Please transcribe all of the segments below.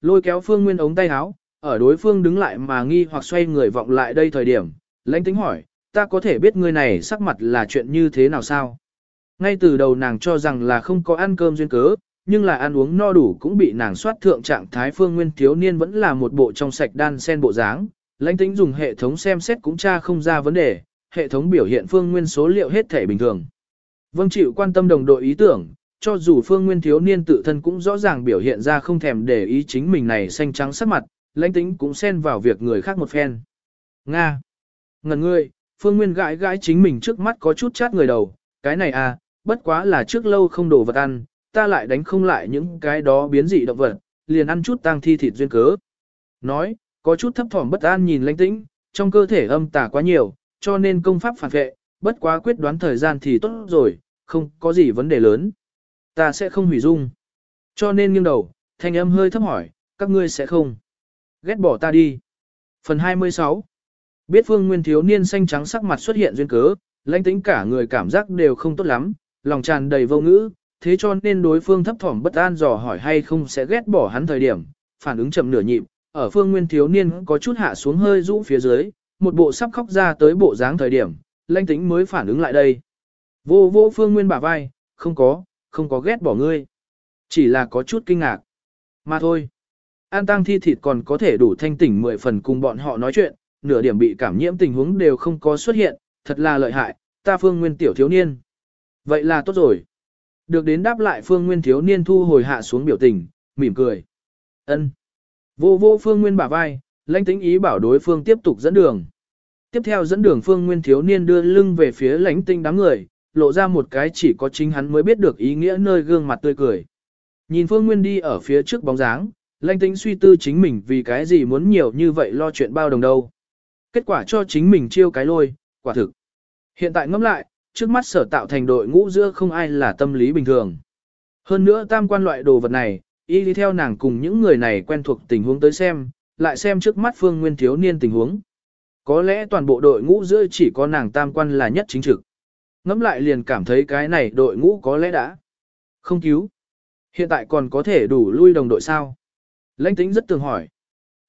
lôi kéo Phương Nguyên ống tay áo, ở đối phương đứng lại mà nghi hoặc xoay người vọng lại đây thời điểm, lãnh tính hỏi, ta có thể biết người này sắc mặt là chuyện như thế nào sao? Ngay từ đầu nàng cho rằng là không có ăn cơm duyên cớ, nhưng là ăn uống no đủ cũng bị nàng soát thượng trạng thái phương nguyên thiếu niên vẫn là một bộ trong sạch đan sen bộ dáng. Lãnh tính dùng hệ thống xem xét cũng tra không ra vấn đề, hệ thống biểu hiện phương nguyên số liệu hết thể bình thường. Vâng chịu quan tâm đồng đội ý tưởng, cho dù phương nguyên thiếu niên tự thân cũng rõ ràng biểu hiện ra không thèm để ý chính mình này xanh trắng sắc mặt, lãnh tính cũng xen vào việc người khác một phen. Nga. Ngần ngươi, phương nguyên gãi gãi chính mình trước mắt có chút chát người đầu, cái này à, bất quá là trước lâu không đổ vật ăn, ta lại đánh không lại những cái đó biến dị động vật, liền ăn chút tang thi thịt duyên cớ. Nói, có chút thấp thỏm bất an nhìn lãnh tĩnh, trong cơ thể âm tà quá nhiều, cho nên công pháp phản vệ, bất quá quyết đoán thời gian thì tốt rồi, không có gì vấn đề lớn. Ta sẽ không hủy dung. Cho nên nghiêng đầu, thanh âm hơi thấp hỏi, các ngươi sẽ không. Ghét bỏ ta đi. Phần 26 Biết phương nguyên thiếu niên xanh trắng sắc mặt xuất hiện duyên cớ, lãnh tĩnh cả người cảm giác đều không tốt lắm, lòng tràn đầy vô ngữ, thế cho nên đối phương thấp thỏm bất an dò hỏi hay không sẽ ghét bỏ hắn thời điểm, phản ứng chậm nửa nhịp, ở phương nguyên thiếu niên có chút hạ xuống hơi rũ phía dưới, một bộ sắp khóc ra tới bộ dáng thời điểm, lãnh tĩnh mới phản ứng lại đây. Vô vô phương nguyên bả vai, không có, không có ghét bỏ ngươi. Chỉ là có chút kinh ngạc. Mà thôi. An tăng thi thịt còn có thể đủ thanh tỉnh mười phần cùng bọn họ nói chuyện, nửa điểm bị cảm nhiễm tình huống đều không có xuất hiện, thật là lợi hại, ta phương nguyên tiểu thiếu niên. Vậy là tốt rồi. Được đến đáp lại phương nguyên thiếu niên thu hồi hạ xuống biểu tình, mỉm cười. ân Vô vô phương nguyên bả vai, lãnh tĩnh ý bảo đối phương tiếp tục dẫn đường. Tiếp theo dẫn đường phương nguyên thiếu niên đưa lưng về phía lãnh tinh đám người, lộ ra một cái chỉ có chính hắn mới biết được ý nghĩa nơi gương mặt tươi cười. Nhìn phương nguyên đi ở phía trước bóng dáng, Lanh tĩnh suy tư chính mình vì cái gì muốn nhiều như vậy lo chuyện bao đồng đâu. Kết quả cho chính mình chiêu cái lôi, quả thực. Hiện tại ngẫm lại, trước mắt sở tạo thành đội ngũ giữa không ai là tâm lý bình thường. Hơn nữa tam quan loại đồ vật này, y đi theo nàng cùng những người này quen thuộc tình huống tới xem, lại xem trước mắt phương nguyên thiếu niên tình huống. Có lẽ toàn bộ đội ngũ giữa chỉ có nàng tam quan là nhất chính trực. Ngắm lại liền cảm thấy cái này đội ngũ có lẽ đã không cứu. Hiện tại còn có thể đủ lui đồng đội sao? Lãnh tính rất tường hỏi.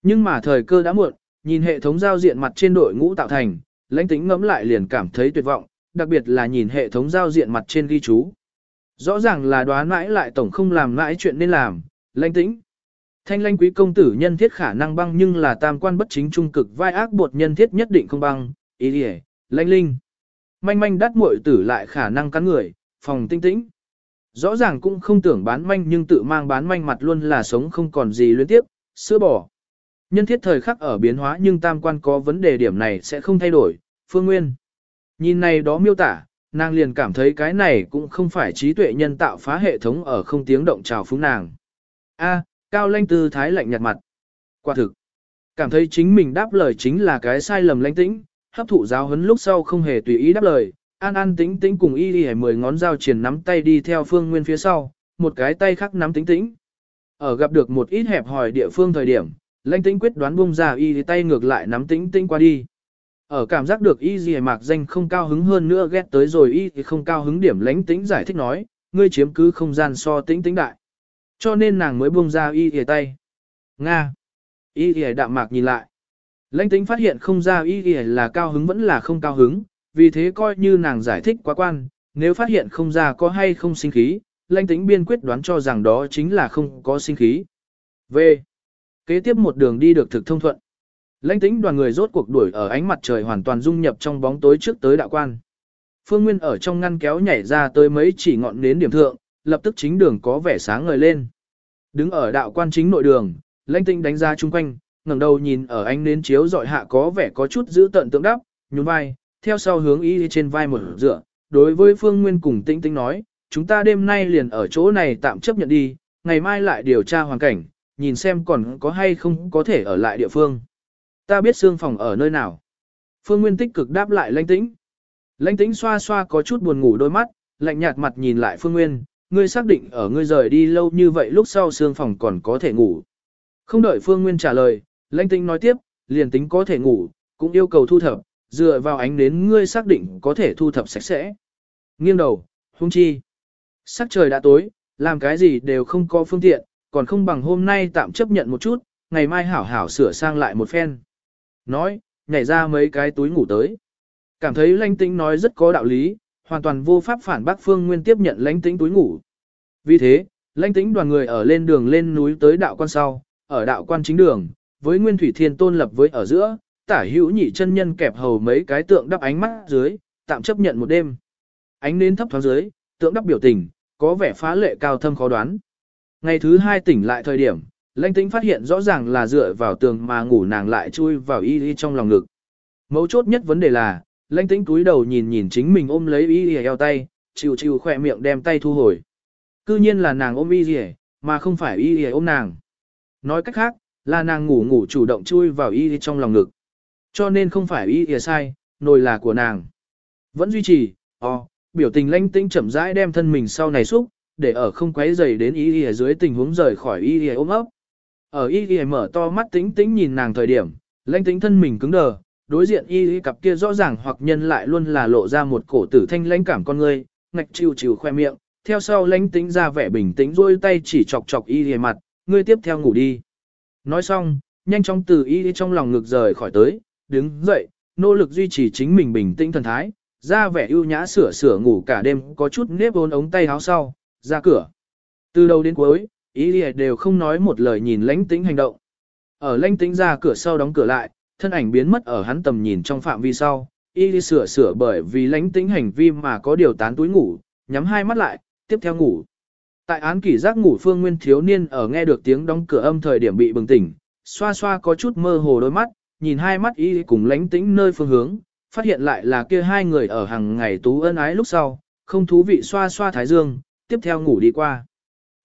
Nhưng mà thời cơ đã muộn, nhìn hệ thống giao diện mặt trên đội ngũ tạo thành, lãnh tính ngẫm lại liền cảm thấy tuyệt vọng, đặc biệt là nhìn hệ thống giao diện mặt trên ghi chú. Rõ ràng là đoán mãi lại tổng không làm mãi chuyện nên làm, lãnh tĩnh. Thanh lãnh quý công tử nhân thiết khả năng băng nhưng là tam quan bất chính trung cực vai ác bột nhân thiết nhất định không băng, ý đi lãnh linh. Manh manh đắt muội tử lại khả năng cắn người, phòng tinh tĩnh. Rõ ràng cũng không tưởng bán manh nhưng tự mang bán manh mặt luôn là sống không còn gì luyến tiếp, sữa bỏ. Nhân thiết thời khắc ở biến hóa nhưng tam quan có vấn đề điểm này sẽ không thay đổi, phương nguyên. Nhìn này đó miêu tả, nàng liền cảm thấy cái này cũng không phải trí tuệ nhân tạo phá hệ thống ở không tiếng động chào phúng nàng. A, cao lanh tư thái lạnh nhạt mặt. Quả thực, cảm thấy chính mình đáp lời chính là cái sai lầm lãnh tĩnh, hấp thụ giáo huấn lúc sau không hề tùy ý đáp lời, an an tĩnh tĩnh cùng y đi mười ngón dao triển nắm tay đi theo phương nguyên phía sau, một cái tay khác nắm tĩnh tĩnh. Ở gặp được một ít hẹp hỏi địa phương thời điểm, lãnh tĩnh quyết đoán buông ra y thì tay ngược lại nắm tĩnh tĩnh qua đi. Ở cảm giác được y gì mạc danh không cao hứng hơn nữa ghét tới rồi y thì không cao hứng điểm lãnh tĩnh giải thích nói, ngươi chiếm cứ không gian so tĩnh tĩnh đại. Cho nên nàng mới buông ra y thì tay. Nga. Y thì đạm mạc nhìn lại. Lãnh tính phát hiện không ra ý nghĩa là cao hứng vẫn là không cao hứng, vì thế coi như nàng giải thích quá quan, nếu phát hiện không ra có hay không sinh khí, lãnh tính biên quyết đoán cho rằng đó chính là không có sinh khí. V. Kế tiếp một đường đi được thực thông thuận. Lãnh tính đoàn người rốt cuộc đuổi ở ánh mặt trời hoàn toàn dung nhập trong bóng tối trước tới đạo quan. Phương Nguyên ở trong ngăn kéo nhảy ra tới mấy chỉ ngọn nến điểm thượng, lập tức chính đường có vẻ sáng ngời lên. Đứng ở đạo quan chính nội đường, lãnh Tinh đánh ra chung quanh, ngẩng đầu nhìn ở ánh nến chiếu dọi hạ có vẻ có chút giữ tận tượng đắp, nhún vai, theo sau hướng ý trên vai một dựa. Đối với Phương Nguyên cùng tĩnh tĩnh nói, chúng ta đêm nay liền ở chỗ này tạm chấp nhận đi, ngày mai lại điều tra hoàn cảnh, nhìn xem còn có hay không có thể ở lại địa phương. Ta biết xương phòng ở nơi nào. Phương Nguyên tích cực đáp lại lãnh tĩnh. Lãnh tĩnh xoa xoa có chút buồn ngủ đôi mắt, lạnh nhạt mặt nhìn lại Phương Nguyên, ngươi xác định ở ngươi rời đi lâu như vậy lúc sau xương phòng còn có thể ngủ. Không đợi Phương Nguyên trả lời, lãnh tĩnh nói tiếp, liền tính có thể ngủ, cũng yêu cầu thu thập, dựa vào ánh đến ngươi xác định có thể thu thập sạch sẽ. Nghiêng đầu, hung chi. Sắc trời đã tối, làm cái gì đều không có phương tiện, còn không bằng hôm nay tạm chấp nhận một chút, ngày mai hảo hảo sửa sang lại một phen. Nói, nhảy ra mấy cái túi ngủ tới. Cảm thấy lãnh tĩnh nói rất có đạo lý, hoàn toàn vô pháp phản bác Phương Nguyên tiếp nhận lãnh tĩnh túi ngủ. Vì thế, lãnh tĩnh đoàn người ở lên đường lên núi tới đạo quan sau, ở đạo quan chính đường, với Nguyên Thủy Thiên Tôn lập với ở giữa, tả hữu nhị chân nhân kẹp hầu mấy cái tượng đắp ánh mắt dưới, tạm chấp nhận một đêm. Ánh nến thấp thoáng dưới, tượng đắp biểu tình, có vẻ phá lệ cao thâm khó đoán. Ngày thứ hai tỉnh lại thời điểm, lãnh tĩnh phát hiện rõ ràng là dựa vào tường mà ngủ nàng lại chui vào y y trong lòng ngực. Mấu chốt nhất vấn đề là, lãnh tĩnh cúi đầu nhìn nhìn chính mình ôm lấy y y eo tay, chịu chịu khỏe miệng đem tay thu hồi. Cư nhiên là nàng ôm y y, mà không phải y y ôm nàng. Nói cách khác, là nàng ngủ ngủ chủ động chui vào y trong lòng ngực. Cho nên không phải y y sai, nồi là của nàng. Vẫn duy trì, o, biểu tình lãnh tĩnh chậm rãi đem thân mình sau này xúc, để ở không quấy dày đến y y dưới tình huống rời khỏi y y ôm ấp. Ở y y mở to mắt tĩnh tĩnh nhìn nàng thời điểm, lãnh tĩnh thân mình cứng đờ, đối diện y y cặp kia rõ ràng hoặc nhân lại luôn là lộ ra một cổ tử thanh lãnh cảm con người, ngạch chiều chiều khoe miệng, theo sau lãnh tĩnh ra vẻ bình tĩnh rôi tay chỉ chọc chọc y y mặt, ngươi tiếp theo ngủ đi. Nói xong, nhanh chóng từ y trong lòng ngực rời khỏi tới, đứng dậy, nỗ lực duy trì chính mình bình tĩnh thần thái, ra vẻ ưu nhã sửa sửa ngủ cả đêm có chút nếp ốn ống tay áo sau, ra cửa. Từ đầu đến cuối, ý đều không nói một lời nhìn lãnh tĩnh hành động. Ở lãnh tĩnh ra cửa sau đóng cửa lại, thân ảnh biến mất ở hắn tầm nhìn trong phạm vi sau, y sửa sửa bởi vì lãnh tĩnh hành vi mà có điều tán túi ngủ, nhắm hai mắt lại, tiếp theo ngủ. Tại án kỷ giác ngủ phương nguyên thiếu niên ở nghe được tiếng đóng cửa âm thời điểm bị bừng tỉnh, xoa xoa có chút mơ hồ đôi mắt, nhìn hai mắt y cùng Lánh tĩnh nơi phương hướng, phát hiện lại là kia hai người ở hàng ngày tú ân ái lúc sau, không thú vị xoa xoa thái dương, tiếp theo ngủ đi qua.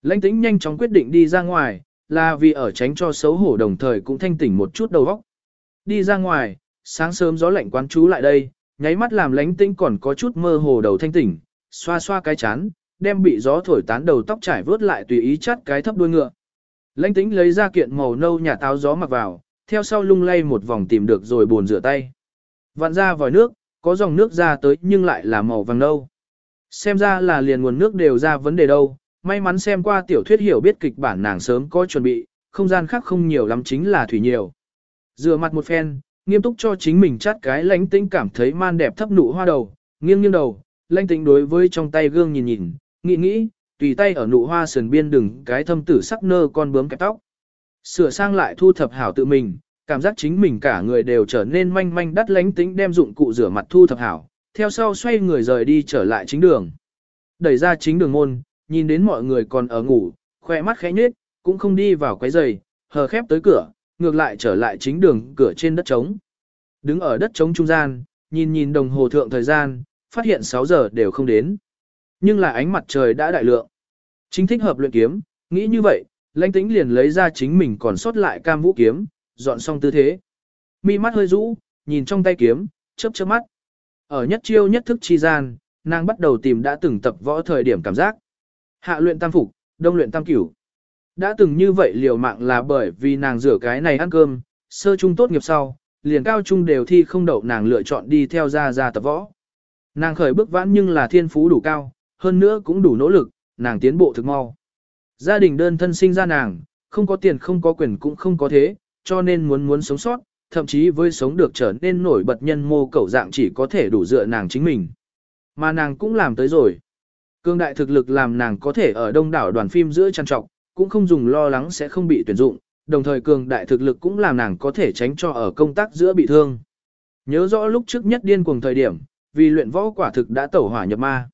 Lánh tĩnh nhanh chóng quyết định đi ra ngoài, là vì ở tránh cho xấu hổ đồng thời cũng thanh tỉnh một chút đầu óc. Đi ra ngoài, sáng sớm gió lạnh quán chú lại đây, nháy mắt làm Lánh tĩnh còn có chút mơ hồ đầu thanh tỉnh, xoa xoa cái chán, đem bị gió thổi tán đầu tóc trải vớt lại tùy ý chắt cái thấp đuôi ngựa. Lãnh tĩnh lấy ra kiện màu nâu nhà táo gió mặc vào, theo sau lung lay một vòng tìm được rồi buồn rửa tay. Vặn ra vòi nước, có dòng nước ra tới nhưng lại là màu vàng nâu. Xem ra là liền nguồn nước đều ra vấn đề đâu, may mắn xem qua tiểu thuyết hiểu biết kịch bản nàng sớm có chuẩn bị, không gian khác không nhiều lắm chính là thủy nhiều. Rửa mặt một phen, nghiêm túc cho chính mình chát cái lãnh tĩnh cảm thấy man đẹp thấp nụ hoa đầu, nghiêng nghiêng đầu, lãnh tĩnh đối với trong tay gương nhìn nhìn, nghĩ nghĩ, tùy tay ở nụ hoa sườn biên đừng cái thâm tử sắc nơ con bướm kẹp tóc. Sửa sang lại thu thập hảo tự mình, cảm giác chính mình cả người đều trở nên manh manh đắt lánh tính đem dụng cụ rửa mặt thu thập hảo, theo sau xoay người rời đi trở lại chính đường. Đẩy ra chính đường môn, nhìn đến mọi người còn ở ngủ, khoe mắt khẽ nhếch, cũng không đi vào quấy giày, hờ khép tới cửa, ngược lại trở lại chính đường cửa trên đất trống. Đứng ở đất trống trung gian, nhìn nhìn đồng hồ thượng thời gian, phát hiện 6 giờ đều không đến. Nhưng là ánh mặt trời đã đại lượng. Chính thích hợp luyện kiếm, nghĩ như vậy, lãnh tĩnh liền lấy ra chính mình còn sót lại cam vũ kiếm, dọn xong tư thế. Mi mắt hơi rũ, nhìn trong tay kiếm, chớp chớp mắt. Ở nhất chiêu nhất thức chi gian, nàng bắt đầu tìm đã từng tập võ thời điểm cảm giác. Hạ luyện tam phục, đông luyện tam cửu. Đã từng như vậy liều mạng là bởi vì nàng rửa cái này ăn cơm, sơ trung tốt nghiệp sau, liền cao trung đều thi không đậu nàng lựa chọn đi theo ra ra tập võ. Nàng khởi bước vãn nhưng là thiên phú đủ cao, hơn nữa cũng đủ nỗ lực, nàng tiến bộ thực mau. Gia đình đơn thân sinh ra nàng, không có tiền không có quyền cũng không có thế, cho nên muốn muốn sống sót, thậm chí với sống được trở nên nổi bật nhân mô cẩu dạng chỉ có thể đủ dựa nàng chính mình. Mà nàng cũng làm tới rồi. Cương đại thực lực làm nàng có thể ở đông đảo đoàn phim giữa trăn trọc, cũng không dùng lo lắng sẽ không bị tuyển dụng, đồng thời cường đại thực lực cũng làm nàng có thể tránh cho ở công tác giữa bị thương. Nhớ rõ lúc trước nhất điên cuồng thời điểm, vì luyện võ quả thực đã tẩu hỏa nhập ma.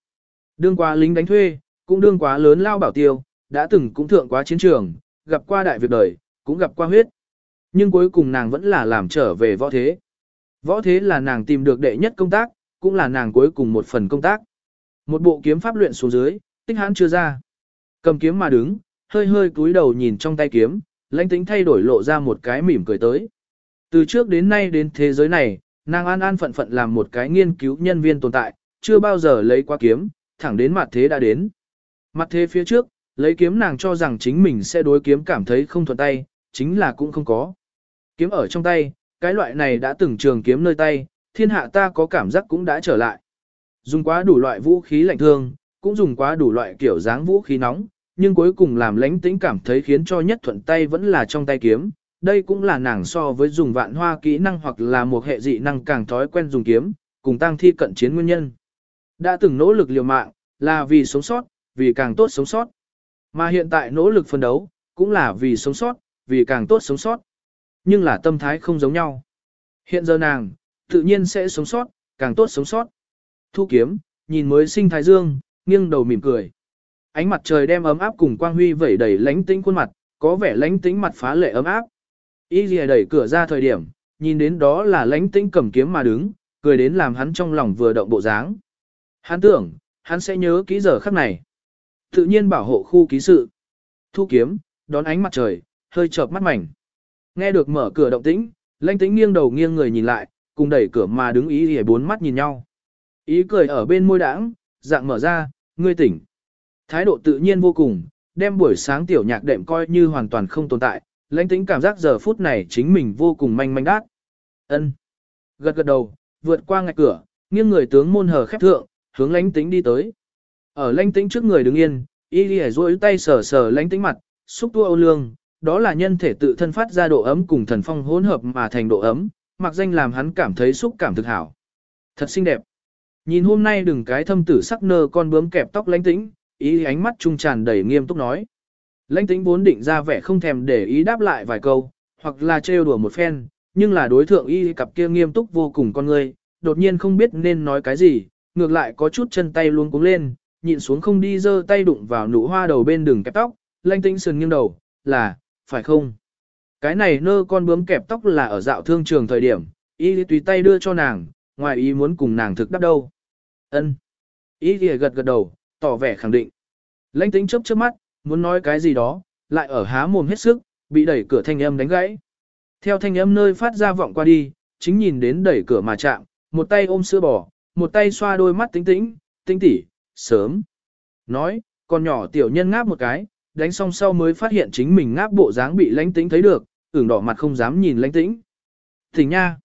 Đương quá lính đánh thuê, cũng đương quá lớn lao bảo tiêu, đã từng cũng thượng quá chiến trường, gặp qua đại việc đời, cũng gặp qua huyết. Nhưng cuối cùng nàng vẫn là làm trở về võ thế. Võ thế là nàng tìm được đệ nhất công tác, cũng là nàng cuối cùng một phần công tác. Một bộ kiếm pháp luyện xuống dưới, tích hãn chưa ra. Cầm kiếm mà đứng, hơi hơi cúi đầu nhìn trong tay kiếm, lãnh tính thay đổi lộ ra một cái mỉm cười tới. Từ trước đến nay đến thế giới này, nàng an an phận phận làm một cái nghiên cứu nhân viên tồn tại, chưa bao giờ lấy qua kiếm, thẳng đến mặt thế đã đến. Mặt thế phía trước, lấy kiếm nàng cho rằng chính mình sẽ đối kiếm cảm thấy không thuận tay, chính là cũng không có. Kiếm ở trong tay, cái loại này đã từng trường kiếm nơi tay, thiên hạ ta có cảm giác cũng đã trở lại. Dùng quá đủ loại vũ khí lạnh thương, cũng dùng quá đủ loại kiểu dáng vũ khí nóng, nhưng cuối cùng làm lãnh tĩnh cảm thấy khiến cho nhất thuận tay vẫn là trong tay kiếm. Đây cũng là nàng so với dùng vạn hoa kỹ năng hoặc là một hệ dị năng càng thói quen dùng kiếm, cùng tăng thi cận chiến nguyên nhân. Đã từng nỗ lực liều mạng, là vì sống sót, vì càng tốt sống sót. Mà hiện tại nỗ lực phân đấu, cũng là vì sống sót, vì càng tốt sống sót. Nhưng là tâm thái không giống nhau. Hiện giờ nàng, tự nhiên sẽ sống sót, càng tốt sống sót. Thu kiếm, nhìn mới sinh thái dương, nghiêng đầu mỉm cười. Ánh mặt trời đem ấm áp cùng quang huy vẩy đầy lánh tĩnh khuôn mặt, có vẻ lánh tĩnh mặt phá lệ ấm áp. Y lìa đẩy cửa ra thời điểm, nhìn đến đó là lánh tĩnh cầm kiếm mà đứng, cười đến làm hắn trong lòng vừa động bộ dáng. Hắn tưởng, hắn sẽ nhớ kỹ giờ khắc này. Tự nhiên bảo hộ khu ký sự. Thu kiếm, đón ánh mặt trời, hơi chợp mắt mảnh. Nghe được mở cửa động tĩnh, lãnh tĩnh nghiêng đầu nghiêng người nhìn lại, cùng đẩy cửa mà đứng ý hề bốn mắt nhìn nhau. Ý cười ở bên môi đãng, dạng mở ra, ngươi tỉnh. Thái độ tự nhiên vô cùng, đem buổi sáng tiểu nhạc đệm coi như hoàn toàn không tồn tại, lãnh tĩnh cảm giác giờ phút này chính mình vô cùng manh manh đát. ân Gật gật đầu, vượt qua ngạch cửa, nghiêng người tướng môn hờ khép thượng, hướng lãnh tĩnh đi tới. Ở lãnh tĩnh trước người đứng yên, y đi rôi tay sờ sờ lãnh tĩnh mặt, xúc tua ô lương, đó là nhân thể tự thân phát ra độ ấm cùng thần phong hỗn hợp mà thành độ ấm, mặc danh làm hắn cảm thấy xúc cảm thực hảo. Thật xinh đẹp. Nhìn hôm nay đừng cái thâm tử sắc nơ con bướm kẹp tóc lãnh tĩnh, ý ánh mắt trung tràn đầy nghiêm túc nói. Lãnh tĩnh vốn định ra vẻ không thèm để ý đáp lại vài câu, hoặc là trêu đùa một phen, nhưng là đối thượng y cặp kia nghiêm túc vô cùng con người, đột nhiên không biết nên nói cái gì, ngược lại có chút chân tay luôn cúng lên, nhịn xuống không đi giơ tay đụng vào nụ hoa đầu bên đường kẹp tóc, lanh tinh sườn nghiêng đầu, là, phải không? Cái này nơ con bướm kẹp tóc là ở dạo thương trường thời điểm, y tùy tay đưa cho nàng, ngoài ý muốn cùng nàng thực đắp đâu. Ân. Y gật gật đầu, tỏ vẻ khẳng định. Lãnh tính chớp chớp mắt, muốn nói cái gì đó, lại ở há mồm hết sức, bị đẩy cửa thanh âm đánh gãy. Theo thanh âm nơi phát ra vọng qua đi, chính nhìn đến đẩy cửa mà chạm, một tay ôm sữa bò, một tay xoa đôi mắt tính tĩnh, tinh tỉ, sớm. Nói, con nhỏ tiểu nhân ngáp một cái, đánh xong sau mới phát hiện chính mình ngáp bộ dáng bị lãnh tĩnh thấy được, ửng đỏ mặt không dám nhìn lãnh tĩnh. Thỉnh nha.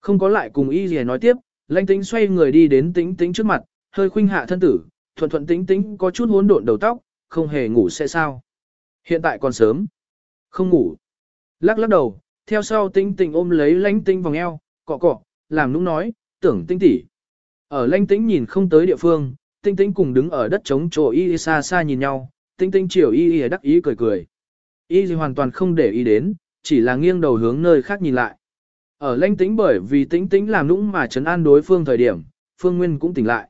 Không có lại cùng y gì nói tiếp, lãnh tĩnh xoay người đi đến tĩnh tĩnh trước mặt, hơi khuynh hạ thân tử, thuận thuận tĩnh tĩnh có chút hỗn độn đầu tóc, không hề ngủ sẽ sao. Hiện tại còn sớm. Không ngủ. Lắc lắc đầu, theo sau tĩnh tĩnh ôm lấy lãnh tĩnh vòng eo, cọ cọ, làm nũng nói, tưởng tĩnh tỉ. Ở lãnh tĩnh nhìn không tới địa phương, tinh tĩnh cùng đứng ở đất trống chỗ y xa xa nhìn nhau, tinh tĩnh chiều y y đắc ý cười cười. Y hoàn toàn không để ý đến, chỉ là nghiêng đầu hướng nơi khác nhìn lại. Ở lanh tĩnh bởi vì tĩnh tĩnh làm nũng mà chấn an đối phương thời điểm, Phương Nguyên cũng tỉnh lại.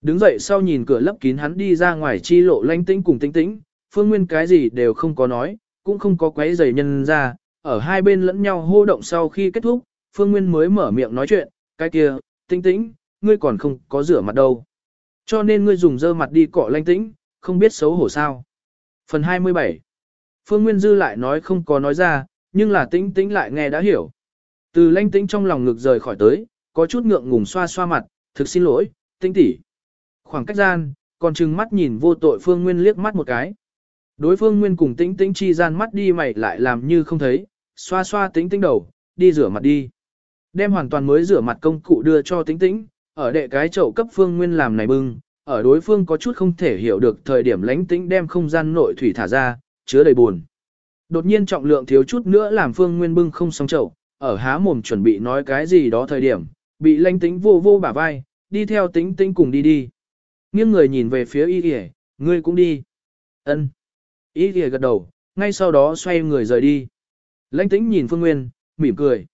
Đứng dậy sau nhìn cửa lấp kín hắn đi ra ngoài chi lộ lanh tĩnh cùng tĩnh tĩnh, Phương Nguyên cái gì đều không có nói, cũng không có quấy giày nhân ra, ở hai bên lẫn nhau hô động sau khi kết thúc, Phương Nguyên mới mở miệng nói chuyện, cái kia, tĩnh tĩnh, ngươi còn không có rửa mặt đâu. Cho nên ngươi dùng dơ mặt đi cọ lanh tĩnh, không biết xấu hổ sao. Phần 27 Phương Nguyên Dư lại nói không có nói ra, nhưng là tĩnh tĩnh lại nghe đã hiểu. Từ lanh tĩnh trong lòng ngực rời khỏi tới, có chút ngượng ngùng xoa xoa mặt, thực xin lỗi, tĩnh tỉ. Khoảng cách gian, còn chừng mắt nhìn vô tội Phương Nguyên liếc mắt một cái. Đối phương Nguyên cùng tĩnh tĩnh chi gian mắt đi mày lại làm như không thấy, xoa xoa tĩnh tĩnh đầu, đi rửa mặt đi. Đem hoàn toàn mới rửa mặt công cụ đưa cho tĩnh tĩnh, ở đệ cái chậu cấp Phương Nguyên làm này bưng, ở đối phương có chút không thể hiểu được thời điểm lánh tĩnh đem không gian nội thủy thả ra, chứa đầy buồn. Đột nhiên trọng lượng thiếu chút nữa làm Phương Nguyên bưng không xong chậu, ở há mồm chuẩn bị nói cái gì đó thời điểm, bị lánh tĩnh vô vô bả vai, đi theo tĩnh tĩnh cùng đi đi. Nghiêng người nhìn về phía y kìa, ngươi cũng đi. ân Y kìa gật đầu, ngay sau đó xoay người rời đi. Lãnh tĩnh nhìn Phương Nguyên, mỉm cười.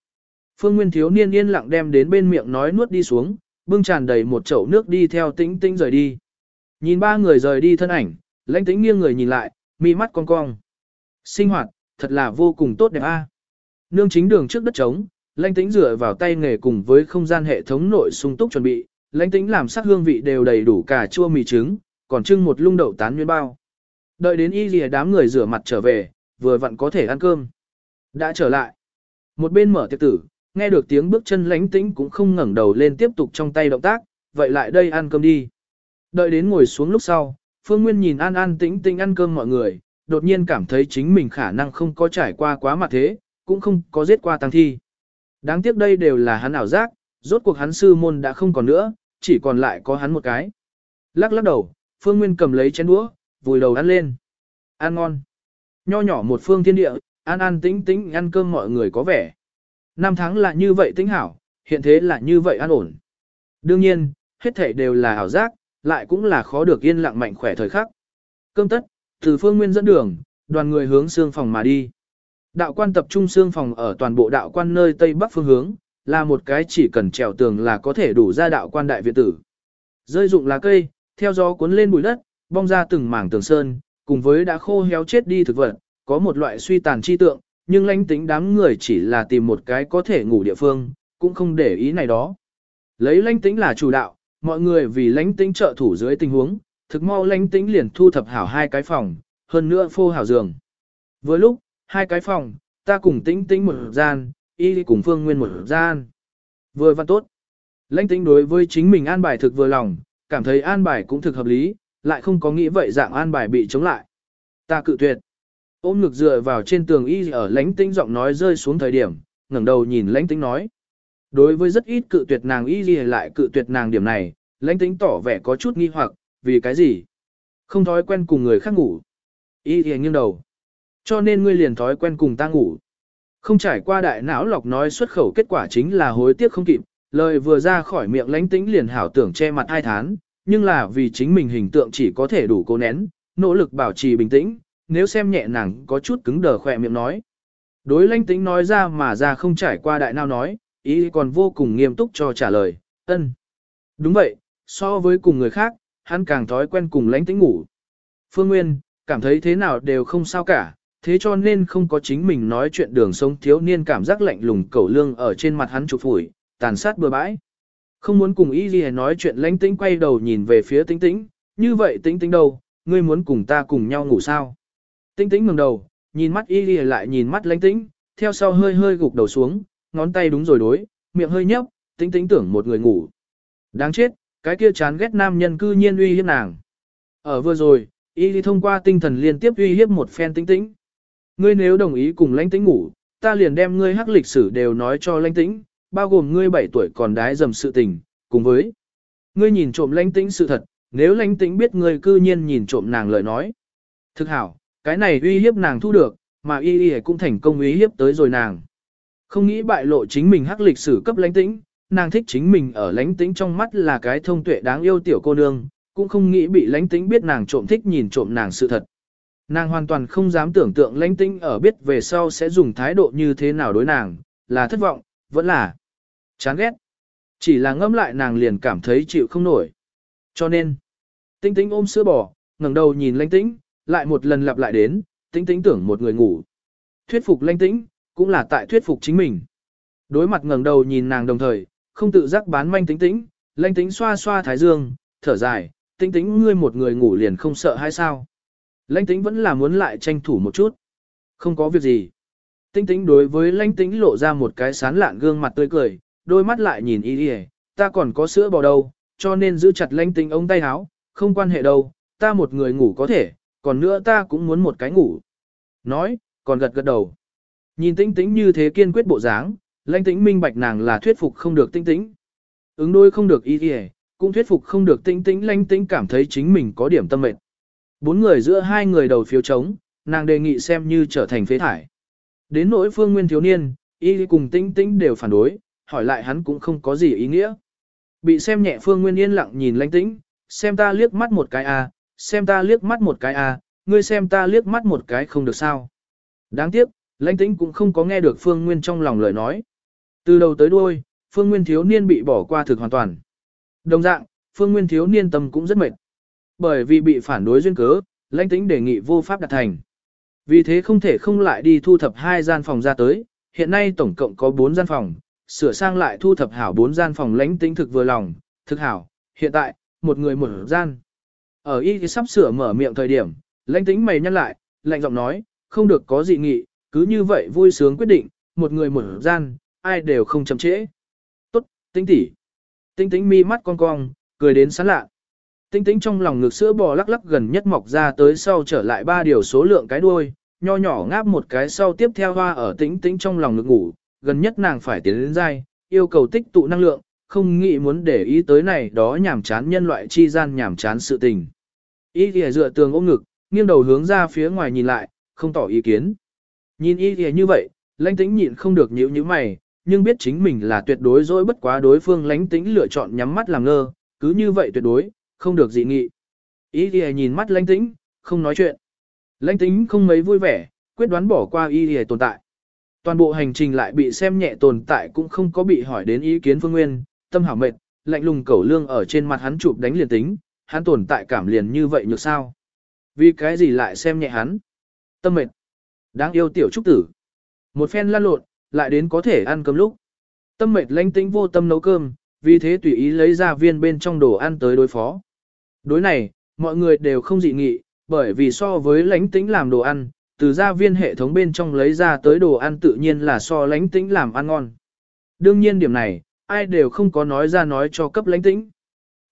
Phương Nguyên thiếu niên yên lặng đem đến bên miệng nói nuốt đi xuống, bưng tràn đầy một chậu nước đi theo tĩnh tĩnh rời đi. Nhìn ba người rời đi thân ảnh, lãnh tĩnh nghiêng người nhìn lại, mi mắt cong cong. Sinh hoạt, thật là vô cùng tốt đẹp a. Nương chính đường trước đất trống, lãnh tĩnh dựa vào tay nghề cùng với không gian hệ thống nội sung túc chuẩn bị, lãnh tĩnh làm sắc hương vị đều đầy đủ cả chua mì trứng, còn trưng một lung đậu tán nguyên bao. Đợi đến y lìa đám người rửa mặt trở về, vừa vặn có thể ăn cơm. Đã trở lại. Một bên mở tiệc tử, nghe được tiếng bước chân lánh tĩnh cũng không ngẩng đầu lên tiếp tục trong tay động tác, vậy lại đây ăn cơm đi. Đợi đến ngồi xuống lúc sau, Phương Nguyên nhìn an an tĩnh tĩnh ăn cơm mọi người, đột nhiên cảm thấy chính mình khả năng không có trải qua quá mặt thế, cũng không có giết qua tăng thi. Đáng tiếc đây đều là hắn ảo giác, rốt cuộc hắn sư môn đã không còn nữa, chỉ còn lại có hắn một cái. Lắc lắc đầu, Phương Nguyên cầm lấy chén đũa, vùi đầu ăn lên. Ăn ngon. Nho nhỏ một phương thiên địa, an an tĩnh tĩnh ăn cơm mọi người có vẻ. Năm tháng là như vậy tính hảo, hiện thế là như vậy an ổn. Đương nhiên, hết thảy đều là ảo giác, lại cũng là khó được yên lặng mạnh khỏe thời khắc. Cơm tất, từ phương nguyên dẫn đường, đoàn người hướng xương phòng mà đi. Đạo quan tập trung xương phòng ở toàn bộ đạo quan nơi tây bắc phương hướng, là một cái chỉ cần trèo tường là có thể đủ ra đạo quan đại viện tử. Rơi dụng lá cây, theo gió cuốn lên bụi đất, bong ra từng mảng tường sơn, cùng với đã khô héo chết đi thực vật, có một loại suy tàn chi tượng, nhưng lãnh tính đám người chỉ là tìm một cái có thể ngủ địa phương, cũng không để ý này đó. Lấy lãnh tính là chủ đạo, mọi người vì lãnh tính trợ thủ dưới tình huống, thực mau lãnh tính liền thu thập hảo hai cái phòng, hơn nữa phô hảo giường. Vừa lúc, hai cái phòng, ta cùng tĩnh tĩnh một gian, y cùng phương nguyên một gian. Vừa văn tốt. Lãnh tính đối với chính mình an bài thực vừa lòng, cảm thấy an bài cũng thực hợp lý, lại không có nghĩ vậy dạng an bài bị chống lại. Ta cự tuyệt. Ôm ngực dựa vào trên tường y ở lãnh tĩnh giọng nói rơi xuống thời điểm, ngẩng đầu nhìn lãnh tĩnh nói. Đối với rất ít cự tuyệt nàng y gì lại cự tuyệt nàng điểm này, lãnh tĩnh tỏ vẻ có chút nghi hoặc, vì cái gì? Không thói quen cùng người khác ngủ. Y gì nghiêng đầu. Cho nên ngươi liền thói quen cùng ta ngủ. Không trải qua đại não lọc nói xuất khẩu kết quả chính là hối tiếc không kịp, lời vừa ra khỏi miệng lãnh tĩnh liền hảo tưởng che mặt hai thán, nhưng là vì chính mình hình tượng chỉ có thể đủ cố nén, nỗ lực bảo trì bình tĩnh, nếu xem nhẹ nàng có chút cứng đờ khỏe miệng nói. Đối lãnh tĩnh nói ra mà ra không trải qua đại nào nói, ý còn vô cùng nghiêm túc cho trả lời, ân. Đúng vậy, so với cùng người khác, hắn càng thói quen cùng lãnh tĩnh ngủ. Phương Nguyên, cảm thấy thế nào đều không sao cả, thế cho nên không có chính mình nói chuyện đường sống thiếu niên cảm giác lạnh lùng cẩu lương ở trên mặt hắn chụp phủi, tàn sát bừa bãi. Không muốn cùng ý Ghi nói chuyện lãnh tĩnh quay đầu nhìn về phía tĩnh tĩnh, như vậy tĩnh tĩnh đâu, ngươi muốn cùng ta cùng nhau ngủ sao? Tinh tĩnh ngẩng đầu, nhìn mắt Y Ghi lại nhìn mắt lãnh tĩnh, theo sau hơi hơi gục đầu xuống, ngón tay đúng rồi đối, miệng hơi nhấp, tinh tĩnh tưởng một người ngủ. Đáng chết, cái kia chán ghét nam nhân cư nhiên uy hiếp nàng. Ở vừa rồi, Y Ghi thông qua tinh thần liên tiếp uy hiếp một phen tinh tĩnh. Ngươi nếu đồng ý cùng lãnh tĩnh ngủ, ta liền đem ngươi hắc lịch sử đều nói cho lãnh tĩnh, bao gồm ngươi 7 tuổi còn đái dầm sự tình, cùng với ngươi nhìn trộm lãnh tĩnh sự thật, nếu lãnh tĩnh biết ngươi cư nhiên nhìn trộm nàng lời nói. Thực hảo, cái này uy hiếp nàng thu được, mà y y cũng thành công uy hiếp tới rồi nàng. Không nghĩ bại lộ chính mình hắc lịch sử cấp lãnh tĩnh, nàng thích chính mình ở lãnh tĩnh trong mắt là cái thông tuệ đáng yêu tiểu cô nương, cũng không nghĩ bị lãnh tĩnh biết nàng trộm thích nhìn trộm nàng sự thật. Nàng hoàn toàn không dám tưởng tượng lãnh tĩnh ở biết về sau sẽ dùng thái độ như thế nào đối nàng, là thất vọng, vẫn là chán ghét. Chỉ là ngâm lại nàng liền cảm thấy chịu không nổi. Cho nên, tinh tinh ôm sữa bò, ngẩng đầu nhìn lãnh tĩnh, lại một lần lặp lại đến, tinh tinh tưởng một người ngủ. Thuyết phục lanh tĩnh, cũng là tại thuyết phục chính mình. Đối mặt ngẩng đầu nhìn nàng đồng thời, không tự giác bán manh tính tĩnh, lanh tĩnh xoa xoa thái dương, thở dài, tính tính ngươi một người ngủ liền không sợ hay sao. Lanh tĩnh vẫn là muốn lại tranh thủ một chút. Không có việc gì. Tinh tĩnh đối với lanh tĩnh lộ ra một cái sán lạn gương mặt tươi cười, đôi mắt lại nhìn y y ta còn có sữa bò đâu, cho nên giữ chặt lanh tĩnh ống tay áo, không quan hệ đâu, ta một người ngủ có thể, còn nữa ta cũng muốn một cái ngủ. Nói, còn gật gật đầu. Nhìn tĩnh tĩnh như thế kiên quyết bộ dáng, lãnh tĩnh minh bạch nàng là thuyết phục không được tĩnh tĩnh. Ứng đôi không được y y cũng thuyết phục không được tĩnh tĩnh lãnh tĩnh cảm thấy chính mình có điểm tâm mệt. Bốn người giữa hai người đầu phiếu trống, nàng đề nghị xem như trở thành phế thải. Đến nỗi phương nguyên thiếu niên, y cùng tĩnh tĩnh đều phản đối, hỏi lại hắn cũng không có gì ý nghĩa. Bị xem nhẹ phương nguyên yên lặng nhìn lãnh tĩnh, xem ta liếc mắt một cái a, xem ta liếc mắt một cái à ngươi xem ta liếc mắt một cái không được sao. Đáng tiếc, lãnh tĩnh cũng không có nghe được phương nguyên trong lòng lời nói. Từ đầu tới đuôi, phương nguyên thiếu niên bị bỏ qua thực hoàn toàn. Đồng dạng, phương nguyên thiếu niên tâm cũng rất mệt. Bởi vì bị phản đối duyên cớ, lãnh tĩnh đề nghị vô pháp đạt thành. Vì thế không thể không lại đi thu thập hai gian phòng ra tới, hiện nay tổng cộng có bốn gian phòng, sửa sang lại thu thập hảo bốn gian phòng lãnh tĩnh thực vừa lòng, thực hảo, hiện tại, một người một gian. Ở y sắp sửa mở miệng thời điểm, lãnh tĩnh mày nhăn lại, lạnh giọng nói, không được có dị nghị, cứ như vậy vui sướng quyết định, một người một gian, ai đều không chậm trễ. Tốt, tinh tỉ. tinh tĩnh mi mắt cong cong, cười đến sán lạ. Tinh tính trong lòng ngực sữa bò lắc lắc gần nhất mọc ra tới sau trở lại ba điều số lượng cái đuôi, nho nhỏ ngáp một cái sau tiếp theo hoa ở tinh tĩnh trong lòng ngực ngủ, gần nhất nàng phải tiến đến dai, yêu cầu tích tụ năng lượng, không nghĩ muốn để ý tới này đó nhảm chán nhân loại chi gian nhảm chán sự tình. Y thì dựa tường ôm ngực, nghiêng đầu hướng ra phía ngoài nhìn lại, không tỏ ý kiến. Nhìn y thì như vậy, lãnh tĩnh nhịn không được nhíu như mày, nhưng biết chính mình là tuyệt đối dối bất quá đối phương lãnh tĩnh lựa chọn nhắm mắt làm ngơ, cứ như vậy tuyệt đối, không được dị nghị. Y thì nhìn mắt lãnh tĩnh, không nói chuyện. Lãnh tĩnh không mấy vui vẻ, quyết đoán bỏ qua y thì tồn tại. Toàn bộ hành trình lại bị xem nhẹ tồn tại cũng không có bị hỏi đến ý kiến phương nguyên, tâm hảo mệt, lạnh lùng cẩu lương ở trên mặt hắn chụp đánh liền tính, hắn tồn tại cảm liền như vậy nhược sao. Vì cái gì lại xem nhẹ hắn? Tâm mệt. Đáng yêu tiểu trúc tử. Một phen lăn lộn, lại đến có thể ăn cơm lúc. Tâm mệt lãnh tĩnh vô tâm nấu cơm, vì thế tùy ý lấy ra viên bên trong đồ ăn tới đối phó. Đối này, mọi người đều không dị nghị, bởi vì so với lãnh tĩnh làm đồ ăn, từ gia viên hệ thống bên trong lấy ra tới đồ ăn tự nhiên là so lãnh tĩnh làm ăn ngon. Đương nhiên điểm này, ai đều không có nói ra nói cho cấp lãnh tĩnh.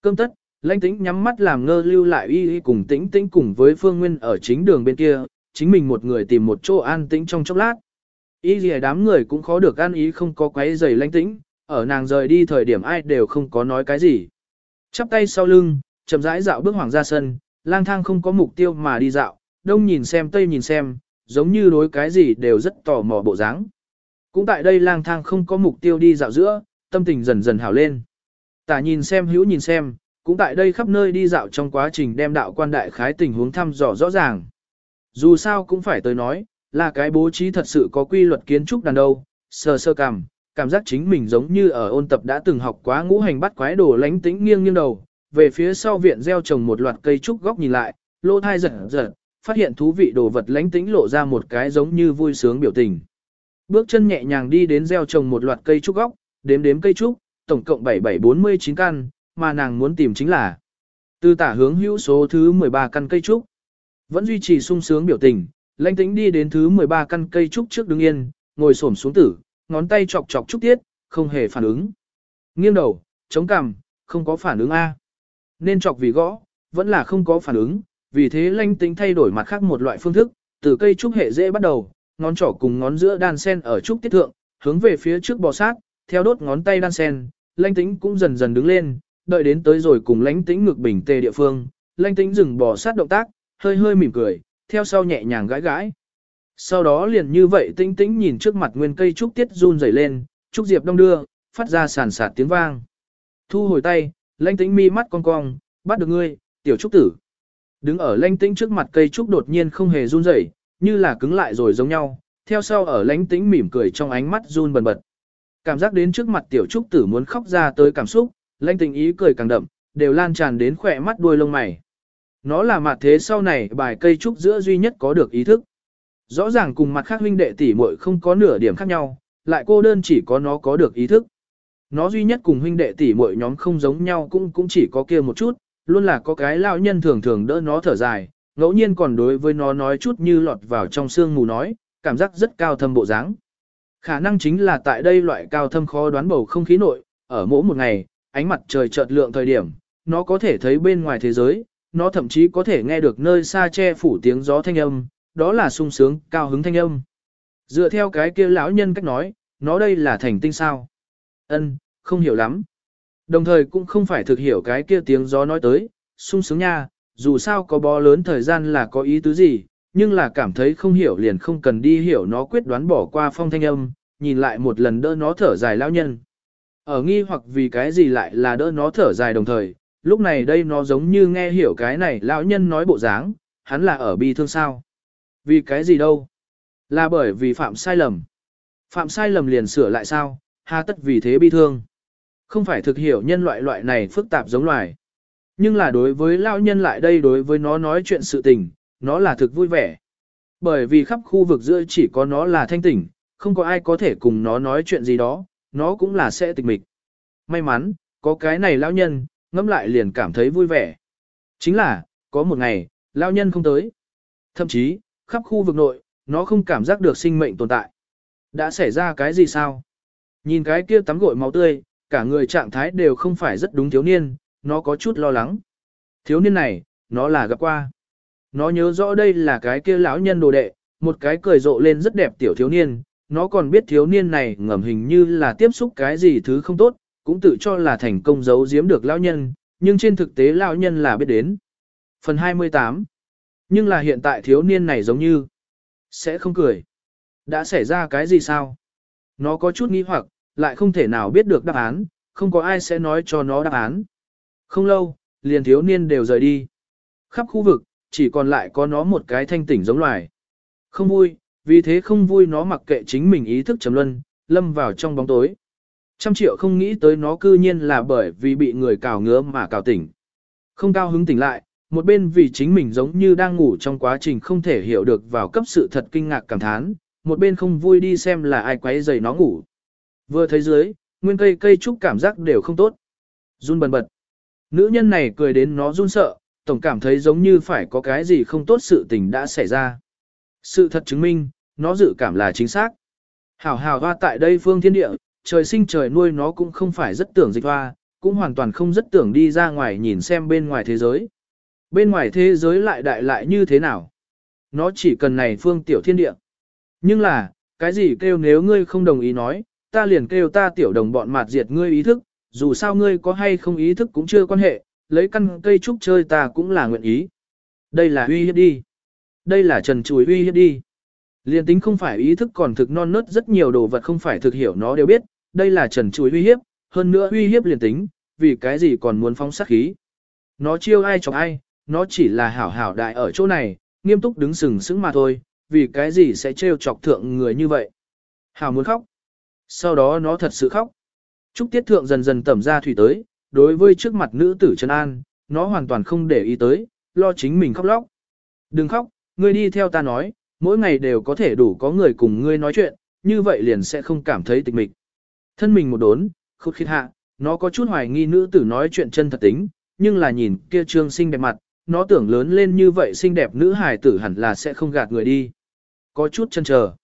Cơm tất, lãnh tĩnh nhắm mắt làm ngơ lưu lại y y cùng tĩnh tĩnh cùng với phương nguyên ở chính đường bên kia, chính mình một người tìm một chỗ an tĩnh trong chốc lát. Y Y đám người cũng khó được an ý không có quấy giày lãnh tĩnh, ở nàng rời đi thời điểm ai đều không có nói cái gì. Chắp tay sau lưng, chậm rãi dạo bước hoàng ra sân, lang thang không có mục tiêu mà đi dạo, đông nhìn xem tây nhìn xem, giống như đối cái gì đều rất tò mò bộ dáng. Cũng tại đây lang thang không có mục tiêu đi dạo giữa, tâm tình dần dần hảo lên. Tả nhìn xem hữu nhìn xem, cũng tại đây khắp nơi đi dạo trong quá trình đem đạo quan đại khái tình huống thăm dò rõ ràng. Dù sao cũng phải tới nói, là cái bố trí thật sự có quy luật kiến trúc đàn đâu, sơ sơ cảm, cảm giác chính mình giống như ở ôn tập đã từng học quá ngũ hành bắt quái đồ lánh tĩnh nghiêng nghiêng đầu, về phía sau viện gieo trồng một loạt cây trúc góc nhìn lại, lô thai giật giật, phát hiện thú vị đồ vật lánh tĩnh lộ ra một cái giống như vui sướng biểu tình. Bước chân nhẹ nhàng đi đến gieo trồng một loạt cây trúc góc, đếm đếm cây trúc, tổng cộng 7749 căn, mà nàng muốn tìm chính là từ tả hướng hữu số thứ 13 căn cây trúc. Vẫn duy trì sung sướng biểu tình, lãnh tĩnh đi đến thứ 13 căn cây trúc trước đứng yên, ngồi xổm xuống tử, ngón tay chọc chọc trúc tiết, không hề phản ứng. Nghiêng đầu, chống cằm, không có phản ứng A. Nên chọc vì gõ, vẫn là không có phản ứng, vì thế lãnh tĩnh thay đổi mặt khác một loại phương thức, từ cây trúc hệ dễ bắt đầu, ngón trỏ cùng ngón giữa đan sen ở trúc tiết thượng, hướng về phía trước bò sát, theo đốt ngón tay đan sen, lãnh tĩnh cũng dần dần đứng lên, đợi đến tới rồi cùng lãnh tĩnh ngược bình tê địa phương, lãnh tĩnh dừng bỏ sát động tác, hơi hơi mỉm cười, theo sau nhẹ nhàng gãi gãi. Sau đó liền như vậy tĩnh tĩnh nhìn trước mặt nguyên cây trúc tiết run rẩy lên, trúc diệp đông đưa, phát ra sàn sạt tiếng vang. Thu hồi tay, lãnh tĩnh mi mắt cong cong, bắt được ngươi, tiểu trúc tử. Đứng ở lãnh tĩnh trước mặt cây trúc đột nhiên không hề run rẩy, như là cứng lại rồi giống nhau, theo sau ở lãnh tĩnh mỉm cười trong ánh mắt run bần bật. Cảm giác đến trước mặt tiểu trúc tử muốn khóc ra tới cảm xúc, lãnh tình ý cười càng đậm, đều lan tràn đến khỏe mắt đuôi lông mày. Nó là mặt thế sau này bài cây trúc giữa duy nhất có được ý thức. Rõ ràng cùng mặt khác huynh đệ tỷ muội không có nửa điểm khác nhau, lại cô đơn chỉ có nó có được ý thức. Nó duy nhất cùng huynh đệ tỷ muội nhóm không giống nhau cũng cũng chỉ có kia một chút, luôn là có cái lão nhân thường thường đỡ nó thở dài, ngẫu nhiên còn đối với nó nói chút như lọt vào trong xương mù nói, cảm giác rất cao thâm bộ dáng. Khả năng chính là tại đây loại cao thâm khó đoán bầu không khí nội, ở mỗi một ngày, ánh mặt trời chợt lượng thời điểm, nó có thể thấy bên ngoài thế giới, nó thậm chí có thể nghe được nơi xa che phủ tiếng gió thanh âm, đó là sung sướng, cao hứng thanh âm. Dựa theo cái kia lão nhân cách nói, nó đây là thành tinh sao. Ân, không hiểu lắm. Đồng thời cũng không phải thực hiểu cái kia tiếng gió nói tới, sung sướng nha, dù sao có bó lớn thời gian là có ý tứ gì, nhưng là cảm thấy không hiểu liền không cần đi hiểu nó quyết đoán bỏ qua phong thanh âm, nhìn lại một lần đỡ nó thở dài lão nhân. Ở nghi hoặc vì cái gì lại là đỡ nó thở dài đồng thời, lúc này đây nó giống như nghe hiểu cái này lão nhân nói bộ dáng, hắn là ở bi thương sao. Vì cái gì đâu? Là bởi vì phạm sai lầm. Phạm sai lầm liền sửa lại sao, hà tất vì thế bi thương. Không phải thực hiểu nhân loại loại này phức tạp giống loài. Nhưng là đối với lão nhân lại đây đối với nó nói chuyện sự tình, nó là thực vui vẻ. Bởi vì khắp khu vực giữa chỉ có nó là thanh tỉnh, không có ai có thể cùng nó nói chuyện gì đó, nó cũng là sẽ tịch mịch. May mắn, có cái này lão nhân, ngẫm lại liền cảm thấy vui vẻ. Chính là, có một ngày, lão nhân không tới. Thậm chí, khắp khu vực nội, nó không cảm giác được sinh mệnh tồn tại. Đã xảy ra cái gì sao? Nhìn cái kia tắm gội máu tươi, cả người trạng thái đều không phải rất đúng thiếu niên, nó có chút lo lắng. Thiếu niên này, nó là gặp qua. Nó nhớ rõ đây là cái kia lão nhân đồ đệ, một cái cười rộ lên rất đẹp tiểu thiếu niên, nó còn biết thiếu niên này ngầm hình như là tiếp xúc cái gì thứ không tốt, cũng tự cho là thành công giấu giếm được lão nhân, nhưng trên thực tế lão nhân là biết đến. Phần 28 Nhưng là hiện tại thiếu niên này giống như sẽ không cười. Đã xảy ra cái gì sao? Nó có chút nghi hoặc, lại không thể nào biết được đáp án, không có ai sẽ nói cho nó đáp án. Không lâu, liền thiếu niên đều rời đi. Khắp khu vực, chỉ còn lại có nó một cái thanh tỉnh giống loài. Không vui, vì thế không vui nó mặc kệ chính mình ý thức trầm luân, lâm vào trong bóng tối. Trăm triệu không nghĩ tới nó cư nhiên là bởi vì bị người cào ngứa mà cào tỉnh. Không cao hứng tỉnh lại, một bên vì chính mình giống như đang ngủ trong quá trình không thể hiểu được vào cấp sự thật kinh ngạc cảm thán, một bên không vui đi xem là ai quấy giày nó ngủ. Vừa thấy dưới, nguyên cây cây trúc cảm giác đều không tốt. Run bần bật. Nữ nhân này cười đến nó run sợ, tổng cảm thấy giống như phải có cái gì không tốt sự tình đã xảy ra. Sự thật chứng minh, nó dự cảm là chính xác. Hảo hảo hoa tại đây phương thiên địa, trời sinh trời nuôi nó cũng không phải rất tưởng dịch hoa, cũng hoàn toàn không rất tưởng đi ra ngoài nhìn xem bên ngoài thế giới. Bên ngoài thế giới lại đại lại như thế nào? Nó chỉ cần này phương tiểu thiên địa. Nhưng là, cái gì kêu nếu ngươi không đồng ý nói, ta liền kêu ta tiểu đồng bọn mạt diệt ngươi ý thức, dù sao ngươi có hay không ý thức cũng chưa quan hệ, lấy căn cây trúc chơi ta cũng là nguyện ý. Đây là uy hiếp đi. Đây là trần chùi uy hiếp đi. Liên tính không phải ý thức còn thực non nớt rất nhiều đồ vật không phải thực hiểu nó đều biết, đây là trần Chuối uy hiếp, hơn nữa uy hiếp liền tính, vì cái gì còn muốn phóng sát khí. Nó chiêu ai chọc ai, nó chỉ là hảo hảo đại ở chỗ này, nghiêm túc đứng sừng sững mà thôi, vì cái gì sẽ trêu chọc thượng người như vậy. Hảo muốn khóc. Sau đó nó thật sự khóc. Trúc tiết thượng dần dần tẩm ra thủy tới, đối với trước mặt nữ tử Trần An, nó hoàn toàn không để ý tới, lo chính mình khóc lóc. Đừng khóc, ngươi đi theo ta nói, mỗi ngày đều có thể đủ có người cùng ngươi nói chuyện, như vậy liền sẽ không cảm thấy tịch mịch. Thân mình một đốn, khúc khít hạ, nó có chút hoài nghi nữ tử nói chuyện chân thật tính, nhưng là nhìn kia trương xinh đẹp mặt, nó tưởng lớn lên như vậy xinh đẹp nữ hài tử hẳn là sẽ không gạt người đi. Có chút chân chờ.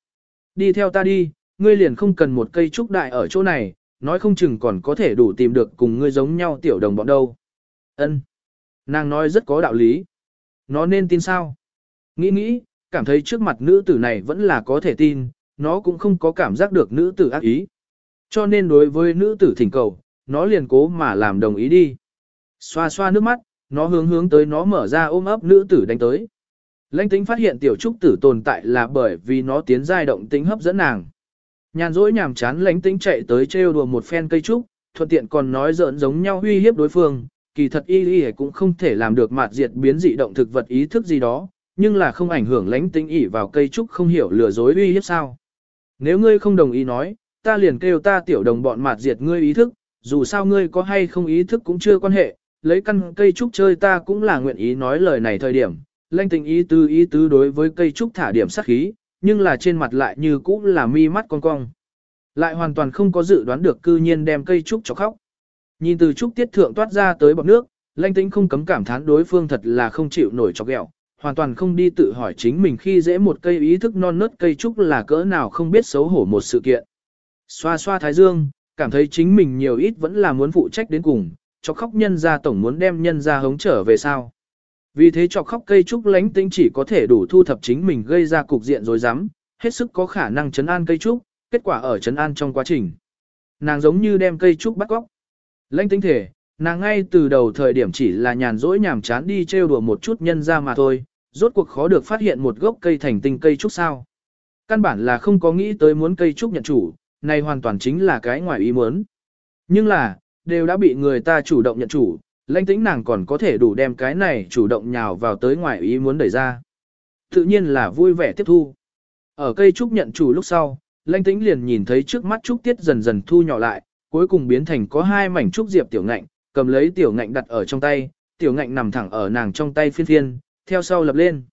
Đi theo ta đi, ngươi liền không cần một cây trúc đại ở chỗ này, nói không chừng còn có thể đủ tìm được cùng ngươi giống nhau tiểu đồng bọn đâu. Ân, Nàng nói rất có đạo lý. Nó nên tin sao? Nghĩ nghĩ, cảm thấy trước mặt nữ tử này vẫn là có thể tin, nó cũng không có cảm giác được nữ tử ác ý. Cho nên đối với nữ tử thỉnh cầu, nó liền cố mà làm đồng ý đi. Xoa xoa nước mắt, nó hướng hướng tới nó mở ra ôm ấp nữ tử đánh tới. Lãnh tính phát hiện tiểu trúc tử tồn tại là bởi vì nó tiến giai động tính hấp dẫn nàng. Nhàn rỗi nhàm chán lãnh tính chạy tới trêu đùa một phen cây trúc, thuận tiện còn nói giỡn giống nhau uy hiếp đối phương, kỳ thật y y cũng không thể làm được mạt diệt biến dị động thực vật ý thức gì đó, nhưng là không ảnh hưởng lãnh tính ỉ vào cây trúc không hiểu lừa dối uy hiếp sao. Nếu ngươi không đồng ý nói, ta liền kêu ta tiểu đồng bọn mạt diệt ngươi ý thức, dù sao ngươi có hay không ý thức cũng chưa quan hệ, lấy căn cây trúc chơi ta cũng là nguyện ý nói lời này thời điểm, lãnh tình ý tứ ý tứ đối với cây trúc thả điểm sát khí, nhưng là trên mặt lại như cũ là mi mắt con cong. Lại hoàn toàn không có dự đoán được cư nhiên đem cây trúc cho khóc. Nhìn từ trúc tiết thượng toát ra tới bọc nước, lãnh tĩnh không cấm cảm thán đối phương thật là không chịu nổi cho ghẹo, hoàn toàn không đi tự hỏi chính mình khi dễ một cây ý thức non nớt cây trúc là cỡ nào không biết xấu hổ một sự kiện. Xoa xoa thái dương, cảm thấy chính mình nhiều ít vẫn là muốn phụ trách đến cùng, cho khóc nhân ra tổng muốn đem nhân ra hống trở về sao. Vì thế cho khóc cây trúc lánh tinh chỉ có thể đủ thu thập chính mình gây ra cục diện rồi dám, hết sức có khả năng chấn an cây trúc, kết quả ở chấn an trong quá trình. Nàng giống như đem cây trúc bắt góc. Lãnh tinh thể, nàng ngay từ đầu thời điểm chỉ là nhàn rỗi nhàm chán đi trêu đùa một chút nhân ra mà thôi, rốt cuộc khó được phát hiện một gốc cây thành tinh cây trúc sao. Căn bản là không có nghĩ tới muốn cây trúc nhận chủ, này hoàn toàn chính là cái ngoài ý muốn. Nhưng là, đều đã bị người ta chủ động nhận chủ, lãnh tĩnh nàng còn có thể đủ đem cái này chủ động nhào vào tới ngoài ý muốn đẩy ra. Tự nhiên là vui vẻ tiếp thu. Ở cây trúc nhận chủ lúc sau, lãnh tĩnh liền nhìn thấy trước mắt trúc tiết dần dần thu nhỏ lại, cuối cùng biến thành có hai mảnh trúc diệp tiểu ngạnh, cầm lấy tiểu ngạnh đặt ở trong tay, tiểu ngạnh nằm thẳng ở nàng trong tay phiên phiên, theo sau lập lên.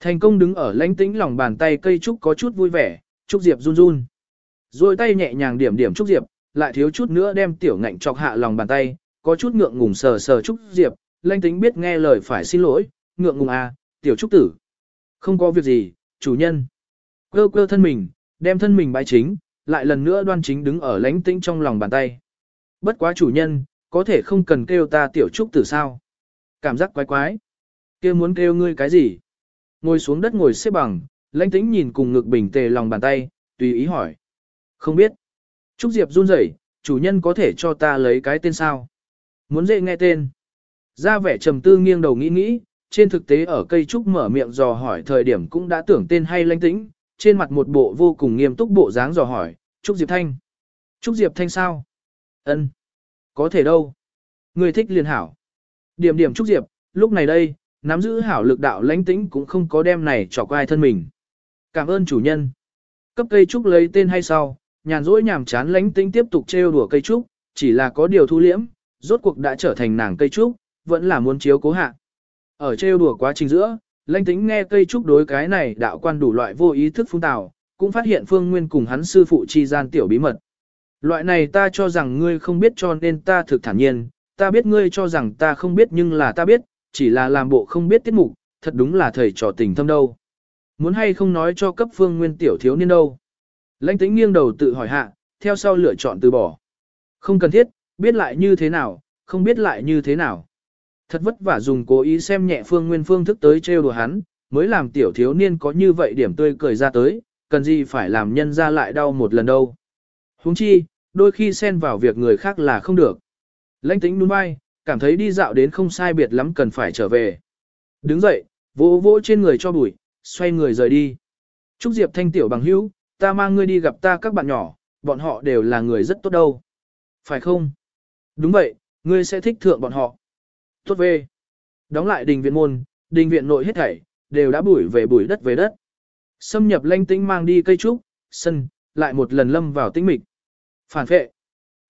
Thành công đứng ở lãnh tĩnh lòng bàn tay cây trúc có chút vui vẻ, trúc diệp run run. Rồi tay nhẹ nhàng điểm điểm trúc diệp, lại thiếu chút nữa đem tiểu ngạnh chọc hạ lòng bàn tay, có chút ngượng ngùng sờ sờ Trúc Diệp, lãnh tĩnh biết nghe lời phải xin lỗi, ngượng ngùng à, tiểu Trúc tử. Không có việc gì, chủ nhân. Cơ cơ thân mình, đem thân mình bái chính, lại lần nữa đoan chính đứng ở lãnh tĩnh trong lòng bàn tay. Bất quá chủ nhân, có thể không cần kêu ta tiểu Trúc tử sao. Cảm giác quái quái kia muốn kêu ngươi cái gì? Ngồi xuống đất ngồi xếp bằng, lãnh tĩnh nhìn cùng ngực bình tề lòng bàn tay, tùy ý hỏi. Không biết. Trúc Diệp run rẩy, chủ nhân có thể cho ta lấy cái tên sao? Muốn dễ nghe tên. Ra vẻ trầm tư nghiêng đầu nghĩ nghĩ, trên thực tế ở cây trúc mở miệng dò hỏi thời điểm cũng đã tưởng tên hay lãnh tĩnh, trên mặt một bộ vô cùng nghiêm túc bộ dáng dò hỏi, Trúc Diệp Thanh. Trúc Diệp Thanh sao? Ân, Có thể đâu. Người thích liền hảo. Điểm điểm Trúc Diệp, lúc này đây, nắm giữ hảo lực đạo lãnh tĩnh cũng không có đem này cho ai thân mình. Cảm ơn chủ nhân. Cấp cây trúc lấy tên hay sau, nhàn rỗi nhàm chán lãnh tĩnh tiếp tục trêu đùa cây trúc, chỉ là có điều thu liễm, rốt cuộc đã trở thành nàng cây trúc, vẫn là muốn chiếu cố hạ. Ở trêu đùa quá trình giữa, lãnh tĩnh nghe cây trúc đối cái này đạo quan đủ loại vô ý thức phung tào, cũng phát hiện phương nguyên cùng hắn sư phụ chi gian tiểu bí mật. Loại này ta cho rằng ngươi không biết cho nên ta thực thản nhiên, ta biết ngươi cho rằng ta không biết nhưng là ta biết, chỉ là làm bộ không biết tiết mục, thật đúng là thầy trò tình thâm đâu. Muốn hay không nói cho cấp phương nguyên tiểu thiếu niên đâu. Lãnh tĩnh nghiêng đầu tự hỏi hạ, theo sau lựa chọn từ bỏ. Không cần thiết, biết lại như thế nào, không biết lại như thế nào. Thật vất vả dùng cố ý xem nhẹ phương nguyên phương thức tới trêu đùa hắn, mới làm tiểu thiếu niên có như vậy điểm tươi cười ra tới, cần gì phải làm nhân ra lại đau một lần đâu. huống chi, đôi khi xen vào việc người khác là không được. Lãnh tĩnh đúng vai, cảm thấy đi dạo đến không sai biệt lắm cần phải trở về. Đứng dậy, vỗ vỗ trên người cho bụi, xoay người rời đi. Trúc Diệp thanh tiểu bằng hữu, ta mang ngươi đi gặp ta các bạn nhỏ, bọn họ đều là người rất tốt đâu. Phải không? Đúng vậy, ngươi sẽ thích thượng bọn họ. Tốt về. Đóng lại đình viện môn, đình viện nội hết thảy, đều đã bủi về bủi đất về đất. Xâm nhập lanh tĩnh mang đi cây trúc, sân, lại một lần lâm vào tĩnh mịch. Phản phệ.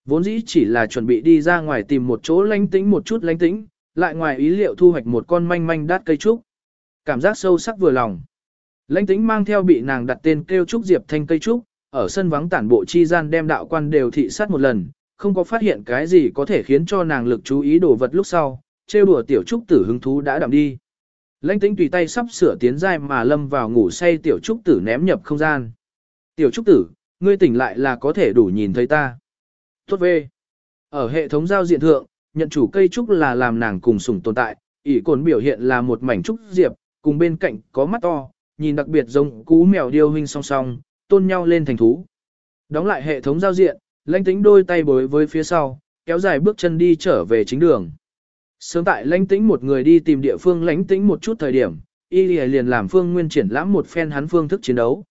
Vốn dĩ chỉ là chuẩn bị đi ra ngoài tìm một chỗ lánh tĩnh một chút lánh tĩnh, lại ngoài ý liệu thu hoạch một con manh manh đát cây trúc. Cảm giác sâu sắc vừa lòng. Lãnh tĩnh mang theo bị nàng đặt tên kêu trúc diệp thanh cây trúc, ở sân vắng tản bộ chi gian đem đạo quan đều thị sát một lần, không có phát hiện cái gì có thể khiến cho nàng lực chú ý đồ vật lúc sau, trêu đùa tiểu trúc tử hứng thú đã đậm đi. Lãnh tĩnh tùy tay sắp sửa tiến giai mà lâm vào ngủ say tiểu trúc tử ném nhập không gian. Tiểu trúc tử, ngươi tỉnh lại là có thể đủ nhìn thấy ta. Tốt về. Ở hệ thống giao diện thượng, nhận chủ cây trúc là làm nàng cùng sủng tồn tại, ỷ cồn biểu hiện là một mảnh trúc diệp, cùng bên cạnh có mắt to, nhìn đặc biệt giống cú mèo điêu hình song song, tôn nhau lên thành thú. Đóng lại hệ thống giao diện, lãnh tĩnh đôi tay bối với phía sau, kéo dài bước chân đi trở về chính đường. Sớm tại lãnh tĩnh một người đi tìm địa phương lãnh tĩnh một chút thời điểm, y liền làm phương nguyên triển lãm một phen hắn phương thức chiến đấu.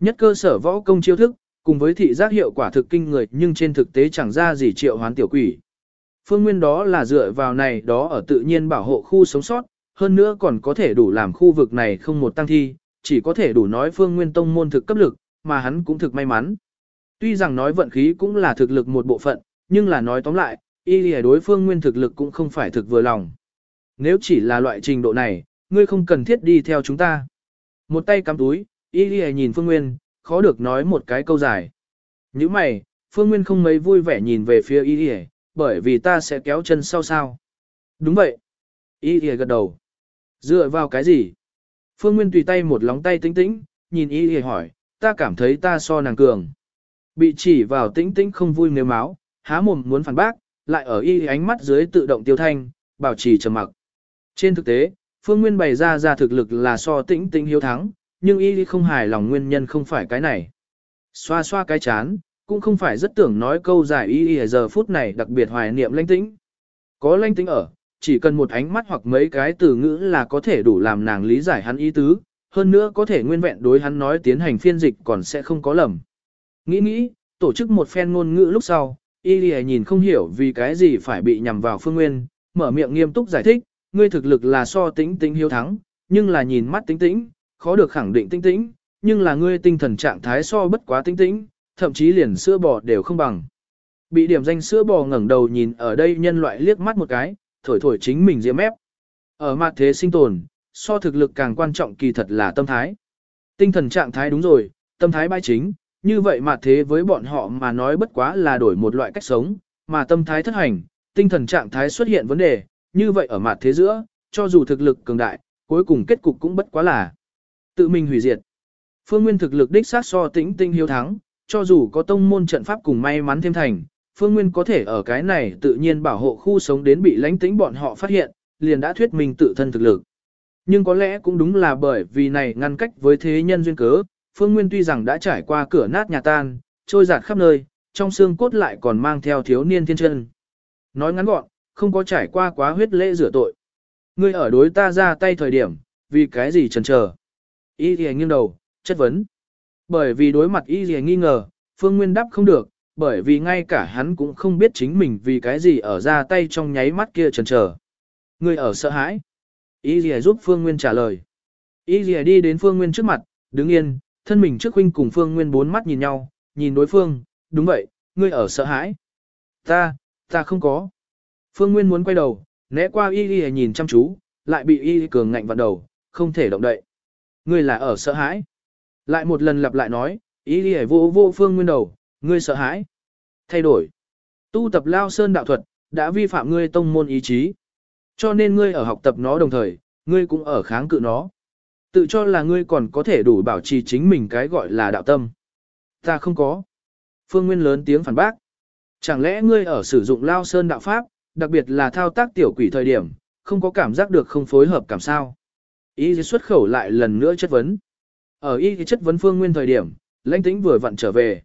Nhất cơ sở võ công chiêu thức, cùng với thị giác hiệu quả thực kinh người nhưng trên thực tế chẳng ra gì triệu hoán tiểu quỷ. Phương nguyên đó là dựa vào này đó ở tự nhiên bảo hộ khu sống sót, hơn nữa còn có thể đủ làm khu vực này không một tăng thi, chỉ có thể đủ nói phương nguyên tông môn thực cấp lực, mà hắn cũng thực may mắn. Tuy rằng nói vận khí cũng là thực lực một bộ phận, nhưng là nói tóm lại, y lìa đối phương nguyên thực lực cũng không phải thực vừa lòng. Nếu chỉ là loại trình độ này, ngươi không cần thiết đi theo chúng ta. Một tay cắm túi, y lìa nhìn phương nguyên, khó được nói một cái câu dài. Như mày, phương nguyên không mấy vui vẻ nhìn về phía y y bởi vì ta sẽ kéo chân sau sao. Đúng vậy. Y y gật đầu. Dựa vào cái gì? Phương Nguyên tùy tay một lóng tay tĩnh tĩnh, nhìn y y hỏi, ta cảm thấy ta so nàng cường. Bị chỉ vào tĩnh tĩnh không vui nếu máu, há mồm muốn phản bác, lại ở y ánh mắt dưới tự động tiêu thanh, bảo trì trầm mặc. Trên thực tế, Phương Nguyên bày ra ra thực lực là so tĩnh tĩnh hiếu thắng, nhưng y không hài lòng nguyên nhân không phải cái này. Xoa xoa cái chán, cũng không phải rất tưởng nói câu giải y giờ phút này đặc biệt hoài niệm lãnh tĩnh. Có lãnh tĩnh ở, chỉ cần một ánh mắt hoặc mấy cái từ ngữ là có thể đủ làm nàng lý giải hắn ý tứ, hơn nữa có thể nguyên vẹn đối hắn nói tiến hành phiên dịch còn sẽ không có lầm. Nghĩ nghĩ, tổ chức một phen ngôn ngữ lúc sau, Y nhìn không hiểu vì cái gì phải bị nhằm vào phương nguyên, mở miệng nghiêm túc giải thích, ngươi thực lực là so tính tính hiếu thắng, nhưng là nhìn mắt tính tĩnh, khó được khẳng định tinh tĩnh, nhưng là ngươi tinh thần trạng thái so bất quá tinh tĩnh, thậm chí liền sữa bò đều không bằng. Bị điểm danh sữa bò ngẩng đầu nhìn ở đây nhân loại liếc mắt một cái, thổi thổi chính mình diễm mép. Ở mặt thế sinh tồn, so thực lực càng quan trọng kỳ thật là tâm thái. Tinh thần trạng thái đúng rồi, tâm thái bai chính, như vậy mà thế với bọn họ mà nói bất quá là đổi một loại cách sống, mà tâm thái thất hành, tinh thần trạng thái xuất hiện vấn đề, như vậy ở mặt thế giữa, cho dù thực lực cường đại, cuối cùng kết cục cũng bất quá là tự mình hủy diệt. Phương Nguyên thực lực đích sát so tĩnh tinh hiếu thắng, cho dù có tông môn trận pháp cùng may mắn thêm thành, Phương Nguyên có thể ở cái này tự nhiên bảo hộ khu sống đến bị lãnh tĩnh bọn họ phát hiện, liền đã thuyết minh tự thân thực lực. Nhưng có lẽ cũng đúng là bởi vì này ngăn cách với thế nhân duyên cớ, Phương Nguyên tuy rằng đã trải qua cửa nát nhà tan, trôi giạt khắp nơi, trong xương cốt lại còn mang theo thiếu niên thiên chân. Nói ngắn gọn, không có trải qua quá huyết lễ rửa tội. Ngươi ở đối ta ra tay thời điểm, vì cái gì chần chờ? Y thì nghiêng đầu, chất vấn. Bởi vì đối mặt Y thì nghi ngờ, Phương Nguyên đáp không được, bởi vì ngay cả hắn cũng không biết chính mình vì cái gì ở ra tay trong nháy mắt kia chần chờ. Ngươi ở sợ hãi. Y thì giúp Phương Nguyên trả lời. Y thì đi đến Phương Nguyên trước mặt, đứng yên, thân mình trước huynh cùng Phương Nguyên bốn mắt nhìn nhau, nhìn đối phương, đúng vậy, ngươi ở sợ hãi. Ta, ta không có. Phương Nguyên muốn quay đầu, né qua y y nhìn chăm chú, lại bị y cường ngạnh vặn đầu, không thể động đậy. Ngươi là ở sợ hãi. Lại một lần lặp lại nói, ý y vô vô Phương Nguyên đầu, ngươi sợ hãi. Thay đổi. Tu tập lao sơn đạo thuật, đã vi phạm ngươi tông môn ý chí. Cho nên ngươi ở học tập nó đồng thời, ngươi cũng ở kháng cự nó. Tự cho là ngươi còn có thể đủ bảo trì chính mình cái gọi là đạo tâm. Ta không có. Phương Nguyên lớn tiếng phản bác. Chẳng lẽ ngươi ở sử dụng lao sơn đạo pháp, đặc biệt là thao tác tiểu quỷ thời điểm, không có cảm giác được không phối hợp cảm sao? Y xuất khẩu lại lần nữa chất vấn. Ở y chất vấn Phương Nguyên thời điểm, lãnh tĩnh vừa vặn trở về.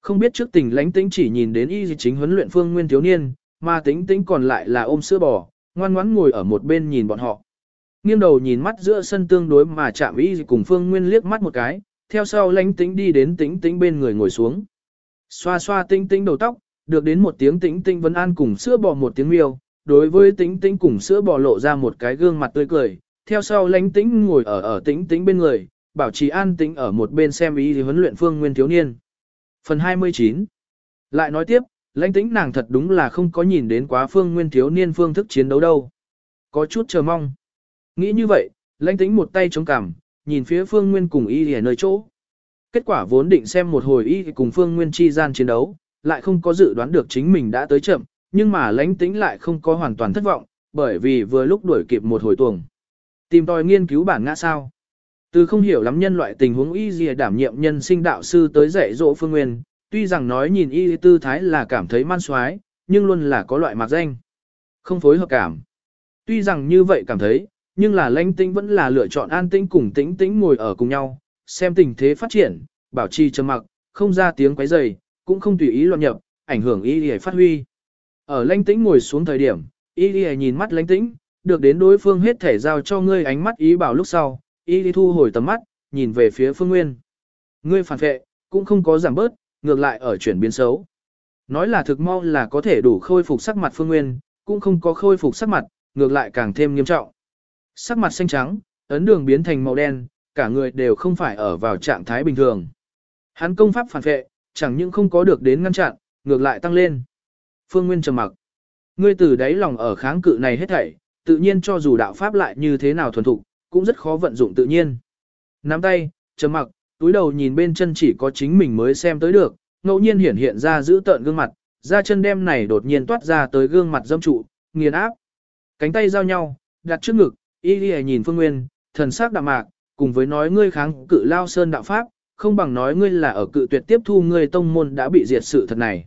Không biết trước tình lãnh tĩnh chỉ nhìn đến y chính huấn luyện Phương Nguyên thiếu niên, mà Tĩnh tĩnh còn lại là ôm sữa bò, ngoan ngoãn ngồi ở một bên nhìn bọn họ. Nghiêng đầu nhìn mắt giữa sân tương đối mà chạm y cùng Phương Nguyên liếc mắt một cái, theo sau lãnh tĩnh đi đến tĩnh tĩnh bên người ngồi xuống. Xoa xoa tĩnh tĩnh đầu tóc, được đến một tiếng tĩnh tĩnh vấn an cùng sữa bò một tiếng miêu, đối với tĩnh tĩnh cùng sữa bò lộ ra một cái gương mặt tươi cười, theo sau lãnh tĩnh ngồi ở ở tĩnh tĩnh bên người, bảo trì an tĩnh ở một bên xem ý thì huấn luyện phương nguyên thiếu niên. Phần 29 Lại nói tiếp, lãnh tĩnh nàng thật đúng là không có nhìn đến quá phương nguyên thiếu niên phương thức chiến đấu đâu. Có chút chờ mong. Nghĩ như vậy, lãnh tĩnh một tay chống cằm, nhìn phía phương nguyên cùng y ở nơi chỗ. Kết quả vốn định xem một hồi y cùng phương nguyên chi gian chiến đấu, lại không có dự đoán được chính mình đã tới chậm, nhưng mà lãnh tĩnh lại không có hoàn toàn thất vọng, bởi vì vừa lúc đuổi kịp một hồi tuồng. Tìm tòi nghiên cứu bản ngã sao. Từ không hiểu lắm nhân loại tình huống y gì đảm nhiệm nhân sinh đạo sư tới dạy dỗ phương nguyên, tuy rằng nói nhìn y tư thái là cảm thấy man xoái, nhưng luôn là có loại mạc danh. Không phối hợp cảm. Tuy rằng như vậy cảm thấy, nhưng là lãnh tĩnh vẫn là lựa chọn an tĩnh cùng tĩnh tĩnh ngồi ở cùng nhau, xem tình thế phát triển, bảo trì trầm mặc, không ra tiếng quấy rầy, cũng không tùy ý loạn nhập, ảnh hưởng y y phát huy. Ở lãnh tĩnh ngồi xuống thời điểm, y y nhìn mắt lãnh tĩnh, được đến đối phương hết thể giao cho ngươi ánh mắt ý bảo lúc sau, ý thu hồi tầm mắt, nhìn về phía phương nguyên. Ngươi phản vệ, cũng không có giảm bớt, ngược lại ở chuyển biến xấu. Nói là thực mau là có thể đủ khôi phục sắc mặt phương nguyên, cũng không có khôi phục sắc mặt, ngược lại càng thêm nghiêm trọng. Sắc mặt xanh trắng, ấn đường biến thành màu đen, cả người đều không phải ở vào trạng thái bình thường. Hắn công pháp phản vệ, chẳng những không có được đến ngăn chặn, ngược lại tăng lên. Phương Nguyên trầm mặc. Ngươi từ đáy lòng ở kháng cự này hết thảy, tự nhiên cho dù đạo pháp lại như thế nào thuần thục, cũng rất khó vận dụng tự nhiên. Nắm tay, chấm mặc, túi đầu nhìn bên chân chỉ có chính mình mới xem tới được, ngẫu nhiên hiển hiện ra giữ tợn gương mặt, da chân đem này đột nhiên toát ra tới gương mặt dâm trụ, nghiền áp. Cánh tay giao nhau, đặt trước ngực, y đi nhìn Phương Nguyên, thần sắc đạm mạc, cùng với nói ngươi kháng cự lao sơn đạo pháp, không bằng nói ngươi là ở cự tuyệt tiếp thu ngươi tông môn đã bị diệt sự thật này.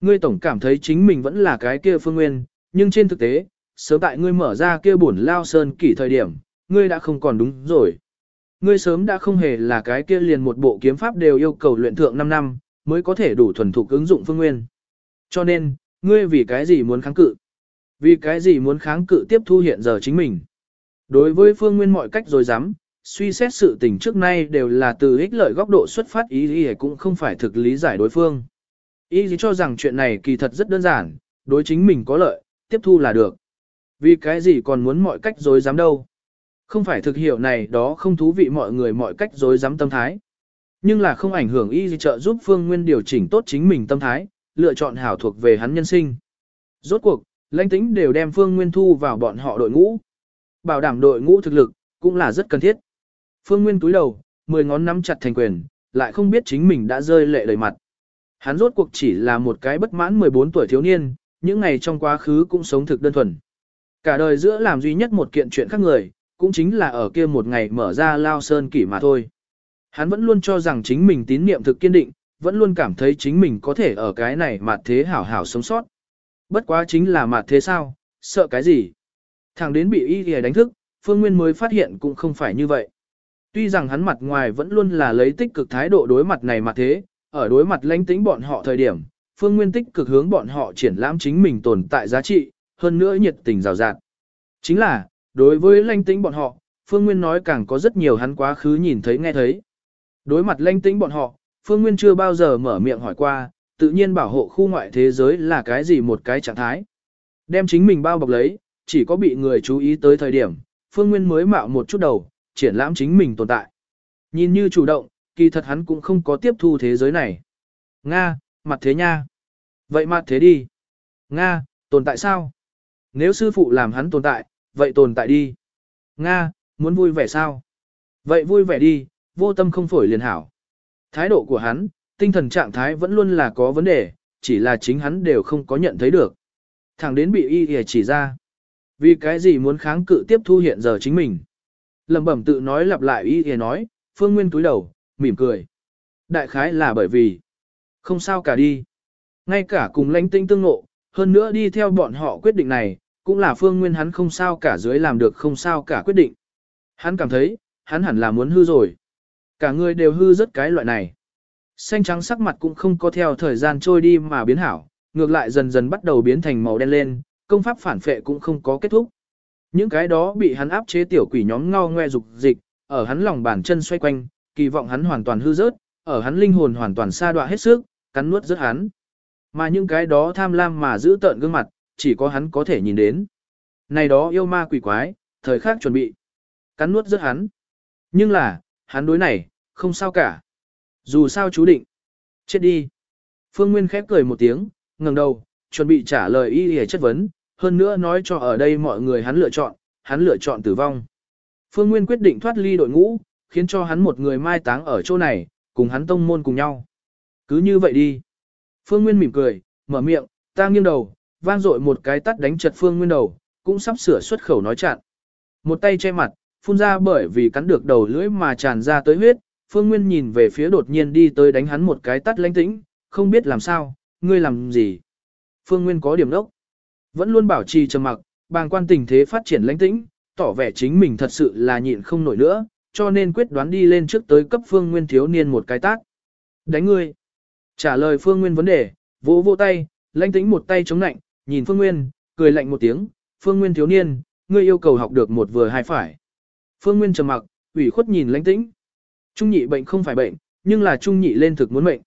Ngươi tổng cảm thấy chính mình vẫn là cái kia phương nguyên, nhưng trên thực tế, sớm tại ngươi mở ra kia bổn lao sơn kỷ thời điểm, ngươi đã không còn đúng rồi. Ngươi sớm đã không hề là cái kia liền một bộ kiếm pháp đều yêu cầu luyện thượng 5 năm, mới có thể đủ thuần thục ứng dụng phương nguyên. Cho nên, ngươi vì cái gì muốn kháng cự? Vì cái gì muốn kháng cự tiếp thu hiện giờ chính mình? Đối với phương nguyên mọi cách rồi dám, suy xét sự tình trước nay đều là từ ích lợi góc độ xuất phát ý gì cũng không phải thực lý giải đối phương. Ý gì cho rằng chuyện này kỳ thật rất đơn giản, đối chính mình có lợi, tiếp thu là được. Vì cái gì còn muốn mọi cách dối dám đâu. Không phải thực hiểu này đó không thú vị mọi người mọi cách dối dám tâm thái. Nhưng là không ảnh hưởng y gì trợ giúp Phương Nguyên điều chỉnh tốt chính mình tâm thái, lựa chọn hảo thuộc về hắn nhân sinh. Rốt cuộc, lãnh tính đều đem Phương Nguyên thu vào bọn họ đội ngũ. Bảo đảm đội ngũ thực lực, cũng là rất cần thiết. Phương Nguyên túi đầu, mười ngón nắm chặt thành quyền, lại không biết chính mình đã rơi lệ đầy mặt. Hắn rốt cuộc chỉ là một cái bất mãn 14 tuổi thiếu niên, những ngày trong quá khứ cũng sống thực đơn thuần. Cả đời giữa làm duy nhất một kiện chuyện khác người, cũng chính là ở kia một ngày mở ra lao sơn kỷ mà thôi. Hắn vẫn luôn cho rằng chính mình tín niệm thực kiên định, vẫn luôn cảm thấy chính mình có thể ở cái này mà thế hảo hảo sống sót. Bất quá chính là mà thế sao, sợ cái gì? Thằng đến bị y đánh thức, Phương Nguyên mới phát hiện cũng không phải như vậy. Tuy rằng hắn mặt ngoài vẫn luôn là lấy tích cực thái độ đối mặt này mà thế, ở đối mặt lãnh tĩnh bọn họ thời điểm, Phương Nguyên tích cực hướng bọn họ triển lãm chính mình tồn tại giá trị, hơn nữa nhiệt tình rào rạt. Chính là, đối với lanh tĩnh bọn họ, Phương Nguyên nói càng có rất nhiều hắn quá khứ nhìn thấy nghe thấy. Đối mặt lanh tĩnh bọn họ, Phương Nguyên chưa bao giờ mở miệng hỏi qua, tự nhiên bảo hộ khu ngoại thế giới là cái gì một cái trạng thái. Đem chính mình bao bọc lấy, chỉ có bị người chú ý tới thời điểm, Phương Nguyên mới mạo một chút đầu, triển lãm chính mình tồn tại. Nhìn như chủ động, kỳ thật hắn cũng không có tiếp thu thế giới này. Nga, mặt thế nha. Vậy mặt thế đi. Nga, tồn tại sao? Nếu sư phụ làm hắn tồn tại, vậy tồn tại đi. Nga, muốn vui vẻ sao? Vậy vui vẻ đi, vô tâm không phổi liền hảo. Thái độ của hắn, tinh thần trạng thái vẫn luôn là có vấn đề, chỉ là chính hắn đều không có nhận thấy được. Thẳng đến bị y y chỉ ra. Vì cái gì muốn kháng cự tiếp thu hiện giờ chính mình. Lầm bẩm tự nói lặp lại y y nói, phương nguyên túi đầu, mỉm cười. Đại khái là bởi vì, không sao cả đi. Ngay cả cùng lãnh tinh tương ngộ, hơn nữa đi theo bọn họ quyết định này, cũng là phương nguyên hắn không sao cả dưới làm được không sao cả quyết định. Hắn cảm thấy, hắn hẳn là muốn hư rồi. Cả người đều hư rất cái loại này. Xanh trắng sắc mặt cũng không có theo thời gian trôi đi mà biến hảo, ngược lại dần dần bắt đầu biến thành màu đen lên, công pháp phản phệ cũng không có kết thúc. Những cái đó bị hắn áp chế tiểu quỷ nhóm ngao ngoe dục dịch, ở hắn lòng bàn chân xoay quanh, kỳ vọng hắn hoàn toàn hư rớt, ở hắn linh hồn hoàn toàn xa đoạ hết sức, cắn nuốt rớt hắn. Mà những cái đó tham lam mà giữ tợn gương mặt, chỉ có hắn có thể nhìn đến. Này đó yêu ma quỷ quái, thời khắc chuẩn bị. Cắn nuốt rất hắn. Nhưng là, hắn đối này, không sao cả. Dù sao chú định. Chết đi. Phương Nguyên khép cười một tiếng, ngẩng đầu, chuẩn bị trả lời y y chất vấn, hơn nữa nói cho ở đây mọi người hắn lựa chọn, hắn lựa chọn tử vong. Phương Nguyên quyết định thoát ly đội ngũ, khiến cho hắn một người mai táng ở chỗ này, cùng hắn tông môn cùng nhau. Cứ như vậy đi. Phương Nguyên mỉm cười, mở miệng, ta nghiêng đầu, vang dội một cái tắt đánh chật Phương Nguyên đầu, cũng sắp sửa xuất khẩu nói chặn. Một tay che mặt, phun ra bởi vì cắn được đầu lưỡi mà tràn ra tới huyết, Phương Nguyên nhìn về phía đột nhiên đi tới đánh hắn một cái tắt lãnh tĩnh, không biết làm sao, ngươi làm gì. Phương Nguyên có điểm đốc. Vẫn luôn bảo trì trầm mặc, bàng quan tình thế phát triển lãnh tĩnh, tỏ vẻ chính mình thật sự là nhịn không nổi nữa, cho nên quyết đoán đi lên trước tới cấp Phương Nguyên thiếu niên một cái tát. Đánh ngươi. Trả lời Phương Nguyên vấn đề, vỗ vỗ tay, lãnh tĩnh một tay chống nạnh nhìn Phương Nguyên, cười lạnh một tiếng, Phương Nguyên thiếu niên, ngươi yêu cầu học được một vừa hai phải. Phương Nguyên trầm mặc, ủy khuất nhìn lãnh tĩnh. Trung nhị bệnh không phải bệnh, nhưng là trung nhị lên thực muốn mệnh.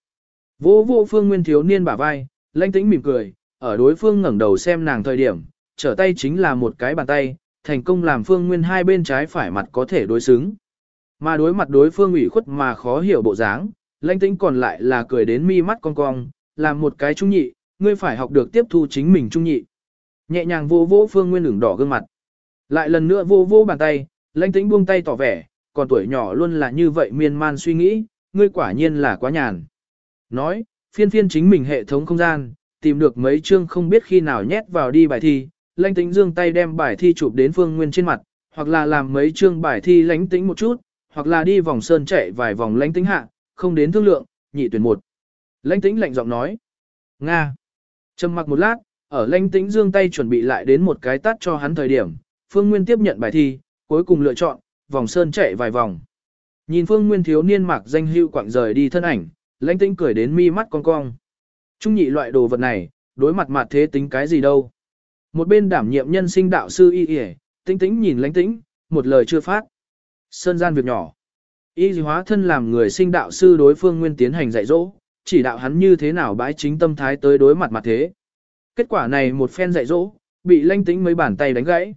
Vô vô Phương Nguyên thiếu niên bả vai, lãnh tĩnh mỉm cười, ở đối phương ngẩng đầu xem nàng thời điểm, trở tay chính là một cái bàn tay, thành công làm Phương Nguyên hai bên trái phải mặt có thể đối xứng. Mà đối mặt đối phương ủy khuất mà khó hiểu bộ dáng, lãnh tĩnh còn lại là cười đến mi mắt cong cong, làm một cái trung nhị, ngươi phải học được tiếp thu chính mình trung nhị. Nhẹ nhàng vô vô Phương Nguyên ửng đỏ gương mặt. Lại lần nữa vô vô bàn tay, lãnh tĩnh buông tay tỏ vẻ, còn tuổi nhỏ luôn là như vậy miên man suy nghĩ, ngươi quả nhiên là quá nhàn. Nói, phiên phiên chính mình hệ thống không gian, tìm được mấy chương không biết khi nào nhét vào đi bài thi, lãnh tĩnh dương tay đem bài thi chụp đến Phương Nguyên trên mặt, hoặc là làm mấy chương bài thi lãnh tĩnh một chút, hoặc là đi vòng sơn chạy vài vòng lãnh tĩnh hạ, không đến thương lượng, nhị tuyển một. Lãnh tĩnh lạnh giọng nói, Nga. Trầm mặc một lát, ở lãnh tĩnh dương tay chuẩn bị lại đến một cái tát cho hắn thời điểm, Phương Nguyên tiếp nhận bài thi, cuối cùng lựa chọn, vòng sơn chạy vài vòng. Nhìn Phương Nguyên thiếu niên mặc danh hưu quạng rời đi thân ảnh, lãnh tĩnh cười đến mi mắt cong cong. Trung nhị loại đồ vật này, đối mặt mặt thế tính cái gì đâu. Một bên đảm nhiệm nhân sinh đạo sư y y, tĩnh tĩnh nhìn lãnh tĩnh, một lời chưa phát. Sơn gian việc nhỏ. Y hóa thân làm người sinh đạo sư đối phương nguyên tiến hành dạy dỗ, chỉ đạo hắn như thế nào bãi chính tâm thái tới đối mặt mặt thế. Kết quả này một phen dạy dỗ, bị lanh tĩnh mấy bàn tay đánh gãy.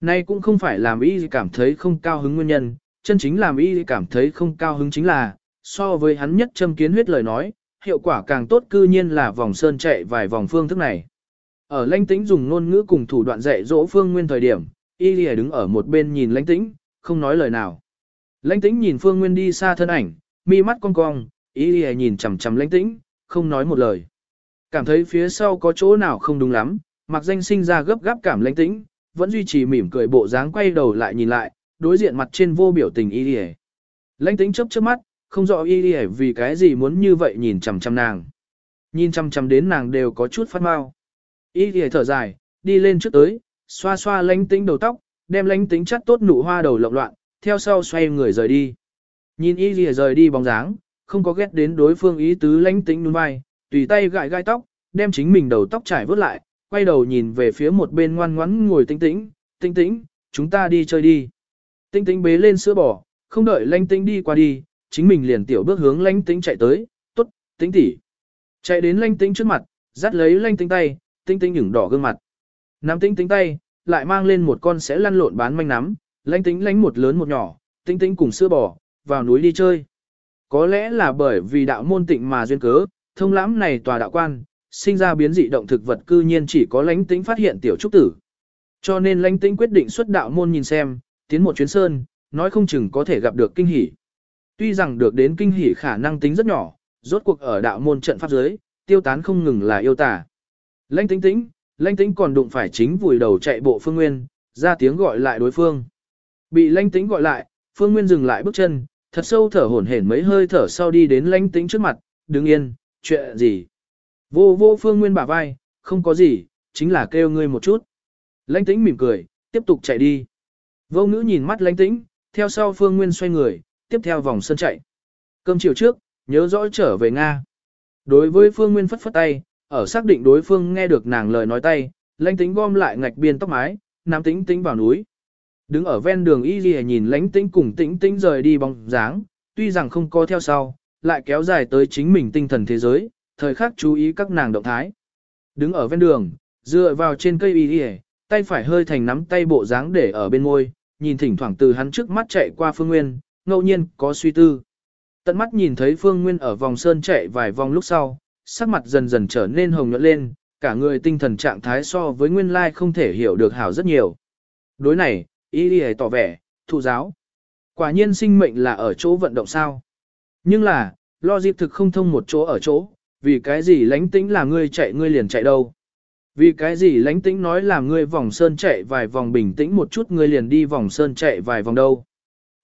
Nay cũng không phải làm y cảm thấy không cao hứng nguyên nhân, chân chính làm y cảm thấy không cao hứng chính là, so với hắn nhất châm kiến huyết lời nói, hiệu quả càng tốt cư nhiên là vòng sơn chạy vài vòng phương thức này. Ở lãnh tĩnh dùng ngôn ngữ cùng thủ đoạn dạy dỗ phương nguyên thời điểm, y lìa đứng ở một bên nhìn lãnh tĩnh, không nói lời nào. Lãnh tĩnh nhìn phương nguyên đi xa thân ảnh, mi mắt cong cong, ý ý nhìn chằm chằm lãnh tĩnh, không nói một lời. Cảm thấy phía sau có chỗ nào không đúng lắm, mặc danh sinh ra gấp gáp cảm lãnh tĩnh, vẫn duy trì mỉm cười bộ dáng quay đầu lại nhìn lại, đối diện mặt trên vô biểu tình ý ý. Lãnh tĩnh chớp chớp mắt, không rõ ý ý vì cái gì muốn như vậy nhìn chằm chằm nàng. Nhìn chằm chằm đến nàng đều có chút phát mau. Ý ý thở dài, đi lên trước tới, xoa xoa lãnh tĩnh đầu tóc, đem lãnh tĩnh chắt tốt nụ hoa đầu lộn loạn, theo sau xoay người rời đi. Nhìn y lìa rời đi bóng dáng, không có ghét đến đối phương ý tứ lãnh tĩnh nhún vai, tùy tay gãi gai tóc, đem chính mình đầu tóc trải vớt lại, quay đầu nhìn về phía một bên ngoan ngoãn ngồi tĩnh tĩnh, tĩnh tĩnh, chúng ta đi chơi đi. Tinh tĩnh bế lên sữa bò, không đợi lãnh tinh đi qua đi, chính mình liền tiểu bước hướng lãnh tinh chạy tới, tốt, tĩnh tỉ. Chạy đến lãnh tinh trước mặt, dắt lấy lãnh tinh tay, tinh tinh nhửng đỏ gương mặt. Nắm tinh tĩnh tay, lại mang lên một con sẽ lăn lộn bán manh nắm, lãnh tinh lánh một lớn một nhỏ, tinh tinh cùng sữa bò, vào núi đi chơi. Có lẽ là bởi vì đạo môn tịnh mà duyên cớ, thông lãm này tòa đạo quan, sinh ra biến dị động thực vật cư nhiên chỉ có lãnh tĩnh phát hiện tiểu trúc tử. Cho nên lãnh tĩnh quyết định xuất đạo môn nhìn xem, tiến một chuyến sơn, nói không chừng có thể gặp được kinh hỉ. Tuy rằng được đến kinh hỉ khả năng tính rất nhỏ, rốt cuộc ở đạo môn trận pháp giới, tiêu tán không ngừng là yêu tả Lãnh tĩnh tĩnh, lãnh tĩnh còn đụng phải chính vùi đầu chạy bộ phương nguyên, ra tiếng gọi lại đối phương. Bị lãnh tĩnh gọi lại, phương nguyên dừng lại bước chân, thật sâu thở hổn hển mấy hơi thở sau đi đến lãnh tĩnh trước mặt, đứng yên, chuyện gì? Vô vô phương nguyên bả vai, không có gì, chính là kêu ngươi một chút. Lãnh tĩnh mỉm cười, tiếp tục chạy đi. Vô ngữ nhìn mắt lãnh tĩnh, theo sau phương nguyên xoay người, tiếp theo vòng sân chạy. Cơm chiều trước, nhớ rõ trở về Nga. Đối với phương nguyên phất phất tay, ở xác định đối phương nghe được nàng lời nói tay, lãnh tĩnh gom lại ngạch biên tóc mái, nam tĩnh tĩnh vào núi. Đứng ở ven đường y ghi nhìn lãnh tĩnh cùng tĩnh tĩnh rời đi bóng dáng, tuy rằng không có theo sau, lại kéo dài tới chính mình tinh thần thế giới, thời khắc chú ý các nàng động thái. Đứng ở ven đường, dựa vào trên cây y ghi tay phải hơi thành nắm tay bộ dáng để ở bên môi, nhìn thỉnh thoảng từ hắn trước mắt chạy qua Phương Nguyên, ngẫu nhiên có suy tư. Tận mắt nhìn thấy Phương Nguyên ở vòng sơn chạy vài vòng lúc sau, sắc mặt dần dần trở nên hồng nhuận lên, cả người tinh thần trạng thái so với nguyên lai không thể hiểu được hảo rất nhiều. Đối này, ý đi tỏ vẻ, thụ giáo. Quả nhiên sinh mệnh là ở chỗ vận động sao. Nhưng là, lo dịp thực không thông một chỗ ở chỗ, vì cái gì lánh tĩnh là ngươi chạy ngươi liền chạy đâu. Vì cái gì lánh tĩnh nói là ngươi vòng sơn chạy vài vòng bình tĩnh một chút ngươi liền đi vòng sơn chạy vài vòng đâu.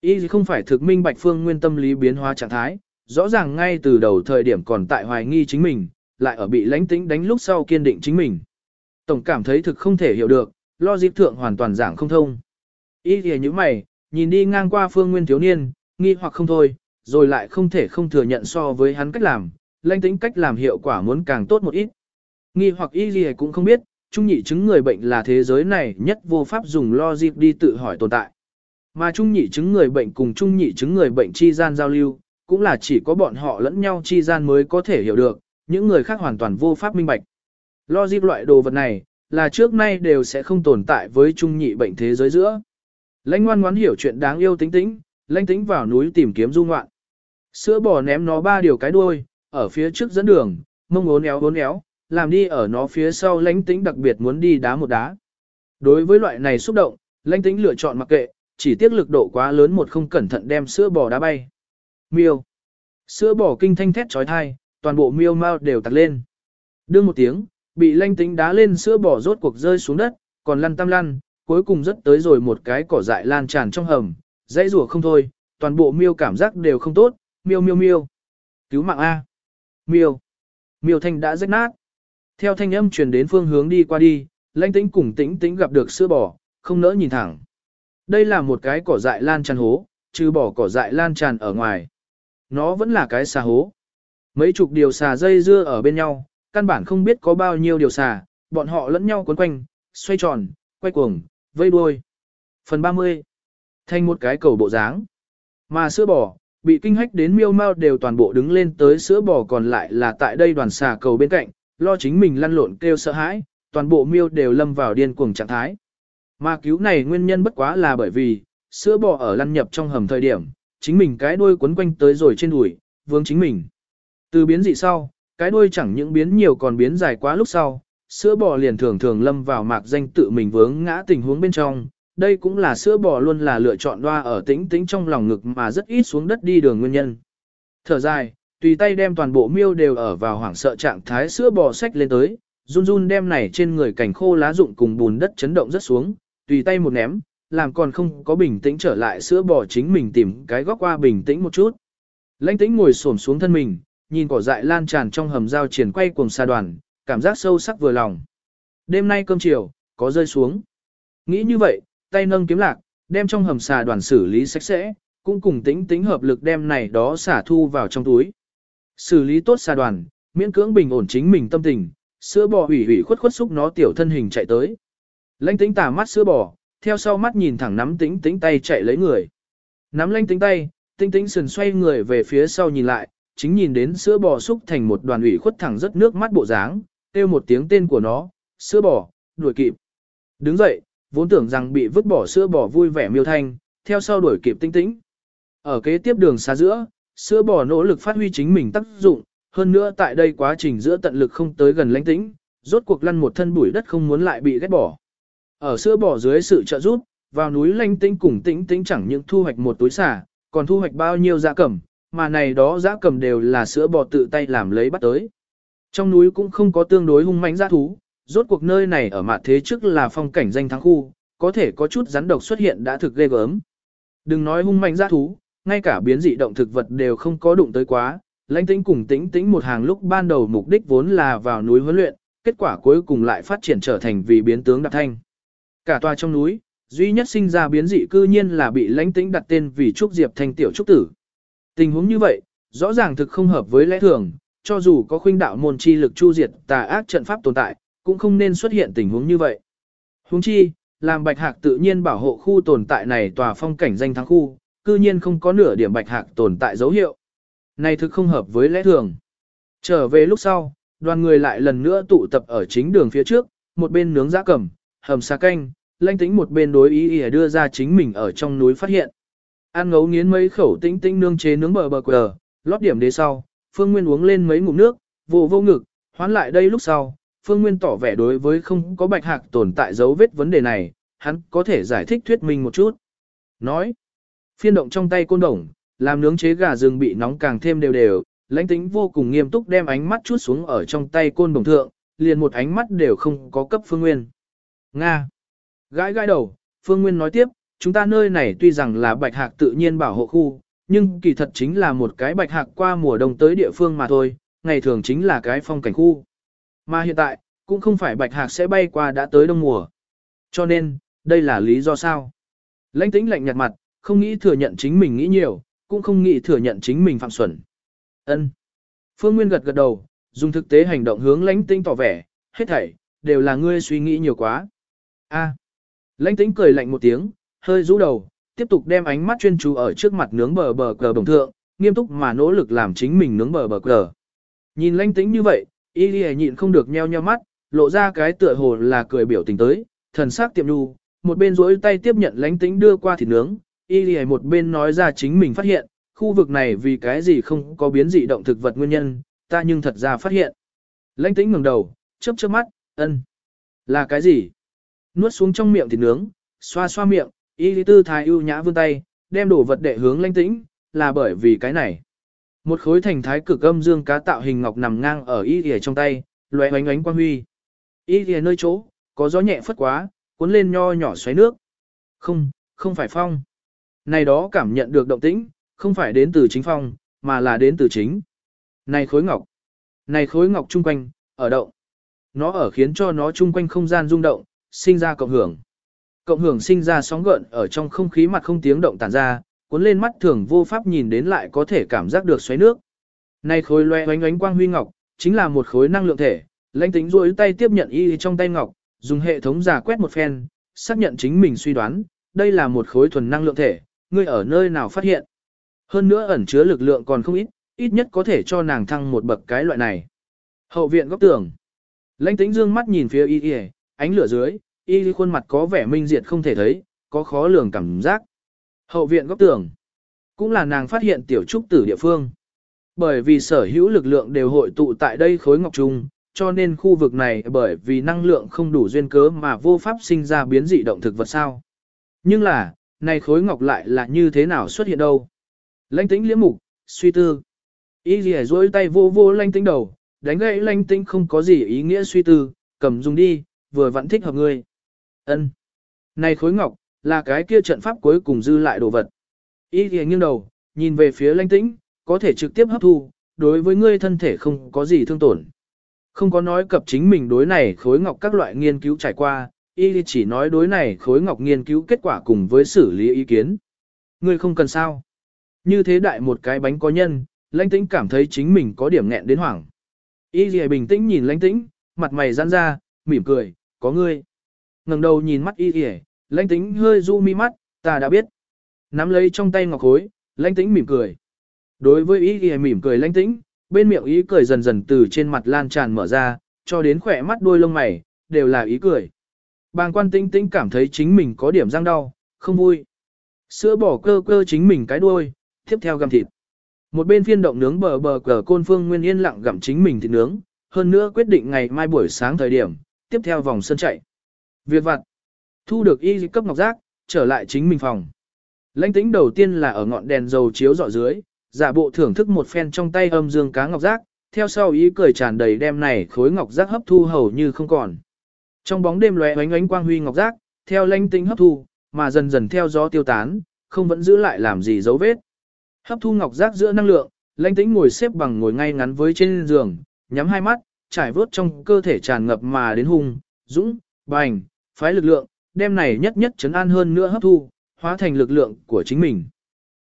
Ý không phải thực minh bạch phương nguyên tâm lý biến hóa trạng thái, rõ ràng ngay từ đầu thời điểm còn tại hoài nghi chính mình, lại ở bị lánh tĩnh đánh lúc sau kiên định chính mình. Tổng cảm thấy thực không thể hiểu được, lo dịp thượng hoàn toàn giảng không thông. Ý thì như mày, nhìn đi ngang qua phương nguyên thiếu niên, nghi hoặc không thôi, rồi lại không thể không thừa nhận so với hắn cách làm, lãnh tĩnh cách làm hiệu quả muốn càng tốt một ít. Nghi hoặc y gì cũng không biết, trung nhị chứng người bệnh là thế giới này nhất vô pháp dùng logic đi tự hỏi tồn tại. Mà trung nhị chứng người bệnh cùng trung nhị chứng người bệnh chi gian giao lưu, cũng là chỉ có bọn họ lẫn nhau chi gian mới có thể hiểu được, những người khác hoàn toàn vô pháp minh bạch. Logic loại đồ vật này, là trước nay đều sẽ không tồn tại với trung nhị bệnh thế giới giữa. Lãnh ngoan ngoãn hiểu chuyện đáng yêu tính tĩnh, lãnh tĩnh vào núi tìm kiếm du ngoạn. Sữa bò ném nó ba điều cái đuôi, ở phía trước dẫn đường, mông ốn éo ốn éo, làm đi ở nó phía sau lãnh tĩnh đặc biệt muốn đi đá một đá. Đối với loại này xúc động, lãnh tĩnh lựa chọn mặc kệ, chỉ tiếc lực độ quá lớn một không cẩn thận đem sữa bò đá bay. Miêu. Sữa bò kinh thanh thét trói thai, toàn bộ miêu mau đều tặc lên. Đương một tiếng, bị lãnh tĩnh đá lên sữa bò rốt cuộc rơi xuống đất, còn lăn tam lăn, cuối cùng rất tới rồi một cái cỏ dại lan tràn trong hầm, dãy rủa không thôi, toàn bộ miêu cảm giác đều không tốt, miêu miêu miêu. Cứu mạng A. Miêu. Miêu thanh đã rách nát. Theo thanh âm truyền đến phương hướng đi qua đi, lãnh tĩnh cùng tĩnh tĩnh gặp được sữa bò, không nỡ nhìn thẳng. Đây là một cái cỏ dại lan tràn hố, trừ bỏ cỏ dại lan tràn ở ngoài. Nó vẫn là cái xà hố. Mấy chục điều xà dây dưa ở bên nhau, căn bản không biết có bao nhiêu điều xà, bọn họ lẫn nhau quấn quanh, xoay tròn, quay cuồng, vây đuôi. Phần 30. Thành một cái cầu bộ dáng. Mà sữa bò, bị kinh hách đến miêu mau đều toàn bộ đứng lên tới sữa bò còn lại là tại đây đoàn xà cầu bên cạnh, lo chính mình lăn lộn kêu sợ hãi, toàn bộ miêu đều lâm vào điên cuồng trạng thái. Mà cứu này nguyên nhân bất quá là bởi vì, sữa bò ở lăn nhập trong hầm thời điểm, chính mình cái đuôi quấn quanh tới rồi trên đùi, vướng chính mình. Từ biến dị sau, cái đuôi chẳng những biến nhiều còn biến dài quá lúc sau, sữa bò liền thường thường lâm vào mạc danh tự mình vướng ngã tình huống bên trong. Đây cũng là sữa bò luôn là lựa chọn đoa ở tĩnh tĩnh trong lòng ngực mà rất ít xuống đất đi đường nguyên nhân. Thở dài, tùy tay đem toàn bộ miêu đều ở vào hoảng sợ trạng thái sữa bò sách lên tới, run run đem này trên người cảnh khô lá rụng cùng bùn đất chấn động rất xuống, tùy tay một ném, làm còn không có bình tĩnh trở lại sữa bò chính mình tìm cái góc qua bình tĩnh một chút. Lãnh tĩnh ngồi xổm xuống thân mình, nhìn cỏ dại lan tràn trong hầm dao triển quay cuồng xa đoàn, cảm giác sâu sắc vừa lòng. Đêm nay cơm chiều, có rơi xuống. Nghĩ như vậy, tay nâng kiếm lạc, đem trong hầm xà đoàn xử lý sạch sẽ, cũng cùng tính tính hợp lực đem này đó xả thu vào trong túi. Xử lý tốt xà đoàn, miễn cưỡng bình ổn chính mình tâm tình, sữa bò hủy hủy khuất khuất xúc nó tiểu thân hình chạy tới. Lãnh tính tà mắt sữa bò, theo sau mắt nhìn thẳng nắm tĩnh tĩnh tay chạy lấy người. Nắm lãnh tĩnh tay, tĩnh tĩnh sườn xoay người về phía sau nhìn lại, chính nhìn đến sữa bò xúc thành một đoàn ủy khuất thẳng rất nước mắt bộ dáng, kêu một tiếng tên của nó, sữa bò, đuổi kịp. Đứng dậy, vốn tưởng rằng bị vứt bỏ sữa bò vui vẻ miêu thanh, theo sau đuổi kịp tinh tĩnh. Ở kế tiếp đường xa giữa, sữa bò nỗ lực phát huy chính mình tác dụng, hơn nữa tại đây quá trình giữa tận lực không tới gần lãnh tĩnh, rốt cuộc lăn một thân bụi đất không muốn lại bị ghét bỏ. Ở sữa bò dưới sự trợ giúp, vào núi lãnh tĩnh cùng tĩnh tĩnh chẳng những thu hoạch một túi xả, còn thu hoạch bao nhiêu giá cầm, mà này đó giá cầm đều là sữa bò tự tay làm lấy bắt tới. Trong núi cũng không có tương đối hung mãnh dã thú, rốt cuộc nơi này ở mặt thế trước là phong cảnh danh thắng khu, có thể có chút rắn độc xuất hiện đã thực ghê gớm. Đừng nói hung mãnh dã thú, ngay cả biến dị động thực vật đều không có đụng tới quá, lãnh tĩnh cùng tĩnh tĩnh một hàng lúc ban đầu mục đích vốn là vào núi huấn luyện, kết quả cuối cùng lại phát triển trở thành vì biến tướng đạp thanh. Cả tòa trong núi, duy nhất sinh ra biến dị cư nhiên là bị lãnh tĩnh đặt tên vì Trúc Diệp Thanh tiểu trúc tử. Tình huống như vậy, rõ ràng thực không hợp với lẽ thường, cho dù có khuynh đạo môn chi lực chu diệt tà ác trận pháp tồn tại, cũng không nên xuất hiện tình huống như vậy. Huống chi, làm bạch hạc tự nhiên bảo hộ khu tồn tại này tòa phong cảnh danh thắng khu, cư nhiên không có nửa điểm bạch hạc tồn tại dấu hiệu. Này thực không hợp với lẽ thường. Trở về lúc sau, đoàn người lại lần nữa tụ tập ở chính đường phía trước, một bên nướng giã cầm, hầm xà canh, lanh tĩnh một bên đối ý ý đưa ra chính mình ở trong núi phát hiện. Ăn ngấu nghiến mấy khẩu tĩnh tĩnh nương chế nướng bờ bờ quờ, lót điểm đế sau, Phương Nguyên uống lên mấy ngụm nước, vô vô ngực, hoán lại đây lúc sau, Phương Nguyên tỏ vẻ đối với không có bạch hạc tồn tại dấu vết vấn đề này, hắn có thể giải thích thuyết minh một chút. Nói, phiên động trong tay côn đồng, làm nướng chế gà rừng bị nóng càng thêm đều đều, lãnh tính vô cùng nghiêm túc đem ánh mắt chút xuống ở trong tay côn đồng thượng, liền một ánh mắt đều không có cấp Phương Nguyên. Nga. Gãi gãi đầu, Phương Nguyên nói tiếp, chúng ta nơi này tuy rằng là bạch hạc tự nhiên bảo hộ khu, nhưng kỳ thật chính là một cái bạch hạc qua mùa đông tới địa phương mà thôi, ngày thường chính là cái phong cảnh khu. Mà hiện tại, cũng không phải bạch hạc sẽ bay qua đã tới đông mùa. Cho nên, đây là lý do sao? Lãnh tĩnh lạnh nhạt mặt, không nghĩ thừa nhận chính mình nghĩ nhiều, cũng không nghĩ thừa nhận chính mình phạm xuẩn. Ân. Phương Nguyên gật gật đầu, dùng thực tế hành động hướng lãnh tĩnh tỏ vẻ, hết thảy, đều là ngươi suy nghĩ nhiều quá. A. Lãnh tĩnh cười lạnh một tiếng, hơi rũ đầu, tiếp tục đem ánh mắt chuyên chú ở trước mặt nướng bờ bờ cờ đồng thượng, nghiêm túc mà nỗ lực làm chính mình nướng bờ bờ cờ. Nhìn lãnh tĩnh như vậy, y lì nhịn không được nheo nheo mắt, lộ ra cái tựa hồ là cười biểu tình tới, thần sắc tiệm nhu, một bên rỗi tay tiếp nhận lãnh tĩnh đưa qua thịt nướng, y lì một bên nói ra chính mình phát hiện, khu vực này vì cái gì không có biến dị động thực vật nguyên nhân, ta nhưng thật ra phát hiện. Lãnh tĩnh ngẩng đầu, chớp chớp mắt, ân. Là cái gì? Nuốt xuống trong miệng thịt nướng, xoa xoa miệng, y lý tư thái ưu nhã vươn tay, đem đổ vật đệ hướng lãnh tĩnh, là bởi vì cái này. Một khối thành thái cực âm dương cá tạo hình ngọc nằm ngang ở y lìa trong tay, loé ánh ánh quang huy. Y lìa nơi chỗ, có gió nhẹ phất quá, cuốn lên nho nhỏ xoáy nước. Không, không phải phong. Này đó cảm nhận được động tĩnh, không phải đến từ chính phong, mà là đến từ chính. Này khối ngọc. Này khối ngọc chung quanh, ở động. Nó ở khiến cho nó chung quanh không gian rung động, sinh ra cộng hưởng. Cộng hưởng sinh ra sóng gợn ở trong không khí mặt không tiếng động tản ra, cuốn lên mắt thường vô pháp nhìn đến lại có thể cảm giác được xoáy nước. Này khối loe oánh oánh quang huy ngọc, chính là một khối năng lượng thể, lãnh tính duỗi tay tiếp nhận y trong tay ngọc, dùng hệ thống giả quét một phen, xác nhận chính mình suy đoán, đây là một khối thuần năng lượng thể, ngươi ở nơi nào phát hiện. Hơn nữa ẩn chứa lực lượng còn không ít, ít nhất có thể cho nàng thăng một bậc cái loại này. Hậu viện góc tường. Lãnh tính dương mắt nhìn phía y y, ánh lửa dưới, y khuôn mặt có vẻ minh diệt không thể thấy, có khó lường cảm giác. Hậu viện góc tường, cũng là nàng phát hiện tiểu trúc tử địa phương. Bởi vì sở hữu lực lượng đều hội tụ tại đây khối ngọc trung, cho nên khu vực này bởi vì năng lượng không đủ duyên cớ mà vô pháp sinh ra biến dị động thực vật sao. Nhưng là, này khối ngọc lại là như thế nào xuất hiện đâu? Lãnh tĩnh liễm mục, suy tư. Y gì dối tay vô vô lãnh tĩnh đầu, đánh gãy lãnh tĩnh không có gì ý nghĩa suy tư, cầm dùng đi, vừa vẫn thích hợp ngươi. Ân. Này khối ngọc, là cái kia trận pháp cuối cùng dư lại đồ vật. Y thì nghiêng đầu, nhìn về phía lãnh tĩnh, có thể trực tiếp hấp thu, đối với ngươi thân thể không có gì thương tổn. Không có nói cập chính mình đối này khối ngọc các loại nghiên cứu trải qua, y chỉ nói đối này khối ngọc nghiên cứu kết quả cùng với xử lý ý kiến. Ngươi không cần sao. Như thế đại một cái bánh có nhân, lãnh tĩnh cảm thấy chính mình có điểm nghẹn đến hoảng. Y gì bình tĩnh nhìn lãnh tĩnh, mặt mày giãn ra, mỉm cười, có ngươi ngẩng đầu nhìn mắt y ỉa lãnh tĩnh hơi du mi mắt, ta đã biết. Nắm lấy trong tay ngọc khối, lãnh tĩnh mỉm cười. Đối với y ỉa mỉm cười lãnh tĩnh, bên miệng ý cười dần dần từ trên mặt lan tràn mở ra, cho đến khỏe mắt đuôi lông mày, đều là ý cười. Bàng quan tĩnh tĩnh cảm thấy chính mình có điểm răng đau, không vui. Sữa bỏ cơ cơ chính mình cái đuôi, tiếp theo gặm thịt. Một bên phiên động nướng bờ bờ cờ côn phương nguyên yên lặng gặm chính mình thịt nướng, hơn nữa quyết định ngày mai buổi sáng thời điểm, tiếp theo vòng sân chạy. Việc vặt, thu được y cấp ngọc giác, trở lại chính mình phòng. Lãnh tĩnh đầu tiên là ở ngọn đèn dầu chiếu dọ dưới, giả bộ thưởng thức một phen trong tay âm dương cá ngọc giác, theo sau ý cười tràn đầy đem này khối ngọc giác hấp thu hầu như không còn. Trong bóng đêm lóe ánh ánh quang huy ngọc giác, theo lãnh tĩnh hấp thu, mà dần dần theo gió tiêu tán, không vẫn giữ lại làm gì dấu vết. Hấp thu ngọc giác giữa năng lượng, lãnh tĩnh ngồi xếp bằng ngồi ngay ngắn với trên giường, nhắm hai mắt, trải vớt trong cơ thể tràn ngập mà đến hung, dũng, bành, phái lực lượng, đem này nhất nhất chấn an hơn nữa hấp thu, hóa thành lực lượng của chính mình.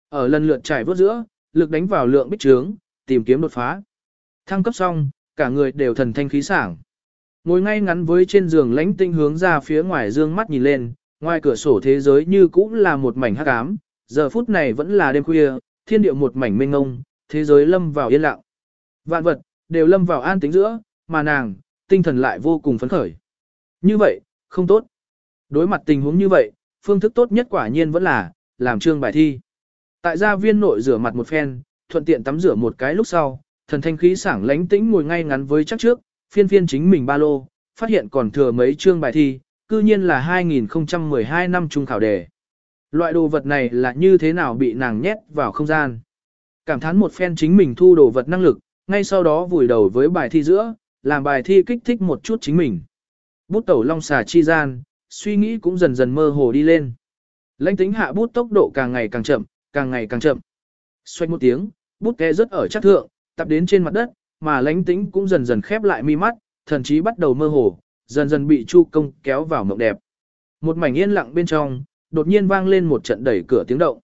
Ở lần lượt trải vớt giữa, lực đánh vào lượng bích trướng, tìm kiếm đột phá. Thăng cấp xong, cả người đều thần thanh khí sảng. Ngồi ngay ngắn với trên giường lãnh tinh hướng ra phía ngoài dương mắt nhìn lên, ngoài cửa sổ thế giới như cũng là một mảnh hắc ám, giờ phút này vẫn là đêm khuya, thiên địa một mảnh mênh ngông, thế giới lâm vào yên lặng. Vạn vật, đều lâm vào an tĩnh giữa, mà nàng, tinh thần lại vô cùng phấn khởi. Như vậy, không tốt. Đối mặt tình huống như vậy, phương thức tốt nhất quả nhiên vẫn là, làm trương bài thi. Tại gia viên nội rửa mặt một phen, thuận tiện tắm rửa một cái lúc sau, thần thanh khí sảng lánh tĩnh ngồi ngay ngắn với chắc trước, phiên phiên chính mình ba lô, phát hiện còn thừa mấy chương bài thi, cư nhiên là 2012 năm trung khảo đề. Loại đồ vật này là như thế nào bị nàng nhét vào không gian. Cảm thán một phen chính mình thu đồ vật năng lực, ngay sau đó vùi đầu với bài thi giữa, làm bài thi kích thích một chút chính mình. Bút tẩu long xà chi gian, suy nghĩ cũng dần dần mơ hồ đi lên. Lãnh tính hạ bút tốc độ càng ngày càng chậm, càng ngày càng chậm. Xoay một tiếng, bút kẽ rớt ở chắc thượng, tập đến trên mặt đất, mà lãnh tính cũng dần dần khép lại mi mắt, thần chí bắt đầu mơ hồ, dần dần bị Chu Công kéo vào mộng đẹp. Một mảnh yên lặng bên trong, đột nhiên vang lên một trận đẩy cửa tiếng động.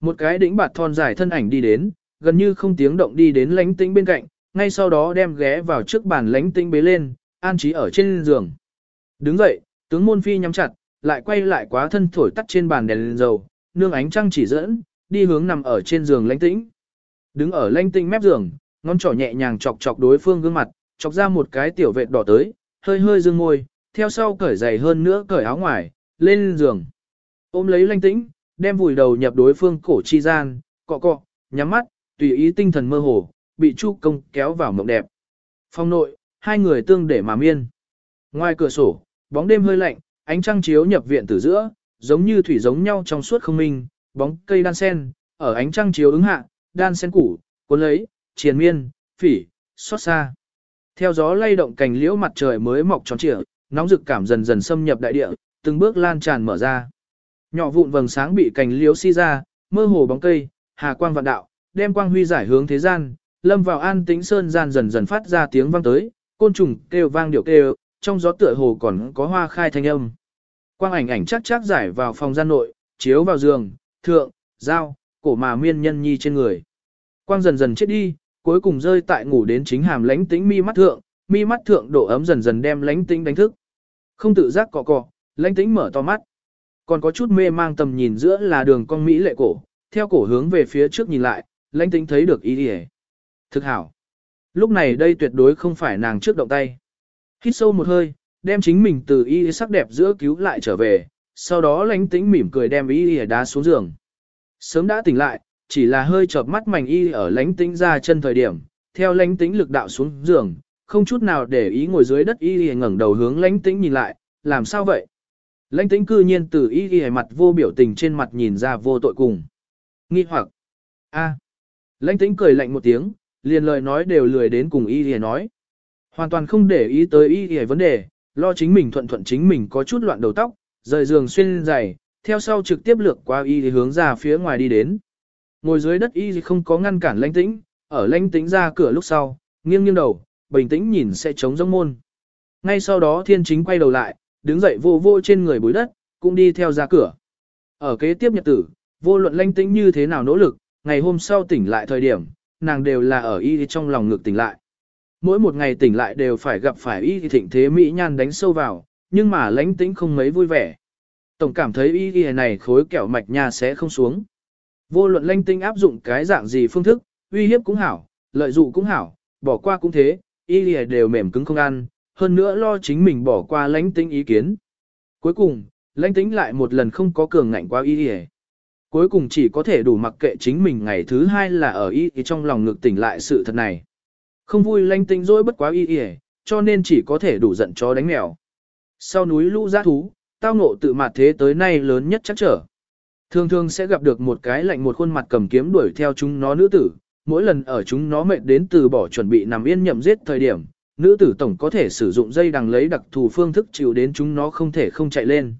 Một cái đỉnh bạt thon dài thân ảnh đi đến, gần như không tiếng động đi đến lãnh tĩnh bên cạnh, ngay sau đó đem ghé vào trước bàn lãnh tĩnh bế lên, an trí ở trên giường. Đứng dậy, tướng môn phi nhắm chặt, lại quay lại quá thân thổi tắt trên bàn đèn lên dầu, nương ánh trăng chỉ dẫn, đi hướng nằm ở trên giường lãnh tĩnh. Đứng ở lãnh tĩnh mép giường, ngón trỏ nhẹ nhàng chọc chọc đối phương gương mặt, chọc ra một cái tiểu vệt đỏ tới, hơi hơi dương môi, theo sau cởi giày hơn nữa cởi áo ngoài, lên giường. Ôm lấy lãnh tĩnh, đem vùi đầu nhập đối phương cổ chi gian, cọ cọ, nhắm mắt, tùy ý tinh thần mơ hồ, bị Chu Công kéo vào mộng đẹp. Phong nội, hai người tương để mà miên. Ngoài cửa sổ, bóng đêm hơi lạnh, ánh trăng chiếu nhập viện từ giữa, giống như thủy giống nhau trong suốt không minh, bóng cây đan sen, ở ánh trăng chiếu ứng hạ, đan sen củ, cuốn lấy, triền miên, phỉ, xót xa. Theo gió lay động cành liễu mặt trời mới mọc tròn trịa, nóng rực cảm dần dần xâm nhập đại địa, từng bước lan tràn mở ra. Nhỏ vụn vầng sáng bị cành liễu si ra, mơ hồ bóng cây, hà quang vạn đạo, đem quang huy giải hướng thế gian, lâm vào an tĩnh sơn gian dần dần phát ra tiếng vang tới, côn trùng kêu vang điệu kêu, trong gió tựa hồ còn có hoa khai thanh âm. Quang ảnh ảnh chắc chắc giải vào phòng gian nội, chiếu vào giường, thượng, dao, cổ mà miên nhân nhi trên người. Quang dần dần chết đi, cuối cùng rơi tại ngủ đến chính hàm lánh tĩnh mi mắt thượng, mi mắt thượng độ ấm dần dần đem lánh tĩnh đánh thức. Không tự giác cọ cọ, lánh tĩnh mở to mắt. Còn có chút mê mang tầm nhìn giữa là đường con Mỹ lệ cổ, theo cổ hướng về phía trước nhìn lại, lãnh tĩnh thấy được ý đi Thực hảo. Lúc này đây tuyệt đối không phải nàng trước động tay. Hít sâu một hơi, đem chính mình từ y sắc đẹp giữa cứu lại trở về, sau đó lãnh tĩnh mỉm cười đem y đá xuống giường. Sớm đã tỉnh lại, chỉ là hơi chợp mắt mảnh y ở lãnh tĩnh ra chân thời điểm, theo lãnh tĩnh lực đạo xuống giường, không chút nào để ý ngồi dưới đất y ngẩng đầu hướng lãnh tĩnh nhìn lại, làm sao vậy? Lãnh tĩnh cư nhiên từ y y mặt vô biểu tình trên mặt nhìn ra vô tội cùng. Nghi hoặc, a Lãnh tĩnh cười lạnh một tiếng, liền lời nói đều lười đến cùng y y nói. Hoàn toàn không để ý tới y hề vấn đề, lo chính mình thuận thuận chính mình có chút loạn đầu tóc, rời giường xuyên giày, theo sau trực tiếp lược qua y hướng ra phía ngoài đi đến. Ngồi dưới đất y không có ngăn cản lãnh tĩnh, ở lãnh tĩnh ra cửa lúc sau, nghiêng nghiêng đầu, bình tĩnh nhìn sẽ chống giống môn. Ngay sau đó thiên chính quay đầu lại, đứng dậy vô vô trên người bối đất, cũng đi theo ra cửa. Ở kế tiếp nhật tử, vô luận lãnh tĩnh như thế nào nỗ lực, ngày hôm sau tỉnh lại thời điểm, nàng đều là ở y trong lòng ngực tỉnh lại. Mỗi một ngày tỉnh lại đều phải gặp phải y thịnh thế mỹ nhan đánh sâu vào, nhưng mà lãnh tĩnh không mấy vui vẻ. Tổng cảm thấy y y này khối kẹo mạch nha sẽ không xuống. Vô luận lãnh tinh áp dụng cái dạng gì phương thức, uy hiếp cũng hảo, lợi dụng cũng hảo, bỏ qua cũng thế, y y đều mềm cứng không ăn, hơn nữa lo chính mình bỏ qua lãnh tinh ý kiến. Cuối cùng, lãnh tinh lại một lần không có cường ngạnh qua y y. Cuối cùng chỉ có thể đủ mặc kệ chính mình ngày thứ hai là ở y y trong lòng ngực tỉnh lại sự thật này. Không vui lanh tinh dối bất quá y y, cho nên chỉ có thể đủ giận chó đánh mèo. Sau núi lũ giã thú, tao ngộ tự mặt thế tới nay lớn nhất chắc trở. Thường thường sẽ gặp được một cái lạnh một khuôn mặt cầm kiếm đuổi theo chúng nó nữ tử, mỗi lần ở chúng nó mệt đến từ bỏ chuẩn bị nằm yên nhậm giết thời điểm, nữ tử tổng có thể sử dụng dây đằng lấy đặc thù phương thức chịu đến chúng nó không thể không chạy lên.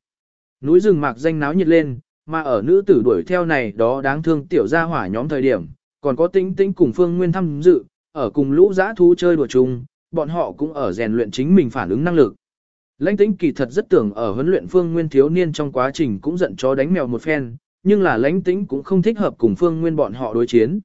Núi rừng mạc danh náo nhiệt lên, mà ở nữ tử đuổi theo này đó đáng thương tiểu gia hỏa nhóm thời điểm, còn có tính tính cùng phương nguyên thăm dự, ở cùng lũ giã thú chơi đùa chung, bọn họ cũng ở rèn luyện chính mình phản ứng năng lực. Lãnh tĩnh kỳ thật rất tưởng ở huấn luyện phương nguyên thiếu niên trong quá trình cũng giận chó đánh mèo một phen, nhưng là lãnh tĩnh cũng không thích hợp cùng phương nguyên bọn họ đối chiến.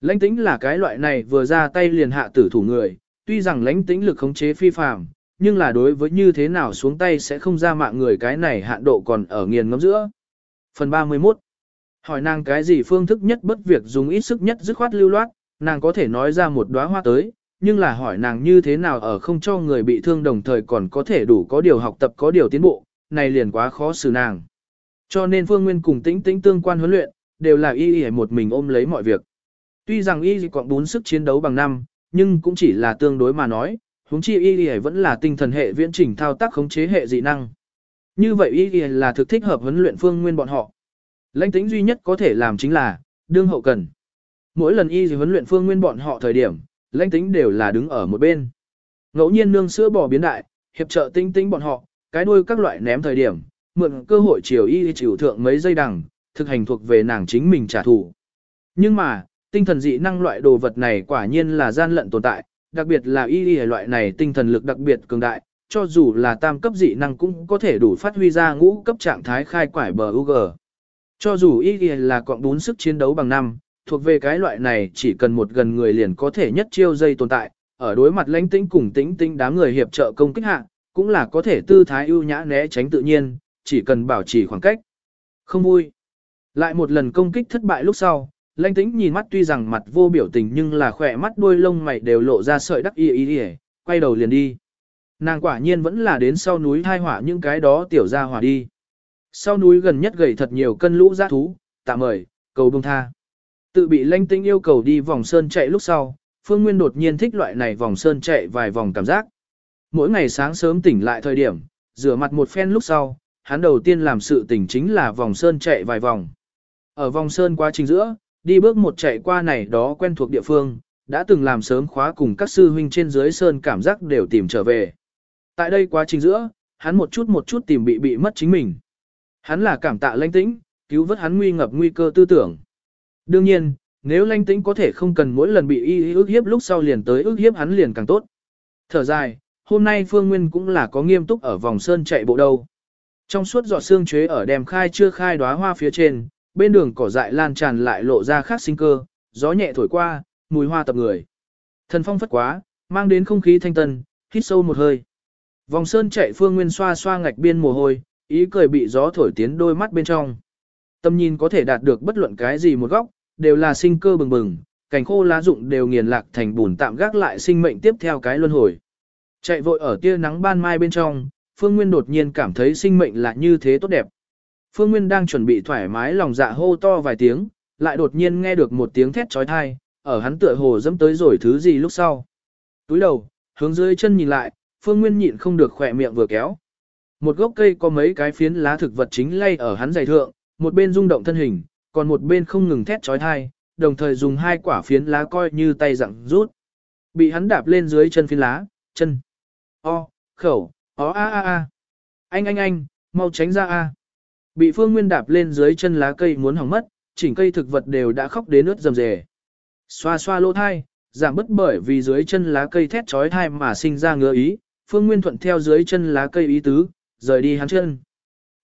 Lãnh tĩnh là cái loại này vừa ra tay liền hạ tử thủ người, tuy rằng lãnh tĩnh lực khống chế phi phàm, nhưng là đối với như thế nào xuống tay sẽ không ra mạng người cái này hạn độ còn ở nghiền ngẫm giữa. Phần 31 Hỏi nàng cái gì phương thức nhất bất việc dùng ít sức nhất dứt khoát lưu loát, nàng có thể nói ra một đóa hoa tới, nhưng là hỏi nàng như thế nào ở không cho người bị thương đồng thời còn có thể đủ có điều học tập có điều tiến bộ, này liền quá khó xử nàng. Cho nên Phương Nguyên cùng tĩnh tĩnh tương quan huấn luyện, đều là y y một mình ôm lấy mọi việc. Tuy rằng y còn bốn sức chiến đấu bằng năm, nhưng cũng chỉ là tương đối mà nói, huống chi y y vẫn là tinh thần hệ viễn trình thao tác khống chế hệ dị năng. Như vậy y y là thực thích hợp huấn luyện Phương Nguyên bọn họ. Lãnh tính duy nhất có thể làm chính là, đương hậu cần. Mỗi lần y huấn luyện Phương Nguyên bọn họ thời điểm, lãnh tính đều là đứng ở một bên. Ngẫu nhiên nương sữa bò biến đại, hiệp trợ tinh tinh bọn họ, cái đuôi các loại ném thời điểm, mượn cơ hội chiều y chịu thượng mấy giây đằng, thực hành thuộc về nàng chính mình trả thù. Nhưng mà, tinh thần dị năng loại đồ vật này quả nhiên là gian lận tồn tại, đặc biệt là y y loại này tinh thần lực đặc biệt cường đại, cho dù là tam cấp dị năng cũng có thể đủ phát huy ra ngũ cấp trạng thái khai quải bờ UG. Cho dù y y là cộng bốn sức chiến đấu bằng năm, thuộc về cái loại này chỉ cần một gần người liền có thể nhất chiêu dây tồn tại, ở đối mặt lãnh tĩnh cùng tĩnh tĩnh đám người hiệp trợ công kích hạ, cũng là có thể tư thái ưu nhã né tránh tự nhiên, chỉ cần bảo trì khoảng cách. Không vui. Lại một lần công kích thất bại lúc sau, lãnh tĩnh nhìn mắt tuy rằng mặt vô biểu tình nhưng là khỏe mắt đôi lông mày đều lộ ra sợi đắc y y y, quay đầu liền đi. Nàng quả nhiên vẫn là đến sau núi thai hỏa những cái đó tiểu ra hỏa đi. Sau núi gần nhất gầy thật nhiều cân lũ giã thú, tạm mời, cầu bông tha. Tự bị lanh tinh yêu cầu đi vòng sơn chạy lúc sau, Phương Nguyên đột nhiên thích loại này vòng sơn chạy vài vòng cảm giác. Mỗi ngày sáng sớm tỉnh lại thời điểm, rửa mặt một phen lúc sau, hắn đầu tiên làm sự tỉnh chính là vòng sơn chạy vài vòng. Ở vòng sơn quá trình giữa, đi bước một chạy qua này đó quen thuộc địa phương, đã từng làm sớm khóa cùng các sư huynh trên dưới sơn cảm giác đều tìm trở về. Tại đây quá trình giữa, hắn một chút một chút tìm bị bị mất chính mình. Hắn là cảm tạ lãnh tĩnh, cứu vớt hắn nguy ngập nguy cơ tư tưởng. Đương nhiên, nếu lanh tĩnh có thể không cần mỗi lần bị y ước hiếp lúc sau liền tới ước hiếp hắn liền càng tốt. Thở dài, hôm nay Phương Nguyên cũng là có nghiêm túc ở vòng sơn chạy bộ đâu. Trong suốt giọt xương chế ở đèm khai chưa khai đóa hoa phía trên, bên đường cỏ dại lan tràn lại lộ ra khác sinh cơ, gió nhẹ thổi qua, mùi hoa tập người. Thần phong phất quá, mang đến không khí thanh tân, hít sâu một hơi. Vòng sơn chạy Phương Nguyên xoa xoa ngạch biên mồ hôi, ý cười bị gió thổi tiến đôi mắt bên trong. Tâm nhìn có thể đạt được bất luận cái gì một góc, đều là sinh cơ bừng bừng, cảnh khô lá rụng đều nghiền lạc thành bùn tạm gác lại sinh mệnh tiếp theo cái luân hồi. Chạy vội ở tia nắng ban mai bên trong, Phương Nguyên đột nhiên cảm thấy sinh mệnh là như thế tốt đẹp. Phương Nguyên đang chuẩn bị thoải mái lòng dạ hô to vài tiếng, lại đột nhiên nghe được một tiếng thét trói thai, ở hắn tựa hồ dẫm tới rồi thứ gì lúc sau. Túi đầu, hướng dưới chân nhìn lại, Phương Nguyên nhịn không được khỏe miệng vừa kéo. Một gốc cây có mấy cái phiến lá thực vật chính lay ở hắn giày thượng, một bên rung động thân hình, còn một bên không ngừng thét trói thai, đồng thời dùng hai quả phiến lá coi như tay dặn rút. Bị hắn đạp lên dưới chân phiến lá, chân. O, khẩu, ó a a a. Anh anh anh, mau tránh ra a. Bị Phương Nguyên đạp lên dưới chân lá cây muốn hỏng mất, chỉnh cây thực vật đều đã khóc đến ướt rầm rề. Xoa xoa lỗ thai, giảm bất bởi vì dưới chân lá cây thét trói thai mà sinh ra ngứa ý, Phương Nguyên thuận theo dưới chân lá cây ý tứ, rời đi hắn chân.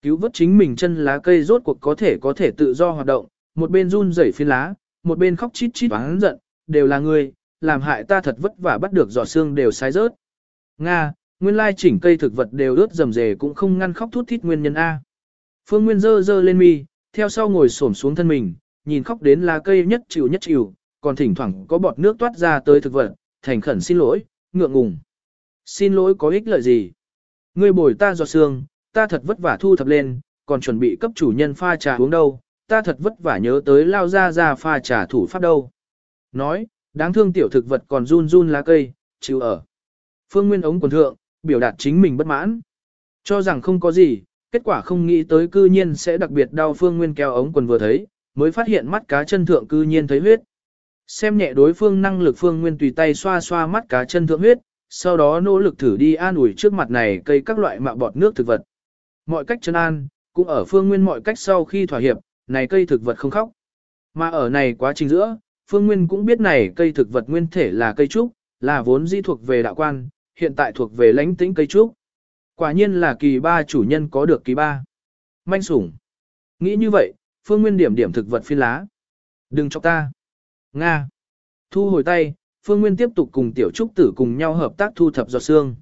Cứu vớt chính mình chân lá cây rốt cuộc có thể có thể tự do hoạt động, một bên run rẩy phiến lá, một bên khóc chít chít oán giận, đều là ngươi, làm hại ta thật vất vả bắt được giọt xương đều sai rớt. Nga, nguyên lai chỉnh cây thực vật đều ướt rầm rề cũng không ngăn khóc thút thít nguyên nhân A. Phương Nguyên dơ dơ lên mi, theo sau ngồi xổm xuống thân mình, nhìn khóc đến lá cây nhất chịu nhất chịu, còn thỉnh thoảng có bọt nước toát ra tới thực vật, thành khẩn xin lỗi, ngượng ngùng. Xin lỗi có ích lợi gì? Ngươi bồi ta giọt xương, ta thật vất vả thu thập lên, còn chuẩn bị cấp chủ nhân pha trà uống đâu, ta thật vất vả nhớ tới lao ra ra pha trà thủ pháp đâu. Nói, đáng thương tiểu thực vật còn run run lá cây, chịu ở. Phương Nguyên ống quần thượng, biểu đạt chính mình bất mãn. Cho rằng không có gì, kết quả không nghĩ tới cư nhiên sẽ đặc biệt đau Phương Nguyên kéo ống quần vừa thấy, mới phát hiện mắt cá chân thượng cư nhiên thấy huyết. Xem nhẹ đối phương năng lực Phương Nguyên tùy tay xoa xoa mắt cá chân thượng huyết, sau đó nỗ lực thử đi an ủi trước mặt này cây các loại mạ bọt nước thực vật. Mọi cách chân an, cũng ở Phương Nguyên mọi cách sau khi thỏa hiệp, này cây thực vật không khóc. Mà ở này quá trình giữa, Phương Nguyên cũng biết này cây thực vật nguyên thể là cây trúc, là vốn di thuộc về đạo quan, hiện tại thuộc về lãnh tĩnh cây trúc. Quả nhiên là kỳ ba chủ nhân có được kỳ ba. Manh sủng. Nghĩ như vậy, Phương Nguyên điểm điểm thực vật phiên lá. Đừng cho ta. Nga. Thu hồi tay, Phương Nguyên tiếp tục cùng tiểu trúc tử cùng nhau hợp tác thu thập giọt xương.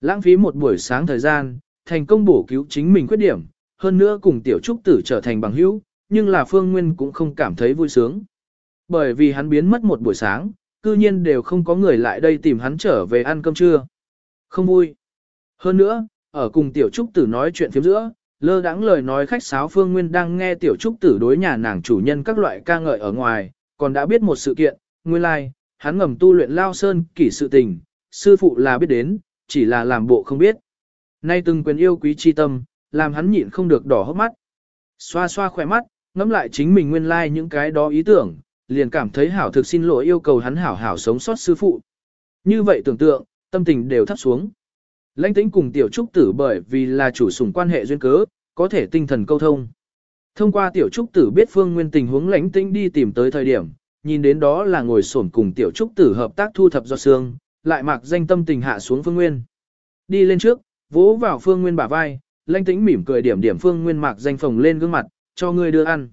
Lãng phí một buổi sáng thời gian, thành công bổ cứu chính mình khuyết điểm, hơn nữa cùng tiểu trúc tử trở thành bằng hữu, nhưng là Phương Nguyên cũng không cảm thấy vui sướng. Bởi vì hắn biến mất một buổi sáng, cư nhiên đều không có người lại đây tìm hắn trở về ăn cơm trưa. Không vui. Hơn nữa, ở cùng tiểu trúc tử nói chuyện phiếm giữa, lơ đãng lời nói khách sáo Phương Nguyên đang nghe tiểu trúc tử đối nhà nàng chủ nhân các loại ca ngợi ở ngoài, còn đã biết một sự kiện, nguyên lai, like, hắn ngầm tu luyện lao sơn kỷ sự tình, sư phụ là biết đến, chỉ là làm bộ không biết. Nay từng quyền yêu quý chi tâm, làm hắn nhịn không được đỏ hốc mắt. Xoa xoa khỏe mắt, ngẫm lại chính mình nguyên lai like những cái đó ý tưởng, liền cảm thấy hảo thực xin lỗi yêu cầu hắn hảo hảo sống sót sư phụ. Như vậy tưởng tượng, tâm tình đều thấp xuống. Lãnh tĩnh cùng tiểu trúc tử bởi vì là chủ sủng quan hệ duyên cớ, có thể tinh thần câu thông. Thông qua tiểu trúc tử biết phương nguyên tình huống lãnh tĩnh đi tìm tới thời điểm, nhìn đến đó là ngồi xổm cùng tiểu trúc tử hợp tác thu thập do xương, lại mặc danh tâm tình hạ xuống phương nguyên. Đi lên trước, vỗ vào phương nguyên bả vai, lanh tĩnh mỉm cười điểm điểm phương nguyên mạc danh phồng lên gương mặt, cho ngươi đưa ăn.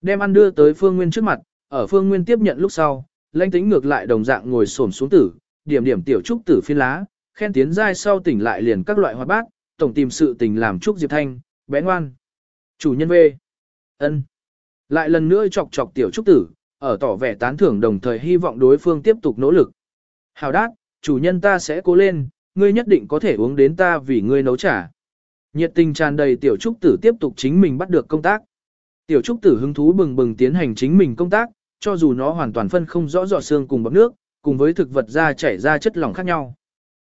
Đem ăn đưa tới phương nguyên trước mặt, ở phương nguyên tiếp nhận lúc sau, lanh tĩnh ngược lại đồng dạng ngồi xổm xuống tử, điểm điểm tiểu trúc tử phiên lá, khen tiến giai sau tỉnh lại liền các loại hoạt bát, tổng tìm sự tình làm trúc diệp thanh, bé ngoan. Chủ nhân về. ân Lại lần nữa chọc chọc tiểu trúc tử, ở tỏ vẻ tán thưởng đồng thời hy vọng đối phương tiếp tục nỗ lực. Hào đát, chủ nhân ta sẽ cố lên, ngươi nhất định có thể uống đến ta vì ngươi nấu trà. Nhiệt tình tràn đầy tiểu trúc tử tiếp tục chính mình bắt được công tác. Tiểu trúc tử hứng thú bừng bừng tiến hành chính mình công tác, cho dù nó hoàn toàn phân không rõ rõ xương cùng bọc nước, cùng với thực vật ra chảy ra chất lỏng khác nhau.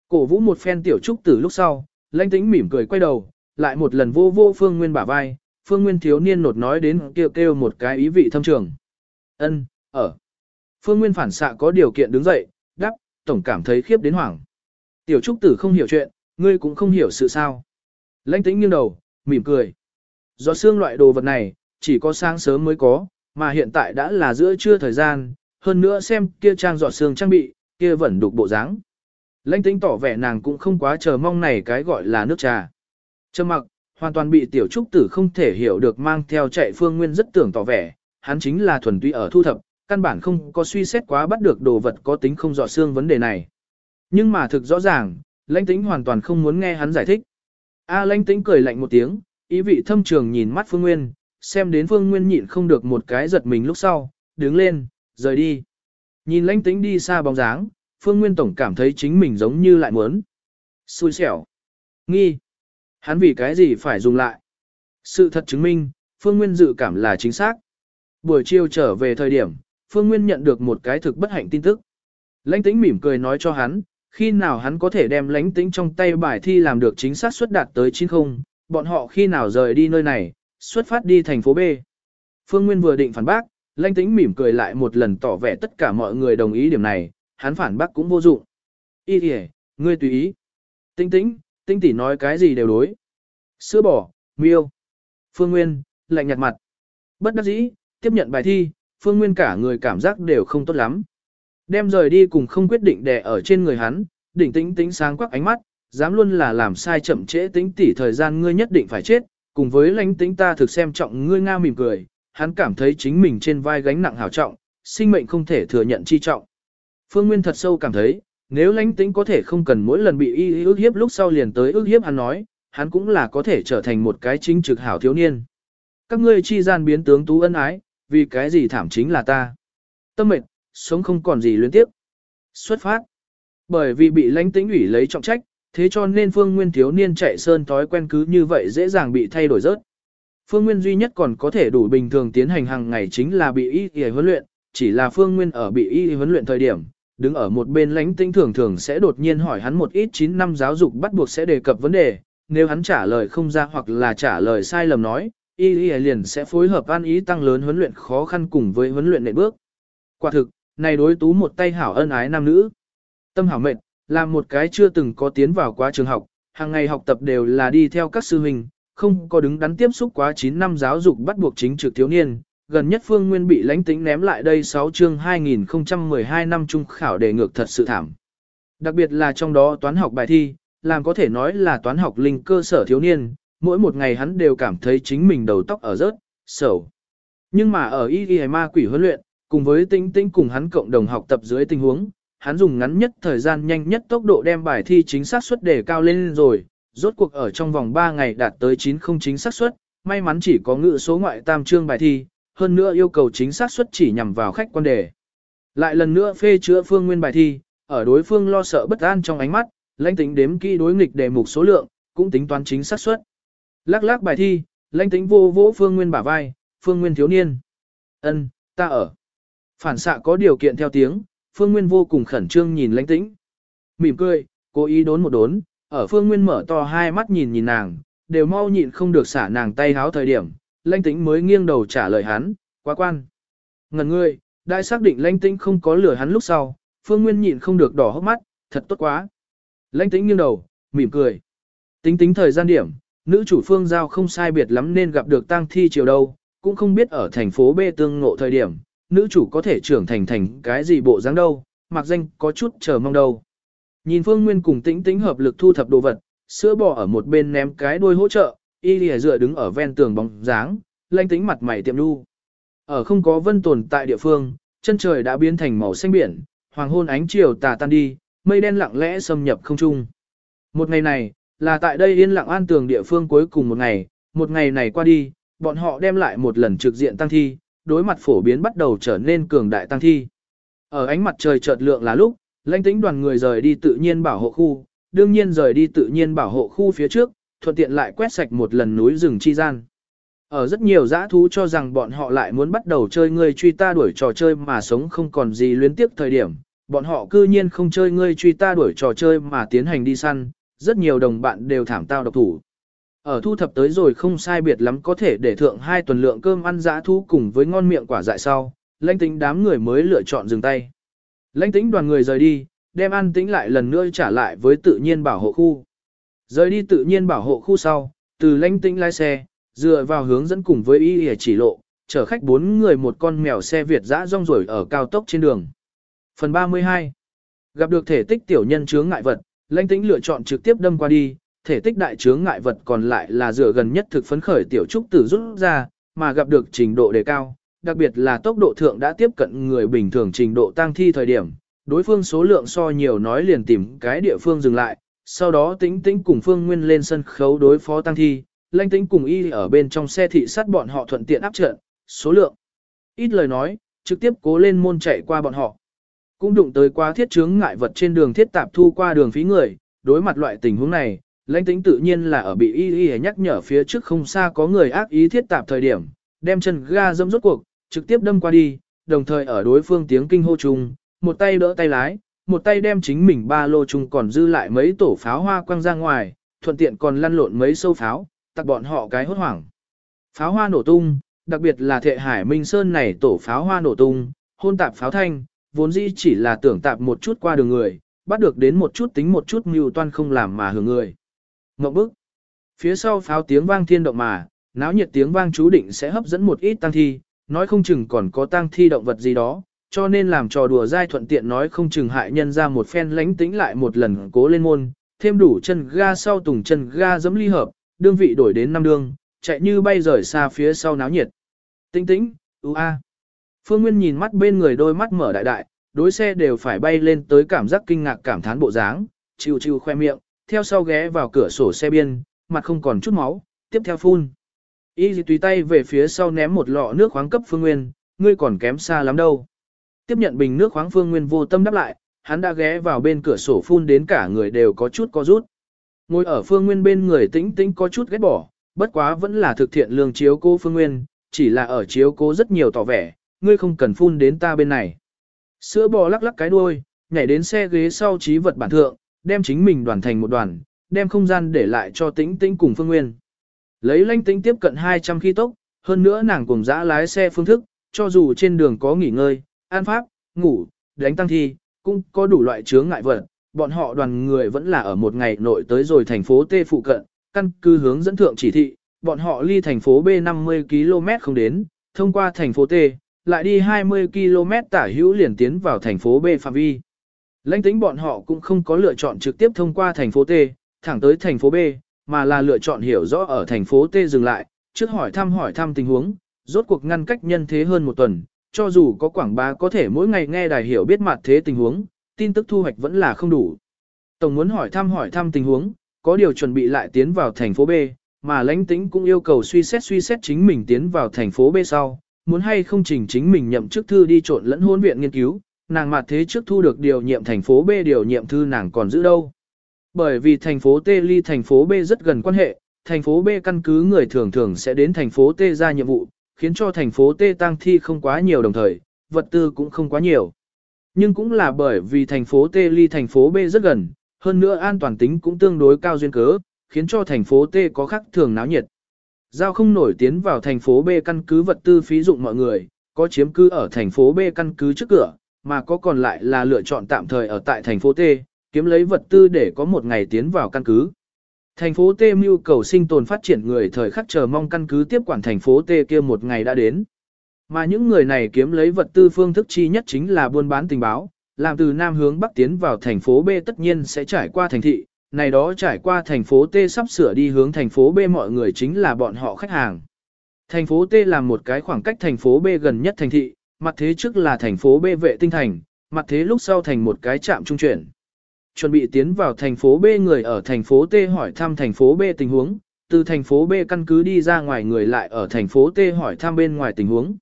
Cổ vũ một phen tiểu trúc tử lúc sau, lãnh tĩnh mỉm cười quay đầu, lại một lần vô vô phương nguyên bả vai, phương nguyên thiếu niên nột nói đến kêu kêu một cái ý vị thâm trường. ân ở. Phương nguyên phản xạ có điều kiện đứng dậy, đáp, tổng cảm thấy khiếp đến hoảng. Tiểu trúc tử không hiểu chuyện, ngươi cũng không hiểu sự sao. Lãnh tĩnh nghiêng đầu, mỉm cười. Do xương loại đồ vật này, chỉ có sáng sớm mới có, mà hiện tại đã là giữa trưa thời gian, hơn nữa xem kia trang giọt xương trang bị, kia vẫn đục bộ dáng. Lãnh tĩnh tỏ vẻ nàng cũng không quá chờ mong này cái gọi là nước trà. Trầm mặc, hoàn toàn bị tiểu trúc tử không thể hiểu được mang theo chạy phương nguyên rất tưởng tỏ vẻ, hắn chính là thuần túy ở thu thập, căn bản không có suy xét quá bắt được đồ vật có tính không rõ xương vấn đề này. Nhưng mà thực rõ ràng, lãnh tĩnh hoàn toàn không muốn nghe hắn giải thích. A lãnh tĩnh cười lạnh một tiếng, ý vị thâm trường nhìn mắt phương nguyên, xem đến phương nguyên nhịn không được một cái giật mình lúc sau, đứng lên, rời đi. Nhìn lãnh tĩnh đi xa bóng dáng, Phương Nguyên Tổng cảm thấy chính mình giống như lại muốn. Xui xẻo. Nghi. Hắn vì cái gì phải dùng lại? Sự thật chứng minh, Phương Nguyên dự cảm là chính xác. Buổi chiều trở về thời điểm, Phương Nguyên nhận được một cái thực bất hạnh tin tức. Lãnh tĩnh mỉm cười nói cho hắn, khi nào hắn có thể đem lánh tĩnh trong tay bài thi làm được chính xác xuất đạt tới 90, bọn họ khi nào rời đi nơi này, xuất phát đi thành phố B. Phương Nguyên vừa định phản bác, lánh tĩnh mỉm cười lại một lần tỏ vẻ tất cả mọi người đồng ý điểm này, hắn phản bác cũng vô dụng. Ý kìa, ngươi tùy ý. Tinh tĩnh, tinh tỷ nói cái gì đều đối. Sữa bỏ, miêu. Phương Nguyên, lạnh nhạt mặt. Bất đắc dĩ, tiếp nhận bài thi, Phương Nguyên cả người cảm giác đều không tốt lắm. Đem rời đi cùng không quyết định đè ở trên người hắn, đỉnh tĩnh tĩnh sáng quắc ánh mắt, dám luôn là làm sai chậm trễ tính tỉ thời gian ngươi nhất định phải chết, cùng với lãnh tĩnh ta thực xem trọng ngươi nga mỉm cười, hắn cảm thấy chính mình trên vai gánh nặng hảo trọng, sinh mệnh không thể thừa nhận chi trọng. Phương Nguyên thật sâu cảm thấy, nếu lãnh tĩnh có thể không cần mỗi lần bị y ước hiếp lúc sau liền tới ước hiếp hắn nói, hắn cũng là có thể trở thành một cái chính trực hảo thiếu niên. Các ngươi chi gian biến tướng tú ân ái, vì cái gì thảm chính là ta. Tâm mệt, sống không còn gì luyến tiếp. Xuất phát. Bởi vì bị lãnh tĩnh ủy lấy trọng trách, thế cho nên Phương Nguyên thiếu niên chạy sơn thói quen cứ như vậy dễ dàng bị thay đổi rớt. Phương Nguyên duy nhất còn có thể đủ bình thường tiến hành hàng ngày chính là bị y y huấn luyện, chỉ là Phương Nguyên ở bị y huấn luyện thời điểm, đứng ở một bên lãnh tĩnh thường thường sẽ đột nhiên hỏi hắn một ít 9 năm giáo dục bắt buộc sẽ đề cập vấn đề, nếu hắn trả lời không ra hoặc là trả lời sai lầm nói, y y liền sẽ phối hợp an ý tăng lớn huấn luyện khó khăn cùng với huấn luyện nệ bước. Quả thực, này đối tú một tay hảo ân ái nam nữ. Tâm hảo mệnh, làm một cái chưa từng có tiến vào quá trường học, hàng ngày học tập đều là đi theo các sư huynh, không có đứng đắn tiếp xúc quá 9 năm giáo dục bắt buộc chính trực thiếu niên. Gần nhất Phương Nguyên bị lãnh tính ném lại đây 6 chương 2012 năm trung khảo đề ngược thật sự thảm. Đặc biệt là trong đó toán học bài thi, làm có thể nói là toán học linh cơ sở thiếu niên, mỗi một ngày hắn đều cảm thấy chính mình đầu tóc ở rớt, sầu. Nhưng mà ở y y ma quỷ huấn luyện, cùng với tinh tinh cùng hắn cộng đồng học tập dưới tình huống, hắn dùng ngắn nhất thời gian nhanh nhất tốc độ đem bài thi chính xác suất đề cao lên rồi, rốt cuộc ở trong vòng 3 ngày đạt tới 90 chính xác suất, may mắn chỉ có ngữ số ngoại tam chương bài thi, hơn nữa yêu cầu chính xác suất chỉ nhằm vào khách quan đề. Lại lần nữa phê chữa phương nguyên bài thi, ở đối phương lo sợ bất an trong ánh mắt, lãnh tính đếm kỹ đối nghịch đề mục số lượng, cũng tính toán chính xác suất. Lắc lắc bài thi, lãnh tính vô vỗ phương nguyên bả vai, phương nguyên thiếu niên. ân ta ở. Phản xạ có điều kiện theo tiếng, Phương Nguyên vô cùng khẩn trương nhìn lãnh tĩnh. Mỉm cười, cố ý đốn một đốn, ở Phương Nguyên mở to hai mắt nhìn nhìn nàng, đều mau nhịn không được xả nàng tay háo thời điểm, lãnh tĩnh mới nghiêng đầu trả lời hắn, quá quan. Ngần ngươi, đại xác định lãnh tĩnh không có lửa hắn lúc sau, Phương Nguyên nhịn không được đỏ hốc mắt, thật tốt quá. Lãnh tĩnh nghiêng đầu, mỉm cười. Tính tính thời gian điểm, nữ chủ Phương Giao không sai biệt lắm nên gặp được tang thi chiều đâu, cũng không biết ở thành phố B tương ngộ thời điểm, nữ chủ có thể trưởng thành thành cái gì bộ dáng đâu, mặc danh có chút chờ mong đâu. Nhìn Phương Nguyên cùng tĩnh tĩnh hợp lực thu thập đồ vật, sữa bò ở một bên ném cái đuôi hỗ trợ, y lìa dựa đứng ở ven tường bóng dáng, lanh tĩnh mặt mày tiệm đu. Ở không có vân tồn tại địa phương, chân trời đã biến thành màu xanh biển, hoàng hôn ánh chiều tà tan đi, mây đen lặng lẽ xâm nhập không trung. Một ngày này, là tại đây yên lặng an tường địa phương cuối cùng một ngày, một ngày này qua đi, bọn họ đem lại một lần trực diện tăng thi, đối mặt phổ biến bắt đầu trở nên cường đại tăng thi. Ở ánh mặt trời chợt lượng là lúc, lãnh tĩnh đoàn người rời đi tự nhiên bảo hộ khu, đương nhiên rời đi tự nhiên bảo hộ khu phía trước, thuận tiện lại quét sạch một lần núi rừng chi gian. Ở rất nhiều giã thú cho rằng bọn họ lại muốn bắt đầu chơi ngươi truy ta đuổi trò chơi mà sống không còn gì luyến tiếp thời điểm, bọn họ cư nhiên không chơi ngươi truy ta đuổi trò chơi mà tiến hành đi săn, rất nhiều đồng bạn đều thảm tao độc thủ. Ở thu thập tới rồi không sai biệt lắm có thể để thượng hai tuần lượng cơm ăn dã thu cùng với ngon miệng quả dại sau, lãnh tính đám người mới lựa chọn dừng tay. Lãnh tính đoàn người rời đi, đem ăn tính lại lần nữa trả lại với tự nhiên bảo hộ khu. Rời đi tự nhiên bảo hộ khu sau, từ lãnh tính lái xe, dựa vào hướng dẫn cùng với y y chỉ lộ, chở khách bốn người một con mèo xe Việt dã rong rổi ở cao tốc trên đường. Phần 32 Gặp được thể tích tiểu nhân chướng ngại vật, lãnh tính lựa chọn trực tiếp đâm qua đi, thể tích đại chướng ngại vật còn lại là dựa gần nhất thực phấn khởi tiểu trúc tử rút ra, mà gặp được trình độ đề cao, đặc biệt là tốc độ thượng đã tiếp cận người bình thường trình độ tăng thi thời điểm, đối phương số lượng so nhiều nói liền tìm cái địa phương dừng lại, sau đó tính tính cùng phương nguyên lên sân khấu đối phó tăng thi, lanh tính cùng y ở bên trong xe thị sát bọn họ thuận tiện áp trận, số lượng. Ít lời nói, trực tiếp cố lên môn chạy qua bọn họ. Cũng đụng tới qua thiết chướng ngại vật trên đường thiết tạp thu qua đường phí người, đối mặt loại tình huống này, Lãnh tính tự nhiên là ở bị y y nhắc nhở phía trước không xa có người ác ý thiết tạp thời điểm, đem chân ga dâm rốt cuộc, trực tiếp đâm qua đi, đồng thời ở đối phương tiếng kinh hô chung, một tay đỡ tay lái, một tay đem chính mình ba lô chung còn dư lại mấy tổ pháo hoa quăng ra ngoài, thuận tiện còn lăn lộn mấy sâu pháo, tặc bọn họ cái hốt hoảng. Pháo hoa nổ tung, đặc biệt là thệ hải minh sơn này tổ pháo hoa nổ tung, hôn tạp pháo thanh, vốn dĩ chỉ là tưởng tạp một chút qua đường người, bắt được đến một chút tính một chút mưu toan không làm mà hưởng người. Ngọc bức. Phía sau pháo tiếng vang thiên động mà, náo nhiệt tiếng vang chú định sẽ hấp dẫn một ít tăng thi, nói không chừng còn có tăng thi động vật gì đó, cho nên làm trò đùa dai thuận tiện nói không chừng hại nhân ra một phen lánh tính lại một lần cố lên môn, thêm đủ chân ga sau tùng chân ga dẫm ly hợp, đương vị đổi đến năm đương, chạy như bay rời xa phía sau náo nhiệt. Tinh tĩnh, ưu a. Phương Nguyên nhìn mắt bên người đôi mắt mở đại đại, đối xe đều phải bay lên tới cảm giác kinh ngạc cảm thán bộ dáng, chiều chiều khoe miệng, theo sau ghé vào cửa sổ xe biên, mặt không còn chút máu, tiếp theo phun. Y tùy tay về phía sau ném một lọ nước khoáng cấp Phương Nguyên, ngươi còn kém xa lắm đâu. Tiếp nhận bình nước khoáng Phương Nguyên vô tâm đáp lại, hắn đã ghé vào bên cửa sổ phun đến cả người đều có chút co rút. Ngồi ở Phương Nguyên bên người tĩnh tĩnh có chút ghét bỏ, bất quá vẫn là thực thiện lương chiếu cô Phương Nguyên, chỉ là ở chiếu cố rất nhiều tỏ vẻ, ngươi không cần phun đến ta bên này. Sữa bò lắc lắc cái đuôi, nhảy đến xe ghế sau trí vật bản thượng, đem chính mình đoàn thành một đoàn, đem không gian để lại cho tĩnh tĩnh cùng Phương Nguyên. Lấy lanh tĩnh tiếp cận 200 khi tốc, hơn nữa nàng cùng dã lái xe phương thức, cho dù trên đường có nghỉ ngơi, an pháp, ngủ, đánh tăng thi, cũng có đủ loại chướng ngại vật, bọn họ đoàn người vẫn là ở một ngày nội tới rồi thành phố T phụ cận, căn cứ hướng dẫn thượng chỉ thị, bọn họ ly thành phố B 50 km không đến, thông qua thành phố T, lại đi 20 km tả hữu liền tiến vào thành phố B phạm vi. Lãnh tính bọn họ cũng không có lựa chọn trực tiếp thông qua thành phố T, thẳng tới thành phố B, mà là lựa chọn hiểu rõ ở thành phố T dừng lại, trước hỏi thăm hỏi thăm tình huống, rốt cuộc ngăn cách nhân thế hơn một tuần, cho dù có quảng bá có thể mỗi ngày nghe đài hiểu biết mặt thế tình huống, tin tức thu hoạch vẫn là không đủ. Tổng muốn hỏi thăm hỏi thăm tình huống, có điều chuẩn bị lại tiến vào thành phố B, mà lãnh tĩnh cũng yêu cầu suy xét suy xét chính mình tiến vào thành phố B sau, muốn hay không trình chính mình nhậm chức thư đi trộn lẫn hôn viện nghiên cứu, nàng mặt thế trước thu được điều nhiệm thành phố B điều nhiệm thư nàng còn giữ đâu. Bởi vì thành phố T ly thành phố B rất gần quan hệ, thành phố B căn cứ người thường thường sẽ đến thành phố T ra nhiệm vụ, khiến cho thành phố T tăng thi không quá nhiều đồng thời, vật tư cũng không quá nhiều. Nhưng cũng là bởi vì thành phố T ly thành phố B rất gần, hơn nữa an toàn tính cũng tương đối cao duyên cớ, khiến cho thành phố T có khắc thường náo nhiệt. Giao không nổi tiến vào thành phố B căn cứ vật tư phí dụng mọi người, có chiếm cư ở thành phố B căn cứ trước cửa, mà có còn lại là lựa chọn tạm thời ở tại thành phố T, kiếm lấy vật tư để có một ngày tiến vào căn cứ. Thành phố T mưu cầu sinh tồn phát triển người thời khắc chờ mong căn cứ tiếp quản thành phố T kia một ngày đã đến. Mà những người này kiếm lấy vật tư phương thức chi nhất chính là buôn bán tình báo, làm từ Nam hướng Bắc tiến vào thành phố B tất nhiên sẽ trải qua thành thị, này đó trải qua thành phố T sắp sửa đi hướng thành phố B mọi người chính là bọn họ khách hàng. Thành phố T là một cái khoảng cách thành phố B gần nhất thành thị, mặt thế trước là thành phố B vệ tinh thành, mặt thế lúc sau thành một cái trạm trung chuyển. Chuẩn bị tiến vào thành phố B người ở thành phố T hỏi thăm thành phố B tình huống, từ thành phố B căn cứ đi ra ngoài người lại ở thành phố T hỏi thăm bên ngoài tình huống.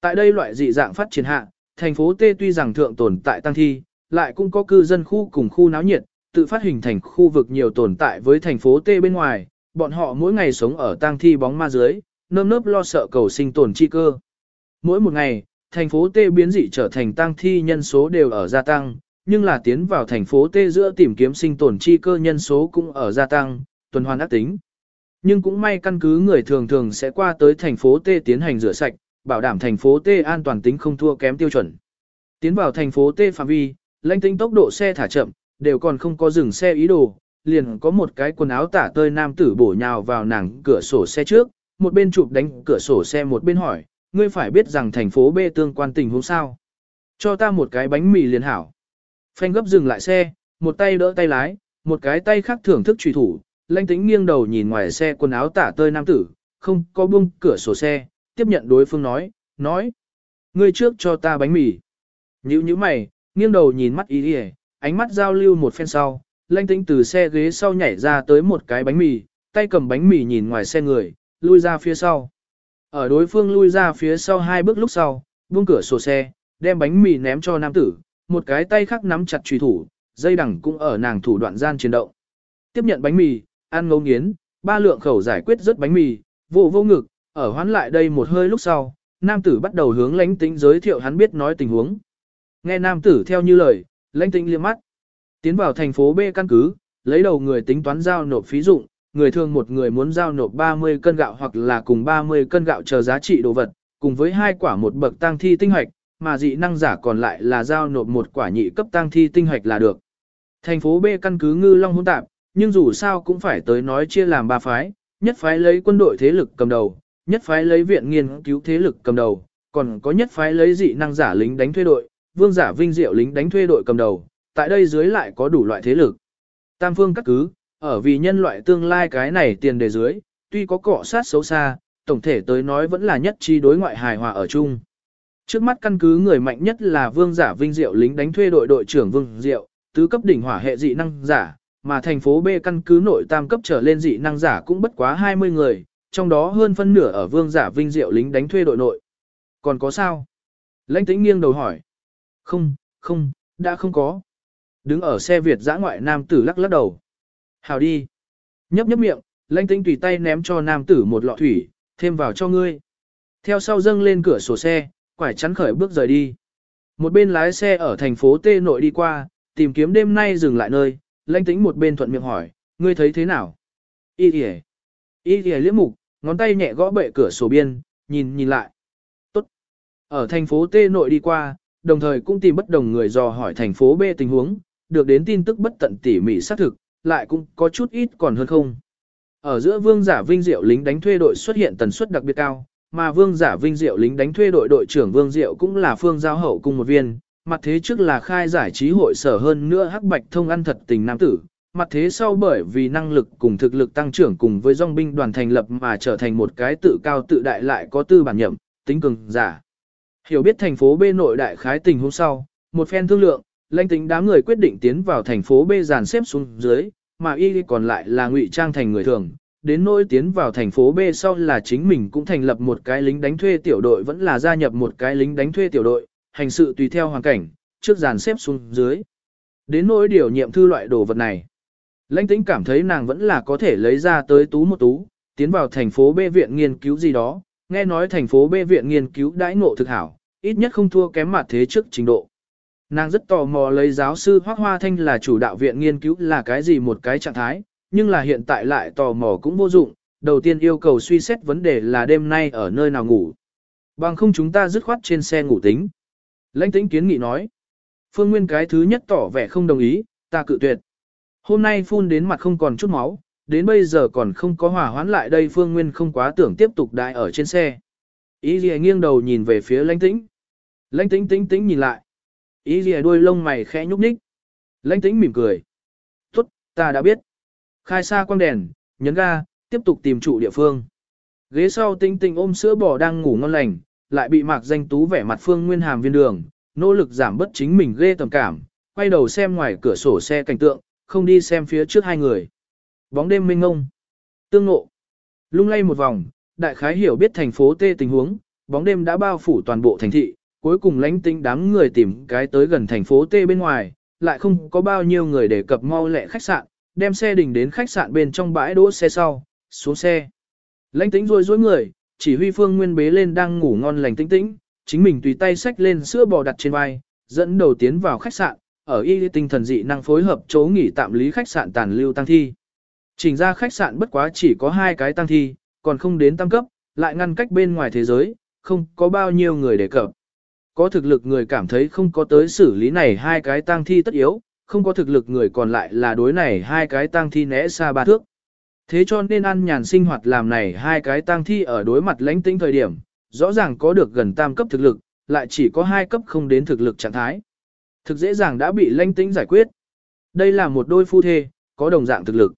Tại đây loại dị dạng phát triển hạ, thành phố T tuy rằng thượng tồn tại tăng thi, lại cũng có cư dân khu cùng khu náo nhiệt, tự phát hình thành khu vực nhiều tồn tại với thành phố T bên ngoài, bọn họ mỗi ngày sống ở tang thi bóng ma dưới, nơm nớp lo sợ cầu sinh tồn chi cơ. Mỗi một ngày, thành phố T biến dị trở thành tang thi nhân số đều ở gia tăng, nhưng là tiến vào thành phố T giữa tìm kiếm sinh tồn chi cơ nhân số cũng ở gia tăng, tuần hoàn ác tính. Nhưng cũng may căn cứ người thường thường sẽ qua tới thành phố T tiến hành rửa sạch, bảo đảm thành phố T an toàn tính không thua kém tiêu chuẩn. Tiến vào thành phố T phạm vi, lãnh tính tốc độ xe thả chậm, đều còn không có dừng xe ý đồ, liền có một cái quần áo tả tơi nam tử bổ nhào vào nàng cửa sổ xe trước, một bên chụp đánh cửa sổ xe một bên hỏi, ngươi phải biết rằng thành phố B tương quan tình huống sao. Cho ta một cái bánh mì liền hảo. Phanh gấp dừng lại xe, một tay đỡ tay lái, một cái tay khác thưởng thức trùy thủ, lanh tính nghiêng đầu nhìn ngoài xe quần áo tả tơi nam tử, không có buông cửa sổ xe, tiếp nhận đối phương nói, nói. Ngươi trước cho ta bánh mì. Nhữ như mày, nghiêng đầu nhìn mắt ý đi ánh mắt giao lưu một phen sau, lanh tĩnh từ xe ghế sau nhảy ra tới một cái bánh mì, tay cầm bánh mì nhìn ngoài xe người, lui ra phía sau. Ở đối phương lui ra phía sau hai bước lúc sau, buông cửa sổ xe, đem bánh mì ném cho nam tử, một cái tay khác nắm chặt trùy thủ, dây đằng cũng ở nàng thủ đoạn gian chiến động. Tiếp nhận bánh mì, ăn ngấu nghiến, ba lượng khẩu giải quyết rất bánh mì, vô vô ngực, ở hoán lại đây một hơi lúc sau, nam tử bắt đầu hướng lãnh tĩnh giới thiệu hắn biết nói tình huống. Nghe nam tử theo như lời, lãnh tĩnh liếc mắt. Tiến vào thành phố B căn cứ, lấy đầu người tính toán giao nộp phí dụng, người thường một người muốn giao nộp 30 cân gạo hoặc là cùng 30 cân gạo chờ giá trị đồ vật, cùng với hai quả một bậc tăng thi tinh hoạch, mà dị năng giả còn lại là giao nộp một quả nhị cấp tăng thi tinh hoạch là được. Thành phố B căn cứ ngư long hỗn tạp, nhưng dù sao cũng phải tới nói chia làm ba phái, nhất phái lấy quân đội thế lực cầm đầu, nhất phái lấy viện nghiên cứu thế lực cầm đầu, còn có nhất phái lấy dị năng giả lính đánh thuê đội, vương giả vinh diệu lính đánh thuê đội cầm đầu, tại đây dưới lại có đủ loại thế lực. Tam phương các cứ, ở vì nhân loại tương lai cái này tiền đề dưới, tuy có cọ sát xấu xa, tổng thể tới nói vẫn là nhất chi đối ngoại hài hòa ở chung. Trước mắt căn cứ người mạnh nhất là vương giả vinh diệu lính đánh thuê đội đội trưởng vương diệu, tứ cấp đỉnh hỏa hệ dị năng giả, mà thành phố B căn cứ nội tam cấp trở lên dị năng giả cũng bất quá 20 người, trong đó hơn phân nửa ở vương giả vinh diệu lính đánh thuê đội nội. Còn có sao? Lãnh tĩnh nghiêng đầu hỏi. Không, không, đã không có. Đứng ở xe Việt giã ngoại nam tử lắc lắc đầu. Hào đi. Nhấp nhấp miệng, lãnh tĩnh tùy tay ném cho nam tử một lọ thủy, thêm vào cho ngươi. Theo sau dâng lên cửa sổ xe, quải chắn khởi bước rời đi. Một bên lái xe ở thành phố T nội đi qua, tìm kiếm đêm nay dừng lại nơi, lãnh tĩnh một bên thuận miệng hỏi, ngươi thấy thế nào? Y kìa. Y kìa liếc mục, ngón tay nhẹ gõ bệ cửa sổ biên, nhìn nhìn lại. Tốt. Ở thành phố T nội đi qua, đồng thời cũng tìm bất đồng người dò hỏi thành phố B tình huống, được đến tin tức bất tận tỉ mỉ xác thực, lại cũng có chút ít còn hơn không. Ở giữa vương giả vinh diệu lính đánh thuê đội xuất hiện tần suất đặc biệt cao, mà vương giả vinh diệu lính đánh thuê đội đội trưởng vương diệu cũng là phương giao hậu cung một viên, mặt thế trước là khai giải trí hội sở hơn nữa hắc bạch thông ăn thật tình nam tử, mặt thế sau bởi vì năng lực cùng thực lực tăng trưởng cùng với dòng binh đoàn thành lập mà trở thành một cái tự cao tự đại lại có tư bản nhậm, tính cường giả. Hiểu biết thành phố B nội đại khái tình hôm sau, một phen thương lượng, lãnh tính đám người quyết định tiến vào thành phố B dàn xếp xuống dưới, mà y còn lại là ngụy trang thành người thường. Đến nỗi tiến vào thành phố B sau là chính mình cũng thành lập một cái lính đánh thuê tiểu đội vẫn là gia nhập một cái lính đánh thuê tiểu đội, hành sự tùy theo hoàn cảnh, trước dàn xếp xuống dưới. Đến nỗi điều nhiệm thư loại đồ vật này. Lãnh tĩnh cảm thấy nàng vẫn là có thể lấy ra tới tú một tú, tiến vào thành phố B viện nghiên cứu gì đó, nghe nói thành phố B viện nghiên cứu đãi ngộ thực hảo, ít nhất không thua kém mặt thế trước trình độ. Nàng rất tò mò lấy giáo sư Hoác Hoa Thanh là chủ đạo viện nghiên cứu là cái gì một cái trạng thái, nhưng là hiện tại lại tò mò cũng vô dụng, đầu tiên yêu cầu suy xét vấn đề là đêm nay ở nơi nào ngủ. Bằng không chúng ta dứt khoát trên xe ngủ tính. Lãnh tĩnh kiến nghị nói. Phương Nguyên cái thứ nhất tỏ vẻ không đồng ý, ta cự tuyệt. Hôm nay phun đến mặt không còn chút máu, đến bây giờ còn không có hòa hoãn lại đây Phương Nguyên không quá tưởng tiếp tục đại ở trên xe. Ý gì nghiêng đầu nhìn về phía lãnh tĩnh. Lãnh tĩnh tĩnh tĩnh nhìn lại. Ý gì đuôi lông mày khẽ nhúc nhích. Lãnh tĩnh mỉm cười. Tốt, ta đã biết. Khai xa quang đèn, nhấn ga, tiếp tục tìm trụ địa phương. Ghế sau tinh tinh ôm sữa bò đang ngủ ngon lành, lại bị mạc danh tú vẻ mặt phương nguyên hàm viên đường, nỗ lực giảm bất chính mình ghê tầm cảm, quay đầu xem ngoài cửa sổ xe cảnh tượng, không đi xem phía trước hai người. Bóng đêm minh ngông. Tương ngộ. Lung lay một vòng, đại khái hiểu biết thành phố T tình huống, bóng đêm đã bao phủ toàn bộ thành thị, cuối cùng lánh tinh đám người tìm cái tới gần thành phố T bên ngoài, lại không có bao nhiêu người để cập mau lẹ khách sạn, đem xe đình đến khách sạn bên trong bãi đỗ xe sau, xuống xe. Lãnh tinh rôi rối người, chỉ huy phương nguyên bế lên đang ngủ ngon lành tinh tĩnh, chính mình tùy tay xách lên sữa bò đặt trên vai, dẫn đầu tiến vào khách sạn, ở y tinh thần dị năng phối hợp chỗ nghỉ tạm lý khách sạn tàn lưu tăng thi. Chỉnh ra khách sạn bất quá chỉ có hai cái tăng thi, còn không đến tăng cấp, lại ngăn cách bên ngoài thế giới, không có bao nhiêu người đề cập. Có thực lực người cảm thấy không có tới xử lý này hai cái tang thi tất yếu, không có thực lực người còn lại là đối này hai cái tang thi né xa ba thước. Thế cho nên ăn nhàn sinh hoạt làm này hai cái tang thi ở đối mặt lãnh tĩnh thời điểm, rõ ràng có được gần tam cấp thực lực, lại chỉ có hai cấp không đến thực lực trạng thái. Thực dễ dàng đã bị lãnh tĩnh giải quyết. Đây là một đôi phu thê, có đồng dạng thực lực.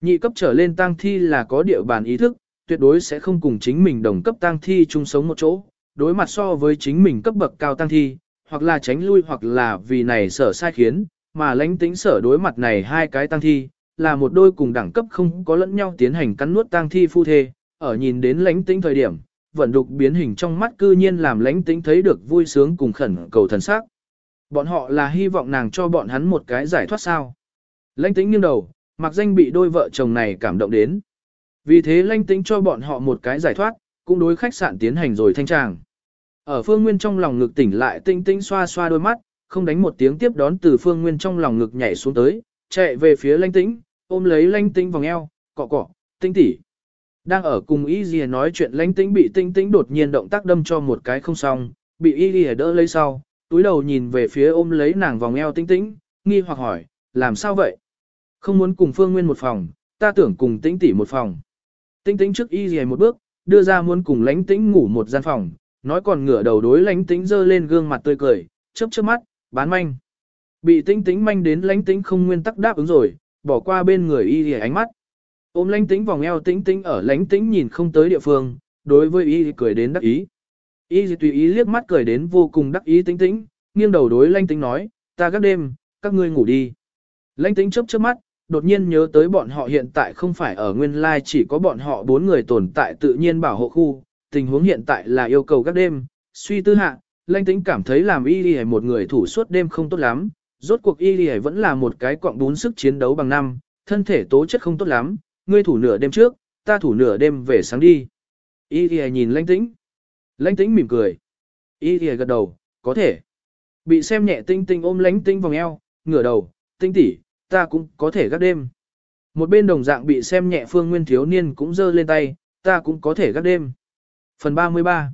Nhị cấp trở lên tang thi là có địa bàn ý thức, tuyệt đối sẽ không cùng chính mình đồng cấp tang thi chung sống một chỗ, đối mặt so với chính mình cấp bậc cao tăng thi, hoặc là tránh lui hoặc là vì này sở sai khiến, mà lãnh tĩnh sở đối mặt này hai cái tăng thi, là một đôi cùng đẳng cấp không có lẫn nhau tiến hành cắn nuốt tăng thi phu thê, ở nhìn đến lãnh tĩnh thời điểm, vận đục biến hình trong mắt cư nhiên làm lãnh tĩnh thấy được vui sướng cùng khẩn cầu thần sắc. Bọn họ là hy vọng nàng cho bọn hắn một cái giải thoát sao. Lãnh tĩnh nghiêng đầu, mặc danh bị đôi vợ chồng này cảm động đến. Vì thế lãnh tĩnh cho bọn họ một cái giải thoát, cũng đối khách sạn tiến hành rồi thanh tràng. Ở phương nguyên trong lòng ngực tỉnh lại tinh tinh xoa xoa đôi mắt, không đánh một tiếng tiếp đón từ phương nguyên trong lòng ngực nhảy xuống tới, chạy về phía lãnh tĩnh, ôm lấy lãnh tĩnh vòng eo, cọ cọ, tinh tỉ. Đang ở cùng y gì nói chuyện lãnh tĩnh bị tinh tĩnh đột nhiên động tác đâm cho một cái không xong, bị y gì đỡ lấy sau, túi đầu nhìn về phía ôm lấy nàng vòng eo tinh tĩnh, nghi hoặc hỏi, làm sao vậy? Không muốn cùng phương nguyên một phòng, ta tưởng cùng tĩnh tỉ một phòng. Tinh tĩnh trước y gì một bước, đưa ra muốn cùng lãnh tĩnh ngủ một gian phòng, nói còn ngửa đầu đối lãnh tĩnh dơ lên gương mặt tươi cười, chớp chớp mắt, bán manh. Bị tĩnh tĩnh manh đến lãnh tĩnh không nguyên tắc đáp ứng rồi, bỏ qua bên người y lìa ánh mắt. Ôm lãnh tĩnh vòng eo tĩnh tĩnh ở lãnh tĩnh nhìn không tới địa phương, đối với y cười đến đắc ý. Y tùy ý liếc mắt cười đến vô cùng đắc ý tĩnh tĩnh, nghiêng đầu đối lãnh tĩnh nói, ta các đêm, các ngươi ngủ đi. Lãnh tĩnh chớp chớp mắt, đột nhiên nhớ tới bọn họ hiện tại không phải ở nguyên lai chỉ có bọn họ bốn người tồn tại tự nhiên bảo hộ khu, tình huống hiện tại là yêu cầu các đêm, suy tư hạ, lãnh tĩnh cảm thấy làm y lì một người thủ suốt đêm không tốt lắm, rốt cuộc y lì vẫn là một cái quặng bún sức chiến đấu bằng năm, thân thể tố chất không tốt lắm, ngươi thủ nửa đêm trước, ta thủ nửa đêm về sáng đi. Y lì nhìn lãnh tĩnh, lãnh tĩnh mỉm cười, y lì gật đầu, có thể. Bị xem nhẹ tinh tinh ôm lãnh tĩnh vòng eo, ngửa đầu, tinh tỉ ta cũng có thể gác đêm. Một bên đồng dạng bị xem nhẹ phương nguyên thiếu niên cũng giơ lên tay, ta cũng có thể gác đêm. Phần 33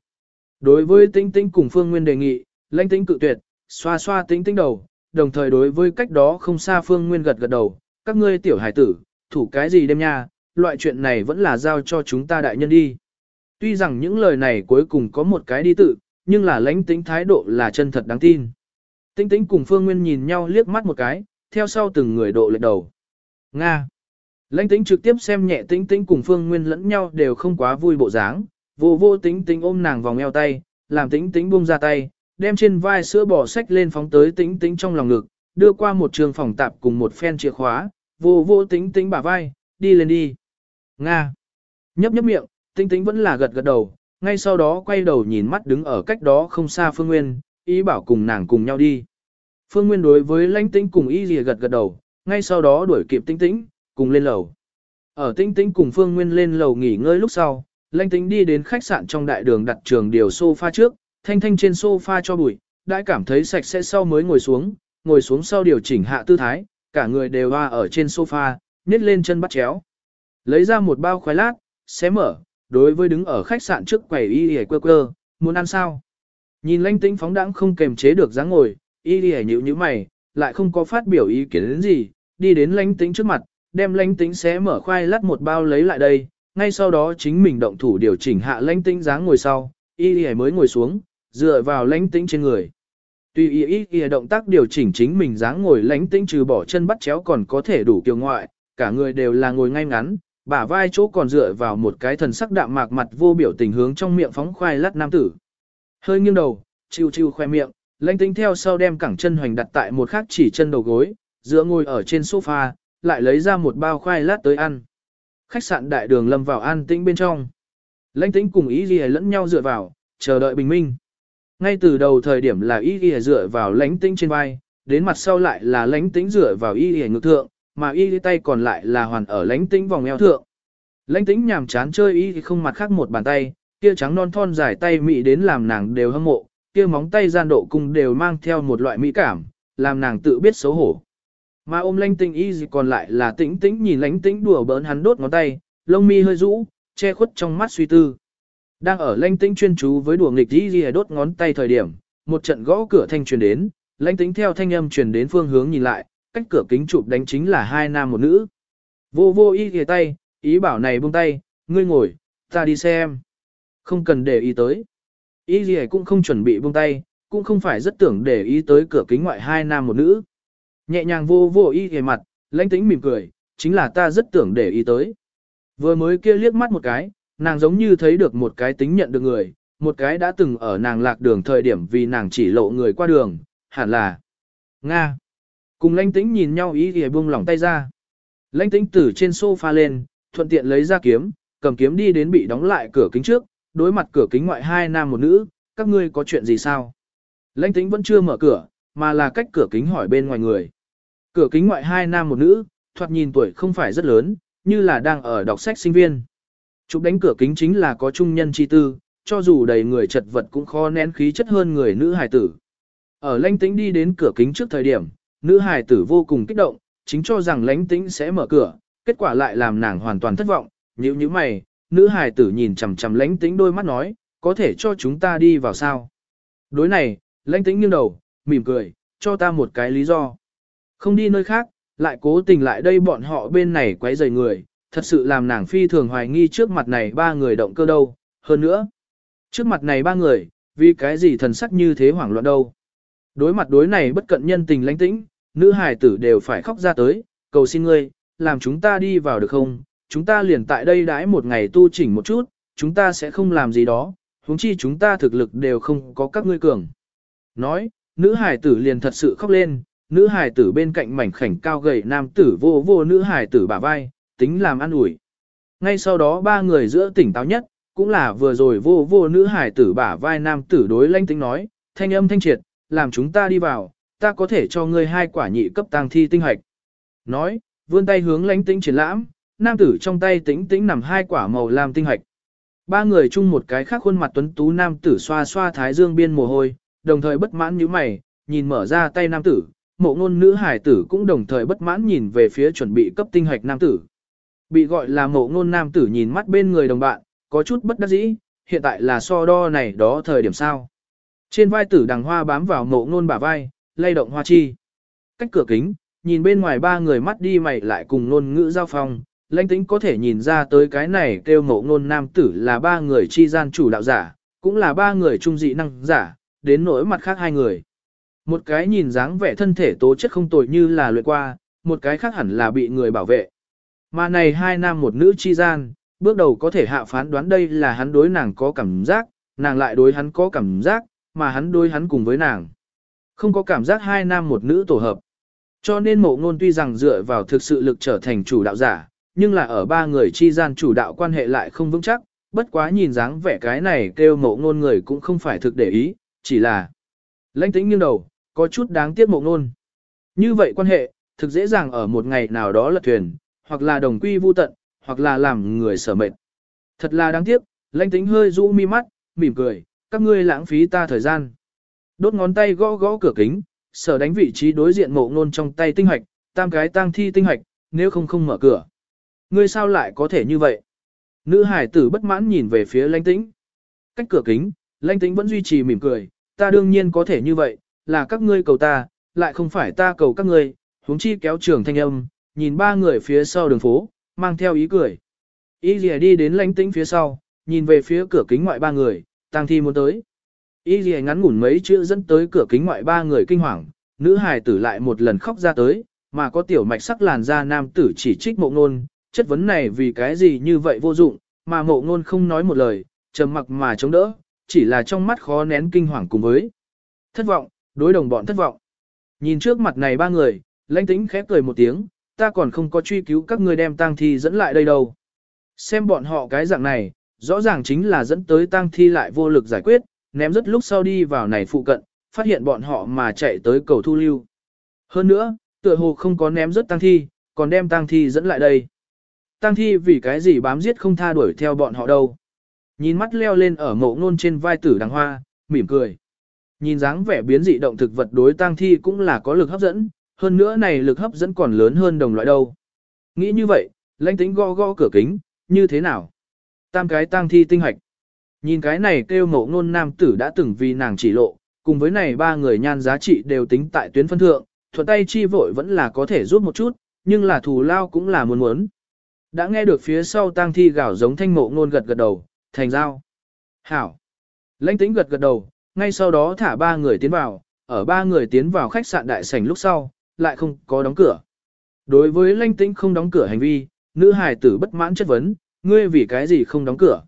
Đối với tinh tinh cùng phương nguyên đề nghị, lãnh tĩnh cự tuyệt, xoa xoa tinh tinh đầu, đồng thời đối với cách đó không xa phương nguyên gật gật đầu, các ngươi tiểu hải tử, thủ cái gì đêm nha, loại chuyện này vẫn là giao cho chúng ta đại nhân đi. Tuy rằng những lời này cuối cùng có một cái đi tự, nhưng là lãnh tĩnh thái độ là chân thật đáng tin. Tinh tinh cùng phương nguyên nhìn nhau liếc mắt một cái, theo sau từng người độ lệch đầu. Nga. Lãnh tĩnh trực tiếp xem nhẹ tĩnh tĩnh cùng phương nguyên lẫn nhau đều không quá vui bộ dáng, vô vô tĩnh tĩnh ôm nàng vòng eo tay, làm tĩnh tĩnh buông ra tay, đem trên vai sữa bò sách lên phóng tới tĩnh tĩnh trong lòng ngực, đưa qua một trường phòng tạp cùng một phen chìa khóa, vô vô tĩnh tĩnh bả vai, đi lên đi. Nga. Nhấp nhấp miệng, tĩnh tĩnh vẫn là gật gật đầu, ngay sau đó quay đầu nhìn mắt đứng ở cách đó không xa phương nguyên, ý bảo cùng nàng cùng nhau đi. Phương Nguyên đối với lãnh tĩnh cùng y lìa gật gật đầu, ngay sau đó đuổi kịp tĩnh tĩnh, cùng lên lầu. Ở tĩnh tĩnh cùng Phương Nguyên lên lầu nghỉ ngơi lúc sau, lãnh tĩnh đi đến khách sạn trong đại đường đặt trường điều sofa trước, thanh thanh trên sofa cho bụi, đã cảm thấy sạch sẽ sau mới ngồi xuống, ngồi xuống sau điều chỉnh hạ tư thái, cả người đều hoa ở trên sofa, nhét lên chân bắt chéo. Lấy ra một bao khoai lát, xé mở, đối với đứng ở khách sạn trước quầy y lìa quơ quơ, muốn ăn sao? Nhìn lãnh tĩnh phóng đãng không kềm chế được dáng ngồi, y đi nhíu như mày, lại không có phát biểu ý kiến đến gì, đi đến lánh tính trước mặt, đem lánh tính xé mở khoai lát một bao lấy lại đây, ngay sau đó chính mình động thủ điều chỉnh hạ lánh tính dáng ngồi sau, y đi mới ngồi xuống, dựa vào lánh tính trên người. Tuy y y y động tác điều chỉnh chính mình dáng ngồi lánh tính trừ bỏ chân bắt chéo còn có thể đủ kiều ngoại, cả người đều là ngồi ngay ngắn, bả vai chỗ còn dựa vào một cái thần sắc đạm mạc mặt vô biểu tình hướng trong miệng phóng khoai lát nam tử. Hơi nghiêng đầu, chiêu chiêu khoe miệng, Lãnh tính theo sau đem cẳng chân hoành đặt tại một khắc chỉ chân đầu gối, giữa ngồi ở trên sofa, lại lấy ra một bao khoai lát tới ăn. Khách sạn đại đường lâm vào an tĩnh bên trong. Lãnh tính cùng ý ghi lẫn nhau dựa vào, chờ đợi bình minh. Ngay từ đầu thời điểm là ý ghi dựa vào lãnh tính trên vai, đến mặt sau lại là lãnh tính dựa vào ý ghi ngược thượng, mà ý tay còn lại là hoàn ở lãnh tính vòng eo thượng. Lãnh tính nhàm chán chơi ý thì không mặt khác một bàn tay, kia trắng non thon dài tay mị đến làm nàng đều hâm mộ, kia móng tay gian độ cung đều mang theo một loại mỹ cảm, làm nàng tự biết xấu hổ. Mà ôm lanh tinh y gì còn lại là tĩnh tĩnh nhìn lánh tĩnh đùa bỡn hắn đốt ngón tay, lông mi hơi rũ, che khuất trong mắt suy tư. Đang ở lanh tĩnh chuyên chú với đùa nghịch y gì đốt ngón tay thời điểm, một trận gõ cửa thanh truyền đến, lanh tĩnh theo thanh âm truyền đến phương hướng nhìn lại, cách cửa kính chụp đánh chính là hai nam một nữ. Vô vô y gì tay, ý bảo này buông tay, ngươi ngồi, ta đi xem. Không cần để ý tới. Y gì cũng không chuẩn bị buông tay, cũng không phải rất tưởng để ý tới cửa kính ngoại hai nam một nữ. Nhẹ nhàng vô vô y gì mặt, lãnh tĩnh mỉm cười, chính là ta rất tưởng để ý tới. Vừa mới kia liếc mắt một cái, nàng giống như thấy được một cái tính nhận được người, một cái đã từng ở nàng lạc đường thời điểm vì nàng chỉ lộ người qua đường, hẳn là Nga. Cùng lãnh tĩnh nhìn nhau ý ghề buông lỏng tay ra. Lãnh tĩnh từ trên sofa lên, thuận tiện lấy ra kiếm, cầm kiếm đi đến bị đóng lại cửa kính trước, đối mặt cửa kính ngoại hai nam một nữ, các ngươi có chuyện gì sao? Lãnh tĩnh vẫn chưa mở cửa, mà là cách cửa kính hỏi bên ngoài người. Cửa kính ngoại hai nam một nữ, thoạt nhìn tuổi không phải rất lớn, như là đang ở đọc sách sinh viên. Chụp đánh cửa kính chính là có trung nhân chi tư, cho dù đầy người chật vật cũng khó nén khí chất hơn người nữ hài tử. Ở lãnh tĩnh đi đến cửa kính trước thời điểm, nữ hài tử vô cùng kích động, chính cho rằng lãnh tĩnh sẽ mở cửa, kết quả lại làm nàng hoàn toàn thất vọng, nhíu nhíu mày, nữ hài tử nhìn chằm chằm lãnh tĩnh đôi mắt nói, có thể cho chúng ta đi vào sao? Đối này, lãnh tĩnh nghiêng đầu, mỉm cười, cho ta một cái lý do. Không đi nơi khác, lại cố tình lại đây bọn họ bên này quấy rầy người, thật sự làm nàng phi thường hoài nghi trước mặt này ba người động cơ đâu, hơn nữa. Trước mặt này ba người, vì cái gì thần sắc như thế hoảng loạn đâu. Đối mặt đối này bất cận nhân tình lãnh tĩnh, nữ hài tử đều phải khóc ra tới, cầu xin ngươi, làm chúng ta đi vào được không, chúng ta liền tại đây đãi một ngày tu chỉnh một chút, chúng ta sẽ không làm gì đó, huống chi chúng ta thực lực đều không có các ngươi cường. Nói, nữ hải tử liền thật sự khóc lên, nữ hải tử bên cạnh mảnh khảnh cao gầy nam tử vô vô nữ hải tử bả vai, tính làm ăn ủi. Ngay sau đó ba người giữa tỉnh táo nhất, cũng là vừa rồi vô vô nữ hải tử bả vai nam tử đối lanh tính nói, thanh âm thanh triệt, làm chúng ta đi vào, ta có thể cho ngươi hai quả nhị cấp tang thi tinh hạch. Nói, vươn tay hướng lánh tĩnh triển lãm, nam tử trong tay tĩnh tĩnh nằm hai quả màu lam tinh hạch. Ba người chung một cái khác khuôn mặt tuấn tú nam tử xoa xoa thái dương biên mồ hôi, đồng thời bất mãn như mày, nhìn mở ra tay nam tử, mộ ngôn nữ hải tử cũng đồng thời bất mãn nhìn về phía chuẩn bị cấp tinh hạch nam tử. Bị gọi là mộ ngôn nam tử nhìn mắt bên người đồng bạn, có chút bất đắc dĩ, hiện tại là so đo này đó thời điểm sao. Trên vai tử đằng hoa bám vào mộ ngôn bả vai, lay động hoa chi. Cách cửa kính, nhìn bên ngoài ba người mắt đi mày lại cùng ngôn ngữ giao phong, lãnh tĩnh có thể nhìn ra tới cái này kêu ngộ ngôn nam tử là ba người chi gian chủ đạo giả, cũng là ba người trung dị năng giả, đến nỗi mặt khác hai người. Một cái nhìn dáng vẻ thân thể tố chất không tồi như là luyện qua, một cái khác hẳn là bị người bảo vệ. Mà này hai nam một nữ chi gian, bước đầu có thể hạ phán đoán đây là hắn đối nàng có cảm giác, nàng lại đối hắn có cảm giác, mà hắn đối hắn cùng với nàng. Không có cảm giác hai nam một nữ tổ hợp. Cho nên mộ ngôn tuy rằng dựa vào thực sự lực trở thành chủ đạo giả, nhưng là ở ba người chi gian chủ đạo quan hệ lại không vững chắc, bất quá nhìn dáng vẻ cái này kêu mộ ngôn người cũng không phải thực để ý, chỉ là lãnh tĩnh nghiêng đầu, có chút đáng tiếc mộ ngôn. Như vậy quan hệ, thực dễ dàng ở một ngày nào đó lật thuyền, hoặc là đồng quy vu tận, hoặc là làm người sở mệt. Thật là đáng tiếc, lãnh tĩnh hơi rũ mi mắt, mỉm cười, các ngươi lãng phí ta thời gian. Đốt ngón tay gõ gõ cửa kính, sở đánh vị trí đối diện mộ ngôn trong tay tinh hoạch, tam cái tang thi tinh hoạch, nếu không không mở cửa. Ngươi sao lại có thể như vậy? Nữ hải tử bất mãn nhìn về phía lãnh tĩnh. Cách cửa kính, lãnh tĩnh vẫn duy trì mỉm cười, ta đương nhiên có thể như vậy, là các ngươi cầu ta, lại không phải ta cầu các ngươi, huống chi kéo trường thanh âm, nhìn ba người phía sau đường phố, mang theo ý cười. Ý lìa đi đến lãnh tĩnh phía sau, nhìn về phía cửa kính ngoại ba người, tang thi muốn tới. Ý lìa ngắn ngủn mấy chữ dẫn tới cửa kính ngoại ba người kinh hoàng, nữ hài tử lại một lần khóc ra tới, mà có tiểu mạch sắc làn da nam tử chỉ trích mộ ngôn, chất vấn này vì cái gì như vậy vô dụng, mà mộ ngôn không nói một lời, trầm mặc mà chống đỡ, chỉ là trong mắt khó nén kinh hoàng cùng với thất vọng, đối đồng bọn thất vọng. Nhìn trước mặt này ba người, lãnh tĩnh khép cười một tiếng, ta còn không có truy cứu các ngươi đem tang thi dẫn lại đây đâu. Xem bọn họ cái dạng này, rõ ràng chính là dẫn tới tang thi lại vô lực giải quyết, ném rất lúc sau đi vào này phụ cận, phát hiện bọn họ mà chạy tới cầu thu lưu. Hơn nữa, tựa hồ không có ném rất tang thi, còn đem tang thi dẫn lại đây. Tang thi vì cái gì bám giết không tha đuổi theo bọn họ đâu. Nhìn mắt leo lên ở mộ ngôn trên vai tử đằng hoa, mỉm cười. Nhìn dáng vẻ biến dị động thực vật đối tang thi cũng là có lực hấp dẫn, hơn nữa này lực hấp dẫn còn lớn hơn đồng loại đâu. Nghĩ như vậy, lãnh tính gõ gõ cửa kính, như thế nào? Tam cái tang thi tinh hạch. Nhìn cái này kêu mộ ngôn nam tử đã từng vì nàng chỉ lộ, cùng với này ba người nhan giá trị đều tính tại tuyến phân thượng, thuận tay chi vội vẫn là có thể giúp một chút, nhưng là thù lao cũng là muốn muốn. Đã nghe được phía sau tang thi gào giống thanh mộ ngôn gật gật đầu, thành giao. Hảo. Lãnh tĩnh gật gật đầu, ngay sau đó thả ba người tiến vào, ở ba người tiến vào khách sạn đại sảnh lúc sau, lại không có đóng cửa. Đối với lãnh tĩnh không đóng cửa hành vi, nữ hài tử bất mãn chất vấn, ngươi vì cái gì không đóng cửa.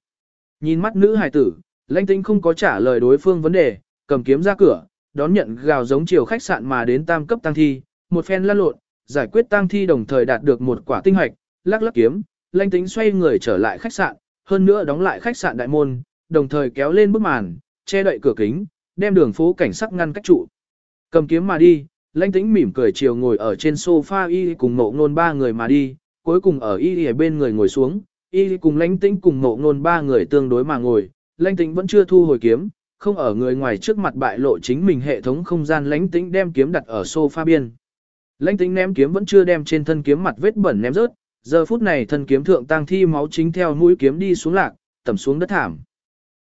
Nhìn mắt nữ hài tử, lãnh tĩnh không có trả lời đối phương vấn đề, cầm kiếm ra cửa, đón nhận gào giống chiều khách sạn mà đến tam cấp tăng thi, một phen lăn lộn, giải quyết tăng thi đồng thời đạt được một quả tinh hoạch, lắc lắc kiếm, lãnh tính xoay người trở lại khách sạn, hơn nữa đóng lại khách sạn đại môn, đồng thời kéo lên bức màn, che đậy cửa kính, đem đường phố cảnh sắc ngăn cách trụ. Cầm kiếm mà đi, lãnh tĩnh mỉm cười chiều ngồi ở trên sofa y cùng ngộ ngôn ba người mà đi, cuối cùng ở y ở bên người ngồi xuống, y cùng lãnh tĩnh cùng ngộ ngôn ba người tương đối mà ngồi, lãnh tĩnh vẫn chưa thu hồi kiếm, không ở người ngoài trước mặt bại lộ chính mình hệ thống không gian lãnh tĩnh đem kiếm đặt ở sofa biên. Lãnh tĩnh ném kiếm vẫn chưa đem trên thân kiếm mặt vết bẩn ném rớt, giờ phút này thân kiếm thượng tang thi máu chính theo mũi kiếm đi xuống lạc, tẩm xuống đất thảm.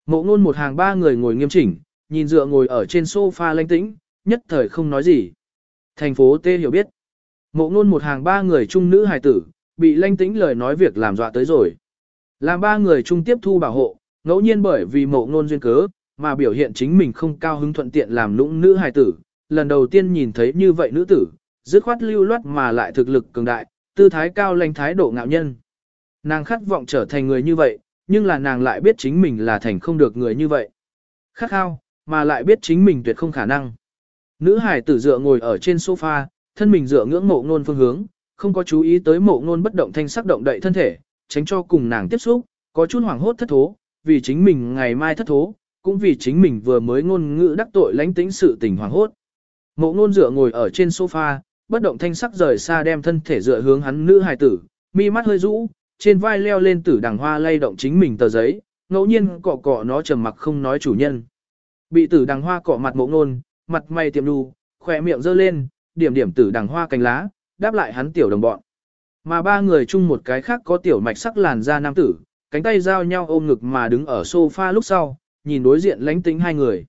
Mộ ngôn một hàng ba người ngồi nghiêm chỉnh, nhìn dựa ngồi ở trên sofa lãnh tĩnh, nhất thời không nói gì. Thành phố Tê hiểu biết. Mộ ngôn một hàng ba người trung nữ hài tử, bị lãnh tĩnh lời nói việc làm dọa tới rồi. Làm ba người trung tiếp thu bảo hộ, ngẫu nhiên bởi vì mộ ngôn duyên cớ, mà biểu hiện chính mình không cao hứng thuận tiện làm nũng nữ hài tử. Lần đầu tiên nhìn thấy như vậy nữ tử, dứt khoát lưu loát mà lại thực lực cường đại, tư thái cao lãnh thái độ ngạo nhân. Nàng khát vọng trở thành người như vậy, nhưng là nàng lại biết chính mình là thành không được người như vậy. Khát khao, mà lại biết chính mình tuyệt không khả năng. Nữ hải tử dựa ngồi ở trên sofa, thân mình dựa ngưỡng mộ ngôn phương hướng, không có chú ý tới mộ ngôn bất động thanh sắc động đậy thân thể, tránh cho cùng nàng tiếp xúc, có chút hoảng hốt thất thố, vì chính mình ngày mai thất thố, cũng vì chính mình vừa mới ngôn ngữ đắc tội lánh tĩnh sự tình hoảng hốt. Mộ ngôn dựa ngồi ở trên sofa, bất động thanh sắc rời xa đem thân thể dựa hướng hắn nữ hài tử, mi mắt hơi rũ, trên vai leo lên tử đằng hoa lay động chính mình tờ giấy, ngẫu nhiên cọ cọ nó trầm mặc không nói chủ nhân. Bị tử đằng hoa cọ mặt mộ ngôn, mặt mày tiệm đu, khỏe miệng giơ lên, điểm điểm tử đằng hoa cánh lá, đáp lại hắn tiểu đồng bọn. Mà ba người chung một cái khác có tiểu mạch sắc làn da nam tử, cánh tay giao nhau ôm ngực mà đứng ở sofa lúc sau, nhìn đối diện lãnh tĩnh hai người.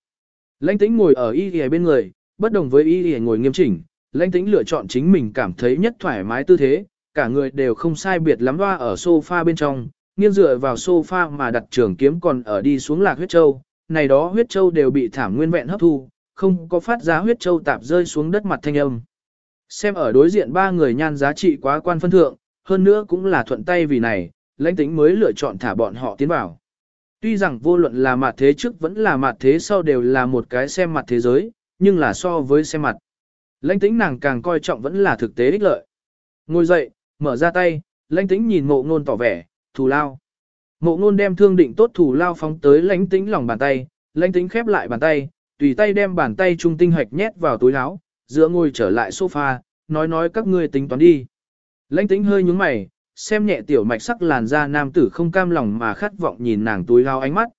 Lãnh tĩnh ngồi ở y y bên người, bất đồng với y y ngồi nghiêm chỉnh, lãnh tĩnh lựa chọn chính mình cảm thấy nhất thoải mái tư thế, cả người đều không sai biệt lắm hoa ở sofa bên trong, nghiêng dựa vào sofa mà đặt trường kiếm còn ở đi xuống lạc huyết châu, này đó huyết châu đều bị thảm nguyên vẹn hấp thu, không có phát giá huyết châu tạp rơi xuống đất mặt thanh âm. Xem ở đối diện ba người nhan giá trị quá quan phân thượng, hơn nữa cũng là thuận tay vì này, lãnh tĩnh mới lựa chọn thả bọn họ tiến vào. Tuy rằng vô luận là mặt thế trước vẫn là mặt thế sau đều là một cái xem mặt thế giới, nhưng là so với xem mặt. Lãnh tĩnh nàng càng coi trọng vẫn là thực tế ích lợi. Ngồi dậy, mở ra tay, lãnh tĩnh nhìn mộ ngôn tỏ vẻ, thù lao. Mộ ngôn đem thương định tốt thù lao phóng tới lãnh tĩnh lòng bàn tay, lãnh tĩnh khép lại bàn tay, tùy tay đem bàn tay trung tinh hạch nhét vào túi áo, giữa ngồi trở lại sofa, nói nói các ngươi tính toán đi. Lãnh tĩnh hơi nhúng mày, xem nhẹ tiểu mạch sắc làn da nam tử không cam lòng mà khát vọng nhìn nàng túi áo ánh mắt.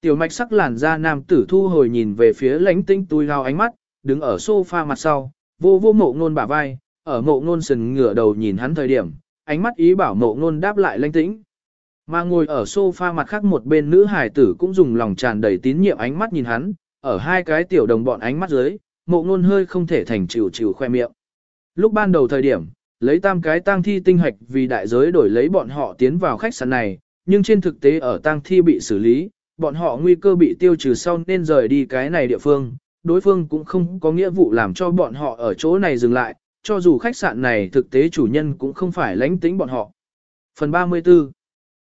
Tiểu mạch sắc làn da nam tử thu hồi nhìn về phía lãnh tĩnh túi áo ánh mắt, đứng ở sofa mặt sau, vô vô mộ ngôn bả vai, ở mộ ngôn sừng ngửa đầu nhìn hắn thời điểm, ánh mắt ý bảo mộ ngôn đáp lại lãnh tĩnh. Mà ngồi ở sofa mặt khác một bên nữ hải tử cũng dùng lòng tràn đầy tín nhiệm ánh mắt nhìn hắn, ở hai cái tiểu đồng bọn ánh mắt dưới, mộ ngôn hơi không thể thành chịu chịu khoe miệng. Lúc ban đầu thời điểm, lấy tam cái tang thi tinh hạch vì đại giới đổi lấy bọn họ tiến vào khách sạn này, nhưng trên thực tế ở tang thi bị xử lý, bọn họ nguy cơ bị tiêu trừ sau nên rời đi cái này địa phương, đối phương cũng không có nghĩa vụ làm cho bọn họ ở chỗ này dừng lại, cho dù khách sạn này thực tế chủ nhân cũng không phải lãnh tính bọn họ. Phần 34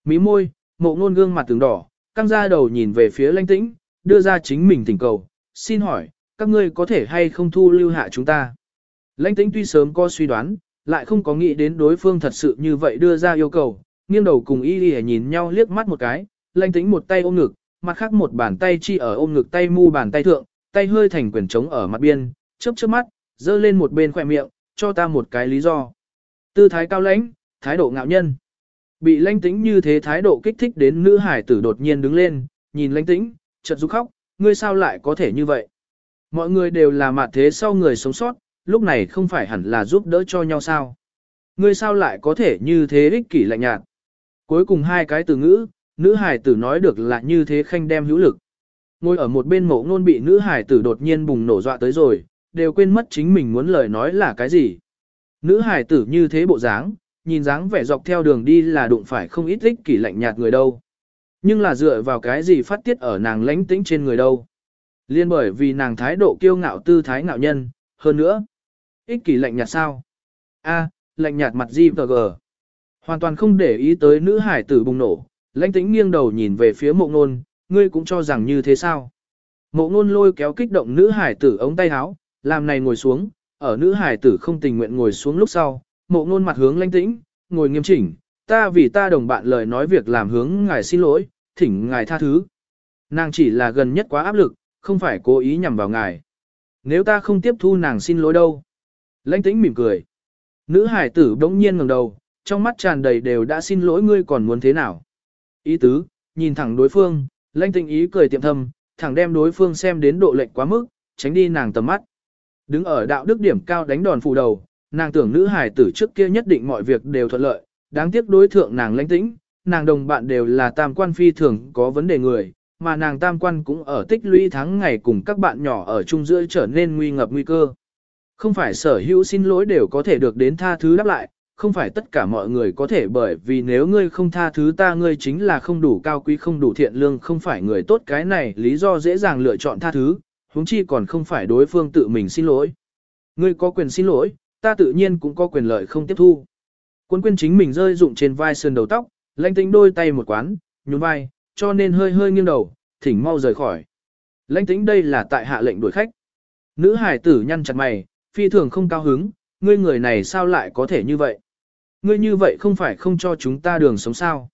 Mí môi, mộ ngôn gương mặt tường đỏ, căng ra đầu nhìn về phía lãnh tĩnh, đưa ra chính mình thỉnh cầu, xin hỏi, các ngươi có thể hay không thu lưu hạ chúng ta. Lãnh tĩnh tuy sớm có suy đoán, lại không có nghĩ đến đối phương thật sự như vậy đưa ra yêu cầu, nghiêng đầu cùng y y nhìn nhau liếc mắt một cái, lãnh tĩnh một tay ôm ngực, mặt khác một bàn tay chi ở ôm ngực tay mu bàn tay thượng, tay hơi thành quyền trống ở mặt biên, chớp chớp mắt, dơ lên một bên khỏe miệng, cho ta một cái lý do. Tư thái cao lãnh, thái độ ngạo nhân. Bị lãnh tĩnh như thế thái độ kích thích đến nữ hải tử đột nhiên đứng lên, nhìn lãnh tĩnh, chợt rú khóc, ngươi sao lại có thể như vậy? Mọi người đều là mặt thế sau người sống sót, lúc này không phải hẳn là giúp đỡ cho nhau sao? Ngươi sao lại có thể như thế ích kỷ lạnh nhạt? Cuối cùng hai cái từ ngữ, nữ hải tử nói được là như thế khanh đem hữu lực. Ngồi ở một bên mộ ngôn bị nữ hải tử đột nhiên bùng nổ dọa tới rồi, đều quên mất chính mình muốn lời nói là cái gì. Nữ hải tử như thế bộ dáng, nhìn dáng vẻ dọc theo đường đi là đụng phải không ít ích kỷ lạnh nhạt người đâu. Nhưng là dựa vào cái gì phát tiết ở nàng lãnh tĩnh trên người đâu. Liên bởi vì nàng thái độ kiêu ngạo tư thái ngạo nhân, hơn nữa. Ích kỷ lạnh nhạt sao? A, lạnh nhạt mặt gì gờ gờ. Hoàn toàn không để ý tới nữ hải tử bùng nổ, lãnh tĩnh nghiêng đầu nhìn về phía mộ ngôn, ngươi cũng cho rằng như thế sao? Mộ ngôn lôi kéo kích động nữ hải tử ống tay áo, làm này ngồi xuống, ở nữ hải tử không tình nguyện ngồi xuống lúc sau, mộ ngôn mặt hướng lãnh tĩnh, ngồi nghiêm chỉnh, ta vì ta đồng bạn lời nói việc làm hướng ngài xin lỗi, thỉnh ngài tha thứ. Nàng chỉ là gần nhất quá áp lực, không phải cố ý nhằm vào ngài. Nếu ta không tiếp thu nàng xin lỗi đâu. Lãnh tĩnh mỉm cười. Nữ hải tử đống nhiên ngẩng đầu, trong mắt tràn đầy đều đã xin lỗi ngươi còn muốn thế nào. Ý tứ, nhìn thẳng đối phương, lãnh tinh ý cười tiệm thầm, thẳng đem đối phương xem đến độ lệnh quá mức, tránh đi nàng tầm mắt. Đứng ở đạo đức điểm cao đánh đòn phù đầu, nàng tưởng nữ hải tử trước kia nhất định mọi việc đều thuận lợi, đáng tiếc đối thượng nàng lãnh tĩnh, nàng đồng bạn đều là tam quan phi thường có vấn đề người, mà nàng tam quan cũng ở tích lũy tháng ngày cùng các bạn nhỏ ở chung giữa trở nên nguy ngập nguy cơ. Không phải sở hữu xin lỗi đều có thể được đến tha thứ đáp lại, không phải tất cả mọi người có thể bởi vì nếu ngươi không tha thứ ta ngươi chính là không đủ cao quý không đủ thiện lương không phải người tốt cái này lý do dễ dàng lựa chọn tha thứ, huống chi còn không phải đối phương tự mình xin lỗi. Ngươi có quyền xin lỗi, ta tự nhiên cũng có quyền lợi không tiếp thu. Quân quyên chính mình rơi rụng trên vai sườn đầu tóc, lãnh tĩnh đôi tay một quán, nhún vai, cho nên hơi hơi nghiêng đầu, thỉnh mau rời khỏi. Lãnh tĩnh đây là tại hạ lệnh đuổi khách. Nữ hải tử nhăn chặt mày, phi thường không cao hứng, ngươi người này sao lại có thể như vậy? Ngươi như vậy không phải không cho chúng ta đường sống sao?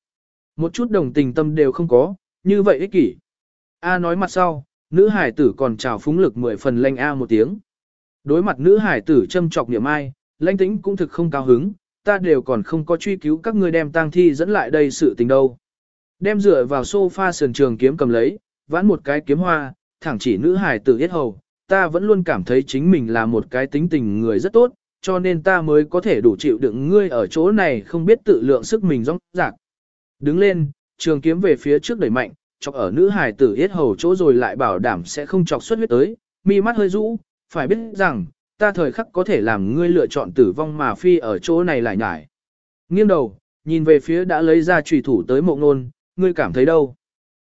Một chút đồng tình tâm đều không có, như vậy ích kỷ. A nói mặt sau, nữ hải tử còn chào phúng lực mười phần lanh A một tiếng. Đối mặt nữ hải tử châm chọc niệm ai, lãnh tĩnh cũng thực không cao hứng, ta đều còn không có truy cứu các ngươi đem tang thi dẫn lại đây sự tình đâu. Đem dựa vào sofa sườn trường kiếm cầm lấy, vãn một cái kiếm hoa, thẳng chỉ nữ hải tử yết hầu, ta vẫn luôn cảm thấy chính mình là một cái tính tình người rất tốt, cho nên ta mới có thể đủ chịu đựng ngươi ở chỗ này không biết tự lượng sức mình rong rạc. Đứng lên, trường kiếm về phía trước đẩy mạnh, chọc ở nữ hải tử yết hầu chỗ rồi lại bảo đảm sẽ không chọc xuất huyết tới, mi mắt hơi rũ, phải biết rằng, ta thời khắc có thể làm ngươi lựa chọn tử vong mà phi ở chỗ này lại nhải. Nghiêng đầu, nhìn về phía đã lấy ra trùy thủ tới mộ nôn, ngươi cảm thấy đâu?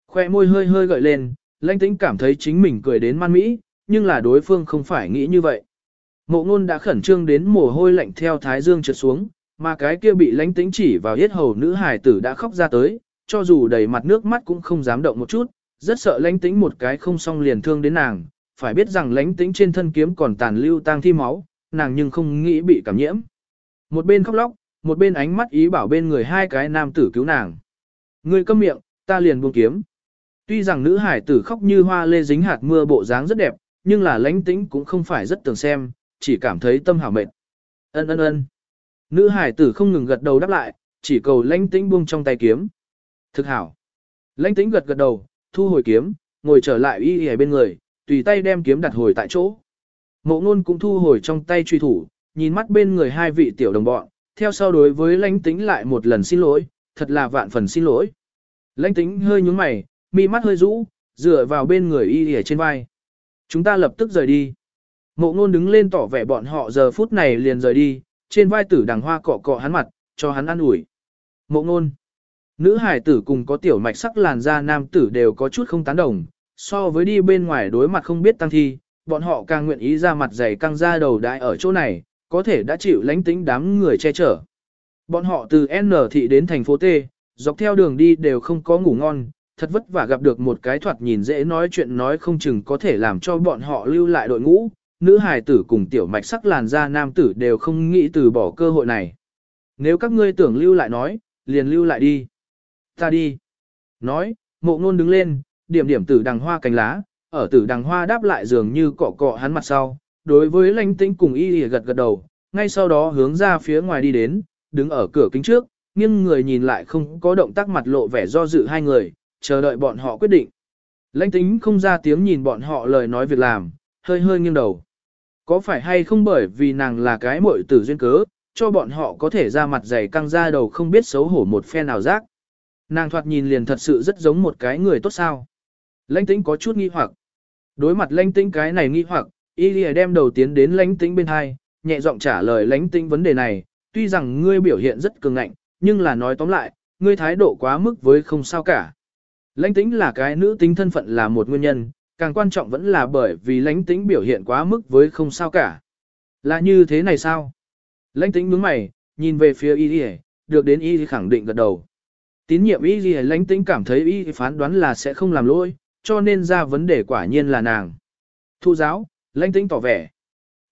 Khoe môi hơi hơi gợi lên, lãnh tĩnh cảm thấy chính mình cười đến man mỹ, nhưng là đối phương không phải nghĩ như vậy. Mộ ngôn đã khẩn trương đến mồ hôi lạnh theo thái dương trượt xuống, mà cái kia bị lãnh tĩnh chỉ vào yết hầu nữ hài tử đã khóc ra tới, cho dù đầy mặt nước mắt cũng không dám động một chút, rất sợ lãnh tĩnh một cái không xong liền thương đến nàng, phải biết rằng lãnh tĩnh trên thân kiếm còn tàn lưu tang thi máu, nàng nhưng không nghĩ bị cảm nhiễm. Một bên khóc lóc, một bên ánh mắt ý bảo bên người hai cái nam tử cứu nàng. người câm miệng, ta liền buông kiếm. Tuy rằng nữ hải tử khóc như hoa lê dính hạt mưa bộ dáng rất đẹp, nhưng là lãnh tĩnh cũng không phải rất tưởng xem, chỉ cảm thấy tâm hảo mệt. Ân ân ân. Nữ hải tử không ngừng gật đầu đáp lại, chỉ cầu lãnh tĩnh buông trong tay kiếm. Thực hảo. Lãnh tĩnh gật gật đầu, thu hồi kiếm, ngồi trở lại y y bên người, tùy tay đem kiếm đặt hồi tại chỗ. Mộ ngôn cũng thu hồi trong tay truy thủ, nhìn mắt bên người hai vị tiểu đồng bọn, theo sau đối với lãnh tĩnh lại một lần xin lỗi, thật là vạn phần xin lỗi. Lãnh tĩnh hơi nhúng mày, mi mắt hơi rũ, dựa vào bên người y y trên vai. Chúng ta lập tức rời đi. Mộ ngôn đứng lên tỏ vẻ bọn họ giờ phút này liền rời đi, trên vai tử đằng hoa cọ cọ hắn mặt, cho hắn ăn ủi. Mộ ngôn. Nữ hải tử cùng có tiểu mạch sắc làn da nam tử đều có chút không tán đồng, so với đi bên ngoài đối mặt không biết tăng thi, bọn họ càng nguyện ý ra mặt dày căng ra đầu đại ở chỗ này, có thể đã chịu lánh tính đám người che chở. Bọn họ từ N thị đến thành phố T, dọc theo đường đi đều không có ngủ ngon, thật vất vả gặp được một cái thoạt nhìn dễ nói chuyện nói không chừng có thể làm cho bọn họ lưu lại đội ngũ, nữ hài tử cùng tiểu mạch sắc làn da nam tử đều không nghĩ từ bỏ cơ hội này. Nếu các ngươi tưởng lưu lại nói, liền lưu lại đi. Ta đi. Nói, mộ ngôn đứng lên, điểm điểm tử đằng hoa cánh lá, ở tử đằng hoa đáp lại dường như cọ cọ hắn mặt sau, đối với lãnh tĩnh cùng y gật gật đầu, ngay sau đó hướng ra phía ngoài đi đến, đứng ở cửa kính trước, nhưng người nhìn lại không có động tác mặt lộ vẻ do dự hai người, chờ đợi bọn họ quyết định. Lãnh tĩnh không ra tiếng nhìn bọn họ lời nói việc làm, hơi hơi nghiêng đầu. Có phải hay không bởi vì nàng là cái muội tử duyên cớ, cho bọn họ có thể ra mặt dày căng ra đầu không biết xấu hổ một phe nào rác. Nàng thoạt nhìn liền thật sự rất giống một cái người tốt sao. Lãnh tĩnh có chút nghi hoặc. Đối mặt lãnh tĩnh cái này nghi hoặc, y lìa đem đầu tiến đến lãnh tĩnh bên hai, nhẹ giọng trả lời lãnh tĩnh vấn đề này, tuy rằng ngươi biểu hiện rất cường ngạnh, nhưng là nói tóm lại, ngươi thái độ quá mức với không sao cả. Lãnh tĩnh là cái nữ tính thân phận là một nguyên nhân, càng quan trọng vẫn là bởi vì lãnh tĩnh biểu hiện quá mức với không sao cả. Là như thế này sao? Lãnh tĩnh nhướng mày, nhìn về phía y lìa, được đến y khẳng định gật đầu. Tín nhiệm y lìa lãnh tĩnh cảm thấy y phán đoán là sẽ không làm lỗi, cho nên ra vấn đề quả nhiên là nàng. Thu giáo, lãnh tĩnh tỏ vẻ.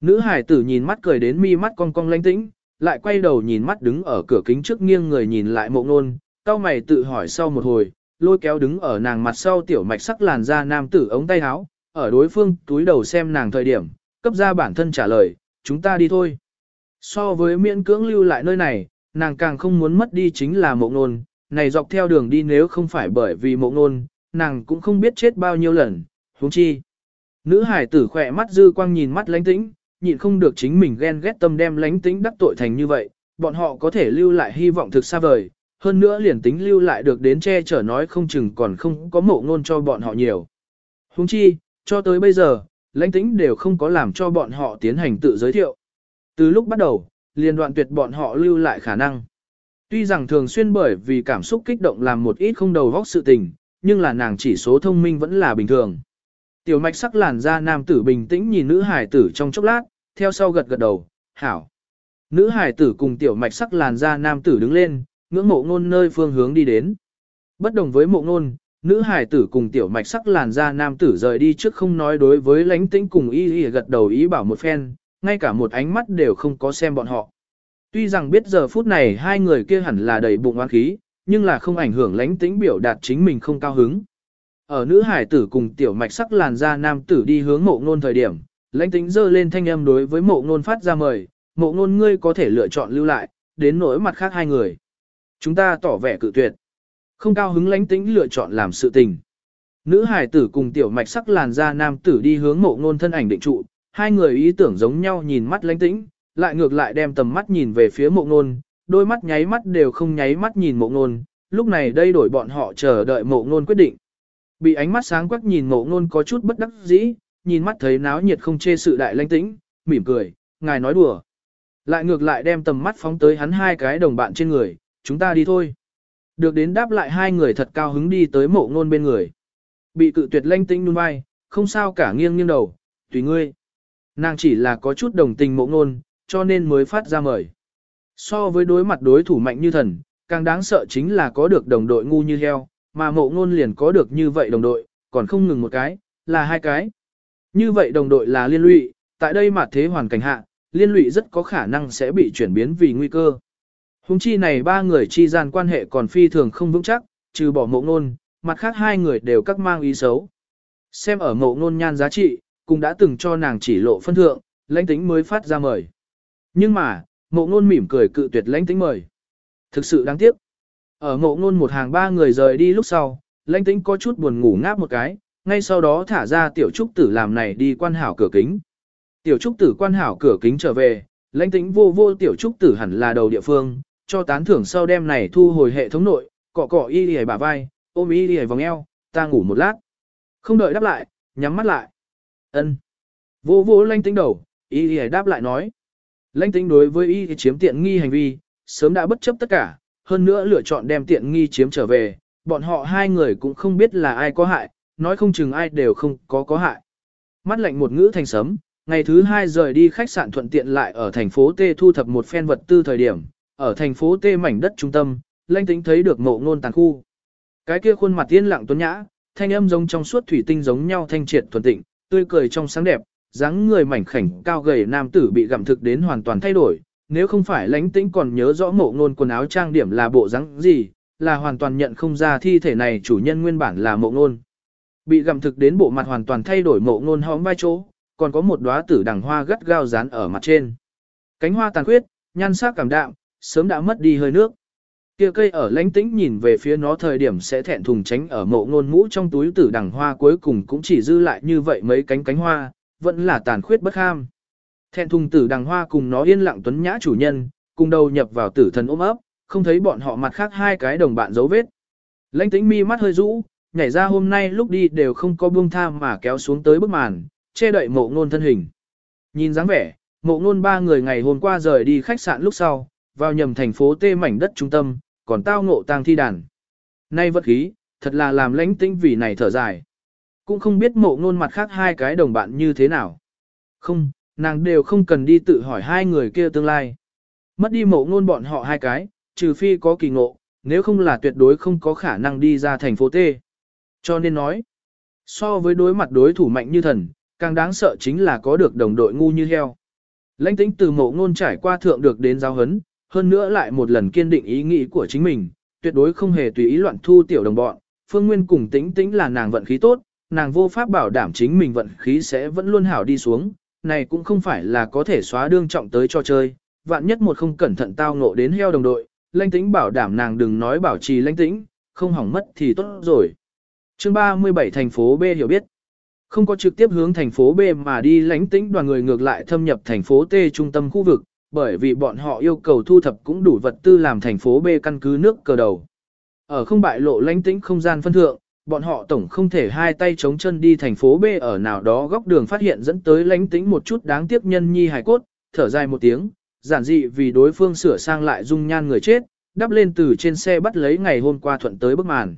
Nữ hải tử nhìn mắt cười đến mi mắt cong cong lãnh tĩnh, lại quay đầu nhìn mắt đứng ở cửa kính trước nghiêng người nhìn lại mộ ngôn, cao mày tự hỏi sau một hồi, lôi kéo đứng ở nàng mặt sau tiểu mạch sắc làn da nam tử ống tay áo, ở đối phương túi đầu xem nàng thời điểm, cấp ra bản thân trả lời, chúng ta đi thôi. So với miễn cưỡng lưu lại nơi này, nàng càng không muốn mất đi chính là mộ nôn. này dọc theo đường đi nếu không phải bởi vì mộ nôn, nàng cũng không biết chết bao nhiêu lần, huống chi. Nữ hải tử khỏe mắt dư quang nhìn mắt lánh tĩnh, nhịn không được chính mình ghen ghét tâm đem lánh tĩnh đắc tội thành như vậy, bọn họ có thể lưu lại hy vọng thực xa vời, hơn nữa liền tính lưu lại được đến che chở nói không chừng còn không có mộ ngôn cho bọn họ nhiều. Huống chi, cho tới bây giờ, lãnh tĩnh đều không có làm cho bọn họ tiến hành tự giới thiệu. Từ lúc bắt đầu, liền đoạn tuyệt bọn họ lưu lại khả năng. Tuy rằng thường xuyên bởi vì cảm xúc kích động làm một ít không đầu vóc sự tình, nhưng là nàng chỉ số thông minh vẫn là bình thường. Tiểu mạch sắc làn da nam tử bình tĩnh nhìn nữ hải tử trong chốc lát, theo sau gật gật đầu, hảo. Nữ hải tử cùng tiểu mạch sắc làn da nam tử đứng lên, ngưỡng mộ ngôn nơi phương hướng đi đến. Bất đồng với mộ ngôn, Nữ hải tử cùng tiểu mạch sắc làn da nam tử rời đi trước không nói đối với lánh tĩnh cùng y y gật đầu ý bảo một phen, ngay cả một ánh mắt đều không có xem bọn họ. Tuy rằng biết giờ phút này hai người kia hẳn là đầy bụng oán khí, nhưng là không ảnh hưởng lánh tĩnh biểu đạt chính mình không cao hứng. Ở nữ hải tử cùng tiểu mạch sắc làn da nam tử đi hướng mộ ngôn thời điểm, lãnh tĩnh dơ lên thanh âm đối với mộ ngôn phát ra mời, mộ ngôn ngươi có thể lựa chọn lưu lại, đến nỗi mặt khác hai người. Chúng ta tỏ vẻ cự tuyệt. Không cao hứng lãnh tĩnh lựa chọn làm sự tình. Nữ hải tử cùng tiểu mạch sắc làn da nam tử đi hướng mộ ngôn thân ảnh định trụ, hai người ý tưởng giống nhau nhìn mắt lãnh tĩnh, lại ngược lại đem tầm mắt nhìn về phía mộ ngôn, đôi mắt nháy mắt đều không nháy mắt nhìn mộ ngôn, lúc này đây đổi bọn họ chờ đợi mộ ngôn quyết định. Bị ánh mắt sáng quắc nhìn mộ ngôn có chút bất đắc dĩ, nhìn mắt thấy náo nhiệt không chê sự đại lãnh tĩnh, mỉm cười, ngài nói đùa. Lại ngược lại đem tầm mắt phóng tới hắn hai cái đồng bạn trên người, chúng ta đi thôi. Được đến đáp lại hai người thật cao hứng đi tới mộ ngôn bên người. Bị cự tuyệt lanh tinh nuôn vai, không sao cả nghiêng nghiêng đầu, tùy ngươi. Nàng chỉ là có chút đồng tình mộ ngôn, cho nên mới phát ra mời. So với đối mặt đối thủ mạnh như thần, càng đáng sợ chính là có được đồng đội ngu như heo, mà mộ ngôn liền có được như vậy đồng đội, còn không ngừng một cái, là hai cái. Như vậy đồng đội là liên lụy, tại đây mà thế hoàn cảnh hạ, liên lụy rất có khả năng sẽ bị chuyển biến vì nguy cơ. Hùng chi này ba người chi gian quan hệ còn phi thường không vững chắc, trừ bỏ mộ ngôn, mặt khác hai người đều các mang ý xấu. Xem ở mộ ngôn nhan giá trị, cũng đã từng cho nàng chỉ lộ phân thượng, lãnh tính mới phát ra mời. Nhưng mà, mộ ngôn mỉm cười cự tuyệt lãnh tính mời. Thực sự đáng tiếc. Ở mộ ngôn một hàng ba người rời đi lúc sau, lãnh tính có chút buồn ngủ ngáp một cái, ngay sau đó thả ra tiểu trúc tử làm này đi quan hảo cửa kính. Tiểu trúc tử quan hảo cửa kính trở về, lãnh tính vô vô tiểu trúc tử hẳn là đầu địa phương, cho tán thưởng sau đêm này thu hồi hệ thống nội, cọ cọ y y bả vai, ôm y y vòng eo, ta ngủ một lát. Không đợi đáp lại, nhắm mắt lại. ân Vô vô lanh tính đầu, y y đáp lại nói. lanh tính đối với y chiếm tiện nghi hành vi, sớm đã bất chấp tất cả, hơn nữa lựa chọn đem tiện nghi chiếm trở về, bọn họ hai người cũng không biết là ai có hại, nói không chừng ai đều không có có hại. Mắt lạnh một ngữ thành sấm, ngày thứ hai rời đi khách sạn thuận tiện lại ở thành phố T thu thập một phen vật tư thời điểm, ở thành phố tê mảnh đất trung tâm, lãnh Tĩnh thấy được mộ ngôn tàn khu. Cái kia khuôn mặt yên lặng tuấn nhã, thanh âm giống trong suốt thủy tinh giống nhau thanh triệt thuần tịnh, tươi cười trong sáng đẹp, dáng người mảnh khảnh cao gầy nam tử bị gặm thực đến hoàn toàn thay đổi, nếu không phải lãnh tĩnh còn nhớ rõ mộ ngôn quần áo trang điểm là bộ dáng gì, là hoàn toàn nhận không ra thi thể này chủ nhân nguyên bản là mộ ngôn. Bị gặm thực đến bộ mặt hoàn toàn thay đổi mộ ngôn hõm vai chỗ, còn có một đóa tử đằng hoa gắt gao dán ở mặt trên. Cánh hoa tàn khuyết, nhan sắc cảm đạm, sớm đã mất đi hơi nước. Kia cây ở lãnh tĩnh nhìn về phía nó thời điểm sẽ thẹn thùng tránh ở mộ ngôn mũ trong túi tử đằng hoa cuối cùng cũng chỉ dư lại như vậy mấy cánh cánh hoa, vẫn là tàn khuyết bất ham. Thẹn thùng tử đằng hoa cùng nó yên lặng tuấn nhã chủ nhân, cùng đầu nhập vào tử thần ôm ấp, không thấy bọn họ mặt khác hai cái đồng bạn dấu vết. Lãnh tĩnh mi mắt hơi rũ, nhảy ra hôm nay lúc đi đều không có buông tha mà kéo xuống tới bức màn, che đậy mộ ngôn thân hình. Nhìn dáng vẻ, mộ ngôn ba người ngày hôm qua rời đi khách sạn lúc sau, vào nhầm thành phố tê mảnh đất trung tâm, còn tao ngộ tang thi đàn. Nay vật khí, thật là làm lãnh tĩnh vì này thở dài. Cũng không biết mộ ngôn mặt khác hai cái đồng bạn như thế nào. Không, nàng đều không cần đi tự hỏi hai người kia tương lai. Mất đi mộ ngôn bọn họ hai cái, trừ phi có kỳ ngộ, nếu không là tuyệt đối không có khả năng đi ra thành phố T. Cho nên nói, so với đối mặt đối thủ mạnh như thần, càng đáng sợ chính là có được đồng đội ngu như heo. Lãnh tĩnh từ mộ ngôn trải qua thượng được đến giáo hấn, hơn nữa lại một lần kiên định ý nghĩ của chính mình, tuyệt đối không hề tùy ý loạn thu tiểu đồng bọn. Phương Nguyên cùng tĩnh tĩnh là nàng vận khí tốt, nàng vô pháp bảo đảm chính mình vận khí sẽ vẫn luôn hảo đi xuống, này cũng không phải là có thể xóa đương trọng tới cho chơi, vạn nhất một không cẩn thận tao ngộ đến heo đồng đội, lãnh tĩnh bảo đảm nàng đừng nói bảo trì lãnh tĩnh, không hỏng mất thì tốt rồi. Chương 37 thành phố B hiểu biết. Không có trực tiếp hướng thành phố B mà đi lãnh tĩnh đoàn người ngược lại thâm nhập thành phố T trung tâm khu vực, bởi vì bọn họ yêu cầu thu thập cũng đủ vật tư làm thành phố B căn cứ nước cờ đầu. Ở không bại lộ lãnh tĩnh không gian phân thượng, bọn họ tổng không thể hai tay chống chân đi thành phố B ở nào đó góc đường phát hiện dẫn tới lãnh tĩnh một chút đáng tiếc nhân nhi hài cốt, thở dài một tiếng, giản dị vì đối phương sửa sang lại dung nhan người chết, đắp lên từ trên xe bắt lấy ngày hôm qua thuận tới bức màn.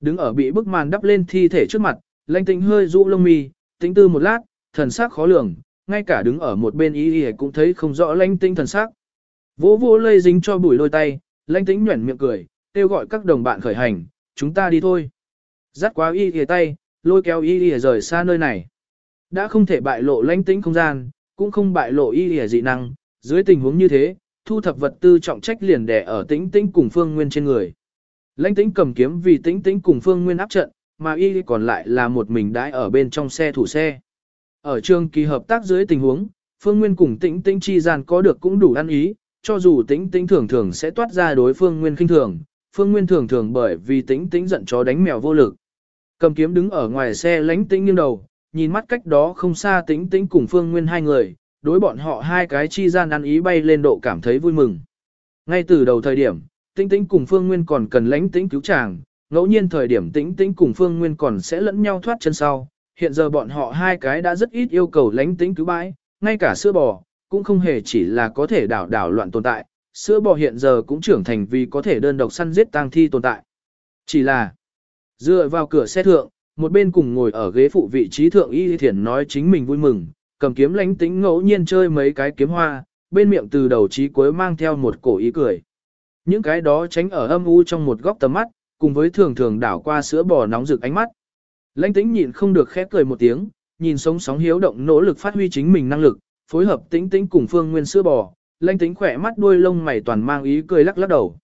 Đứng ở bị bức màn đắp lên thi thể trước mặt, lãnh tĩnh hơi rũ lông mi, tính tư một lát, thần sắc khó lường, ngay cả đứng ở một bên y ý cũng thấy không rõ lãnh tinh thần sắc. Vỗ vỗ lây dính cho bùi lôi tay, lãnh tĩnh nhuẩn miệng cười, kêu gọi các đồng bạn khởi hành, chúng ta đi thôi. Dắt quá y ghề tay, lôi kéo y ghề rời xa nơi này. Đã không thể bại lộ lãnh tĩnh không gian, cũng không bại lộ y ghề dị năng, dưới tình huống như thế, thu thập vật tư trọng trách liền đè ở tĩnh tĩnh cùng phương nguyên trên người. Lãnh tĩnh cầm kiếm vì tĩnh tĩnh cùng phương nguyên áp trận, mà y còn lại là một mình đãi ở bên trong xe thủ xe. Ở trường kỳ hợp tác dưới tình huống, phương nguyên cùng tĩnh tĩnh chi gian có được cũng đủ ăn ý, cho dù tĩnh tĩnh thường thường sẽ toát ra đối phương nguyên khinh thường, phương nguyên thường thường bởi vì tĩnh tĩnh giận chó đánh mèo vô lực. Cầm kiếm đứng ở ngoài xe lánh tĩnh nghiêng đầu, nhìn mắt cách đó không xa tĩnh tĩnh cùng phương nguyên hai người, đối bọn họ hai cái chi gian ăn ý bay lên độ cảm thấy vui mừng. Ngay từ đầu thời điểm, tĩnh tĩnh cùng phương nguyên còn cần lánh tĩnh cứu chàng, ngẫu nhiên thời điểm tĩnh tĩnh cùng phương nguyên còn sẽ lẫn nhau thoát chân sau. Hiện giờ bọn họ hai cái đã rất ít yêu cầu lãnh tính cứu bãi, ngay cả sữa bò, cũng không hề chỉ là có thể đảo đảo loạn tồn tại, sữa bò hiện giờ cũng trưởng thành vì có thể đơn độc săn giết tang thi tồn tại. Chỉ là, dựa vào cửa xe thượng, một bên cùng ngồi ở ghế phụ vị trí thượng y thiển nói chính mình vui mừng, cầm kiếm lánh tính ngẫu nhiên chơi mấy cái kiếm hoa, bên miệng từ đầu chí cuối mang theo một cổ ý cười. Những cái đó tránh ở âm u trong một góc tầm mắt, cùng với thường thường đảo qua sữa bò nóng rực ánh mắt. Lãnh tĩnh nhịn không được khép cười một tiếng, nhìn sống sóng hiếu động nỗ lực phát huy chính mình năng lực, phối hợp tĩnh tĩnh cùng phương nguyên sữa bò, lãnh tĩnh khỏe mắt đuôi lông mày toàn mang ý cười lắc lắc đầu.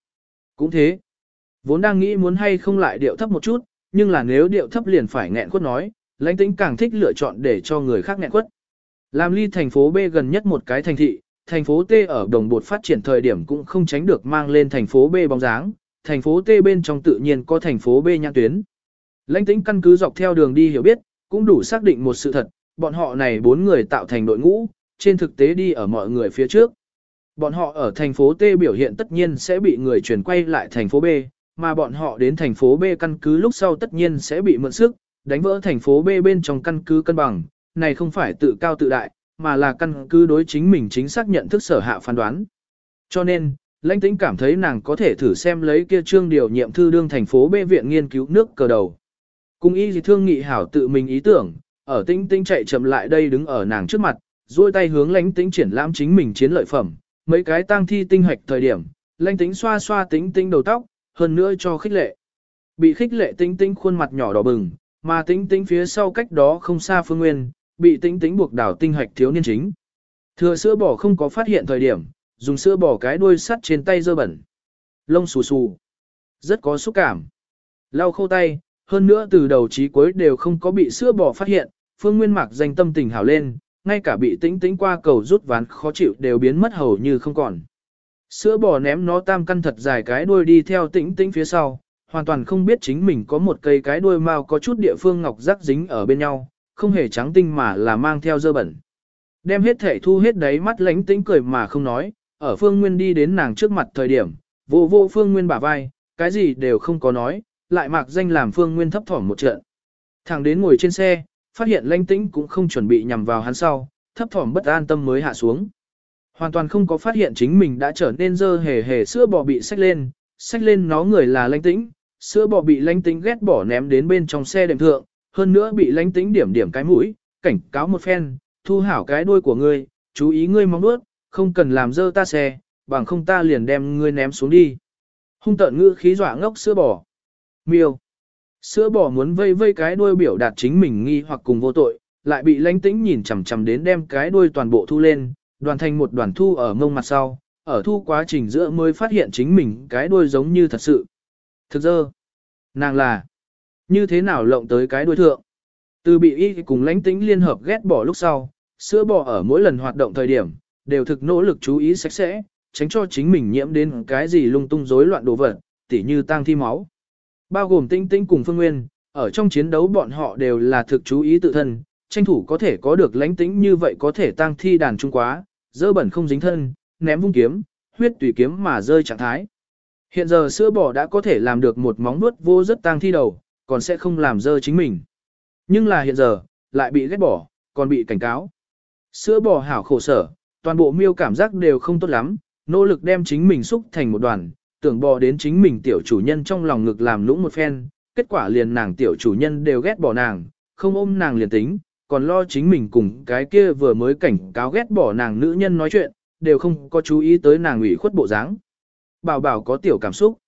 Cũng thế, vốn đang nghĩ muốn hay không lại điệu thấp một chút, nhưng là nếu điệu thấp liền phải nghẹn quất nói, lãnh tĩnh càng thích lựa chọn để cho người khác nghẹn quất. Làm ly thành phố B gần nhất một cái thành thị, thành phố T ở đồng bột phát triển thời điểm cũng không tránh được mang lên thành phố B bóng dáng, thành phố T bên trong tự nhiên có thành phố B nhãn tuyến. Lãnh tĩnh căn cứ dọc theo đường đi hiểu biết, cũng đủ xác định một sự thật, bọn họ này bốn người tạo thành đội ngũ, trên thực tế đi ở mọi người phía trước. Bọn họ ở thành phố T biểu hiện tất nhiên sẽ bị người chuyển quay lại thành phố B, mà bọn họ đến thành phố B căn cứ lúc sau tất nhiên sẽ bị mượn sức, đánh vỡ thành phố B bên trong căn cứ cân bằng, này không phải tự cao tự đại, mà là căn cứ đối chính mình chính xác nhận thức sở hạ phán đoán. Cho nên, lãnh tĩnh cảm thấy nàng có thể thử xem lấy kia trương điều nhiệm thư đương thành phố B viện nghiên cứu nước cờ đầu cung y gì thương nghị hảo tự mình ý tưởng, ở tĩnh tĩnh chạy chậm lại đây đứng ở nàng trước mặt, duỗi tay hướng lãnh tĩnh triển lãm chính mình chiến lợi phẩm, mấy cái tang thi tinh hoạch thời điểm, lãnh tĩnh xoa xoa tĩnh tĩnh đầu tóc, hơn nữa cho khích lệ. Bị khích lệ tĩnh tĩnh khuôn mặt nhỏ đỏ bừng, mà tĩnh tĩnh phía sau cách đó không xa phương nguyên, bị tĩnh tĩnh buộc đảo tinh hoạch thiếu niên chính. Thừa sữa bò không có phát hiện thời điểm, dùng sữa bò cái đuôi sắt trên tay dơ bẩn. Lông xù xù. Rất có xúc cảm. Lau khô tay, hơn nữa từ đầu chí cuối đều không có bị sữa bò phát hiện, Phương Nguyên Mạc danh tâm tình hảo lên, ngay cả bị tĩnh tĩnh qua cầu rút ván khó chịu đều biến mất hầu như không còn. Sữa bò ném nó tam căn thật dài cái đuôi đi theo tĩnh tĩnh phía sau, hoàn toàn không biết chính mình có một cây cái đuôi mao có chút địa phương ngọc rắc dính ở bên nhau, không hề trắng tinh mà là mang theo dơ bẩn. Đem hết thể thu hết đấy mắt lánh tĩnh cười mà không nói, ở Phương Nguyên đi đến nàng trước mặt thời điểm, vô vô Phương Nguyên bả vai, cái gì đều không có nói, lại mạc danh làm Phương Nguyên thấp thỏm một trận. Thằng đến ngồi trên xe, phát hiện lanh tĩnh cũng không chuẩn bị nhằm vào hắn sau, thấp thỏm bất an tâm mới hạ xuống. Hoàn toàn không có phát hiện chính mình đã trở nên dơ hề hề sữa bò bị xách lên, xách lên nó người là lanh tĩnh, sữa bò bị lanh tĩnh ghét bỏ ném đến bên trong xe đệm thượng, hơn nữa bị lanh tĩnh điểm điểm cái mũi, cảnh cáo một phen, thu hảo cái đuôi của ngươi, chú ý ngươi mong nuốt, không cần làm dơ ta xe, bằng không ta liền đem ngươi ném xuống đi. Hung tợn ngữ khí dọa ngốc sữa bò. Miêu. Sữa bò muốn vây vây cái đuôi biểu đạt chính mình nghi hoặc cùng vô tội, lại bị lãnh tĩnh nhìn chằm chằm đến đem cái đuôi toàn bộ thu lên, đoàn thành một đoàn thu ở mông mặt sau, ở thu quá trình giữa mới phát hiện chính mình cái đuôi giống như thật sự. Thực dơ, nàng là, như thế nào lộng tới cái đuôi thượng. Từ bị y cùng lãnh tĩnh liên hợp ghét bỏ lúc sau, sữa bò ở mỗi lần hoạt động thời điểm, đều thực nỗ lực chú ý sạch sẽ, tránh cho chính mình nhiễm đến cái gì lung tung rối loạn đồ vật, tỉ như tang thi máu. Bao gồm tinh tinh cùng phương nguyên, ở trong chiến đấu bọn họ đều là thực chú ý tự thân, tranh thủ có thể có được lãnh tĩnh như vậy có thể tăng thi đàn trung quá, dơ bẩn không dính thân, ném vung kiếm, huyết tùy kiếm mà rơi trạng thái. Hiện giờ sữa bò đã có thể làm được một móng nuốt vô rất tăng thi đầu, còn sẽ không làm dơ chính mình. Nhưng là hiện giờ, lại bị ghét bỏ, còn bị cảnh cáo. Sữa bò hảo khổ sở, toàn bộ miêu cảm giác đều không tốt lắm, nỗ lực đem chính mình xúc thành một đoàn, tưởng bò đến chính mình tiểu chủ nhân trong lòng ngực làm lũng một phen, kết quả liền nàng tiểu chủ nhân đều ghét bỏ nàng, không ôm nàng liền tính, còn lo chính mình cùng cái kia vừa mới cảnh cáo ghét bỏ nàng nữ nhân nói chuyện, đều không có chú ý tới nàng ủy khuất bộ dáng. Bảo bảo có tiểu cảm xúc.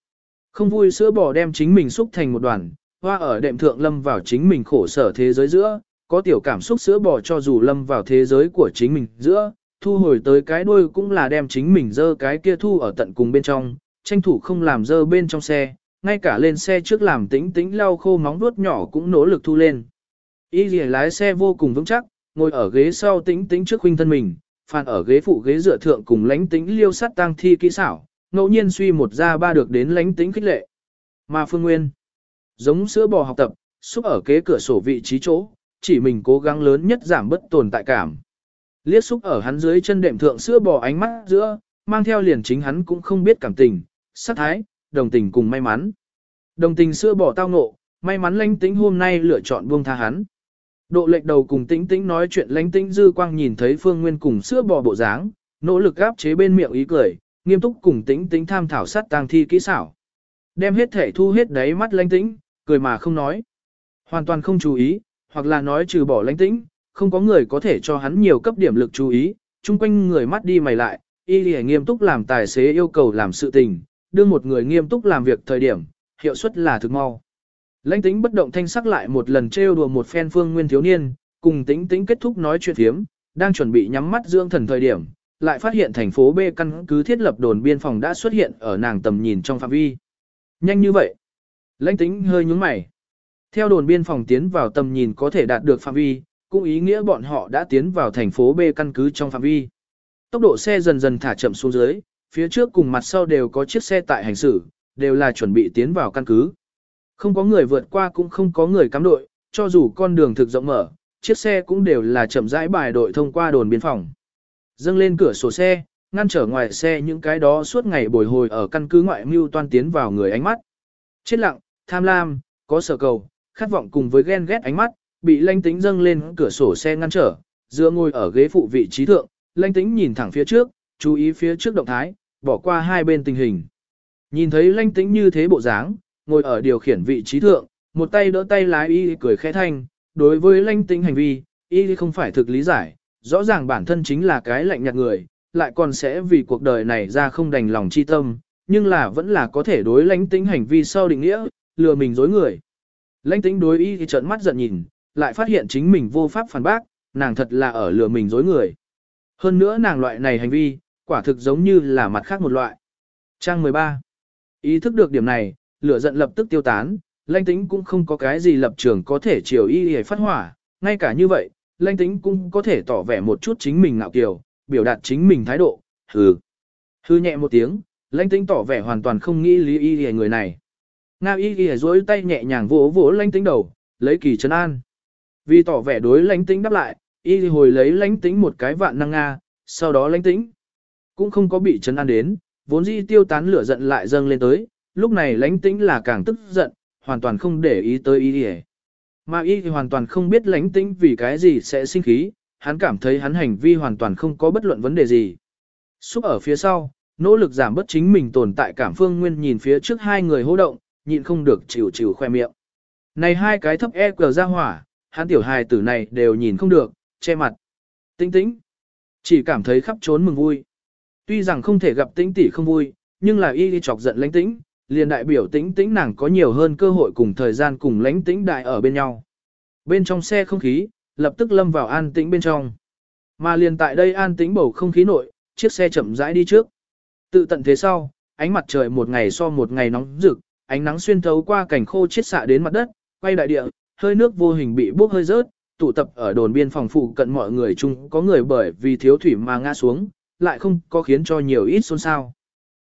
Không vui sữa bò đem chính mình xúc thành một đoàn, hoa ở đệm thượng lâm vào chính mình khổ sở thế giới giữa, có tiểu cảm xúc sữa bò cho dù lâm vào thế giới của chính mình giữa, thu hồi tới cái đuôi cũng là đem chính mình dơ cái kia thu ở tận cùng bên trong, tranh thủ không làm dơ bên trong xe, ngay cả lên xe trước làm tĩnh tĩnh lau khô móng vuốt nhỏ cũng nỗ lực thu lên. Y lìa lái xe vô cùng vững chắc, ngồi ở ghế sau tĩnh tĩnh trước huynh thân mình, phàn ở ghế phụ ghế dựa thượng cùng lánh tĩnh liêu sắt tang thi kỹ xảo, ngẫu nhiên suy một ra ba được đến lánh tĩnh khích lệ. Mà Phương Nguyên, giống sữa bò học tập, xúc ở kế cửa sổ vị trí chỗ, chỉ mình cố gắng lớn nhất giảm bất tồn tại cảm. Liếc xúc ở hắn dưới chân đệm thượng sữa bò ánh mắt giữa, mang theo liền chính hắn cũng không biết cảm tình, sát thái, đồng tình cùng may mắn. Đồng tình sữa bò tao ngộ, may mắn lãnh tĩnh hôm nay lựa chọn buông tha hắn. Độ lệch đầu cùng tĩnh tĩnh nói chuyện lãnh tĩnh dư quang nhìn thấy phương nguyên cùng sữa bò bộ dáng, nỗ lực gáp chế bên miệng ý cười, nghiêm túc cùng tĩnh tĩnh tham thảo sát tang thi kỹ xảo. Đem hết thể thu hết đáy mắt lãnh tĩnh, cười mà không nói. Hoàn toàn không chú ý, hoặc là nói trừ bỏ lãnh tĩnh, không có người có thể cho hắn nhiều cấp điểm lực chú ý, chung quanh người mắt đi mày lại, y lì nghiêm túc làm tài xế yêu cầu làm sự tình, đưa một người nghiêm túc làm việc thời điểm, hiệu suất là thực mau. Lãnh tính bất động thanh sắc lại một lần trêu đùa một phen phương nguyên thiếu niên, cùng tính tính kết thúc nói chuyện thiếm, đang chuẩn bị nhắm mắt dưỡng thần thời điểm, lại phát hiện thành phố B căn cứ thiết lập đồn biên phòng đã xuất hiện ở nàng tầm nhìn trong phạm vi. Nhanh như vậy. Lãnh tính hơi nhúng mày. Theo đồn biên phòng tiến vào tầm nhìn có thể đạt được phạm vi, cũng ý nghĩa bọn họ đã tiến vào thành phố B căn cứ trong phạm vi. Tốc độ xe dần dần thả chậm xuống dưới, phía trước cùng mặt sau đều có chiếc xe tại hành xử, đều là chuẩn bị tiến vào căn cứ. Không có người vượt qua cũng không có người cắm đội, cho dù con đường thực rộng mở, chiếc xe cũng đều là chậm rãi bài đội thông qua đồn biên phòng. Dâng lên cửa sổ xe, ngăn trở ngoài xe những cái đó suốt ngày bồi hồi ở căn cứ ngoại mưu toan tiến vào người ánh mắt. Chết lặng, tham lam, có sở cầu, khát vọng cùng với ghen ghét ánh mắt, bị lanh tính dâng lên cửa sổ xe ngăn trở, dựa ngồi ở ghế phụ vị trí thượng, lanh tính nhìn thẳng phía trước, chú ý phía trước động thái, bỏ qua hai bên tình hình. Nhìn thấy lanh tĩnh như thế bộ dáng, ngồi ở điều khiển vị trí thượng, một tay đỡ tay lái y cười khẽ thanh, đối với lanh tĩnh hành vi, y không phải thực lý giải, rõ ràng bản thân chính là cái lạnh nhạt người, lại còn sẽ vì cuộc đời này ra không đành lòng chi tâm, nhưng là vẫn là có thể đối lãnh tĩnh hành vi sau định nghĩa, lừa mình dối người. Lãnh tĩnh đối y thì trợn mắt giận nhìn, lại phát hiện chính mình vô pháp phản bác, nàng thật là ở lừa mình dối người. Hơn nữa nàng loại này hành vi, quả thực giống như là mặt khác một loại. Trang 13. Ý thức được điểm này, lửa giận lập tức tiêu tán, lãnh Tĩnh cũng không có cái gì lập trường có thể chiều y để phát hỏa, ngay cả như vậy, lãnh Tĩnh cũng có thể tỏ vẻ một chút chính mình ngạo kiều, biểu đạt chính mình thái độ, hừ. Hừ nhẹ một tiếng, lãnh Tĩnh tỏ vẻ hoàn toàn không nghĩ lý y để người này. Ngao y ghi dối tay nhẹ nhàng vỗ vỗ lãnh Tĩnh đầu, lấy kỳ trấn an. Vì tỏ vẻ đối lãnh Tĩnh đáp lại, y hồi lấy lãnh Tĩnh một cái vạn năng Nga, sau đó lãnh Tĩnh. Cũng không có bị chấn an đến, vốn dĩ tiêu tán lửa giận lại dâng lên tới, lúc này lãnh tĩnh là càng tức giận, hoàn toàn không để ý tới y gì Mà y hoàn toàn không biết lãnh tĩnh vì cái gì sẽ sinh khí, hắn cảm thấy hắn hành vi hoàn toàn không có bất luận vấn đề gì. Xúc ở phía sau, nỗ lực giảm bất chính mình tồn tại cảm phương nguyên nhìn phía trước hai người hô động, nhịn không được chịu chịu khoe miệng. Này hai cái thấp e cờ ra hỏa, hắn tiểu hài tử này đều nhìn không được, che mặt. Tĩnh tĩnh. Chỉ cảm thấy khắp trốn mừng vui. Tuy rằng không thể gặp tĩnh tỷ không vui, nhưng là y đi chọc giận lãnh tĩnh, liền đại biểu tĩnh tĩnh nàng có nhiều hơn cơ hội cùng thời gian cùng lãnh tĩnh đại ở bên nhau. Bên trong xe không khí, lập tức lâm vào an tĩnh bên trong. Mà liền tại đây an tĩnh bầu không khí nội, chiếc xe chậm rãi đi trước. Tự tận thế sau, ánh mặt trời một ngày so một ngày nóng rực, ánh nắng xuyên thấu qua cảnh khô chiết xạ đến mặt đất, quay đại địa, hơi nước vô hình bị bốc hơi rớt, tụ tập ở đồn biên phòng phụ cận mọi người chung có người bởi vì thiếu thủy mà ngã xuống, lại không có khiến cho nhiều ít xôn xao.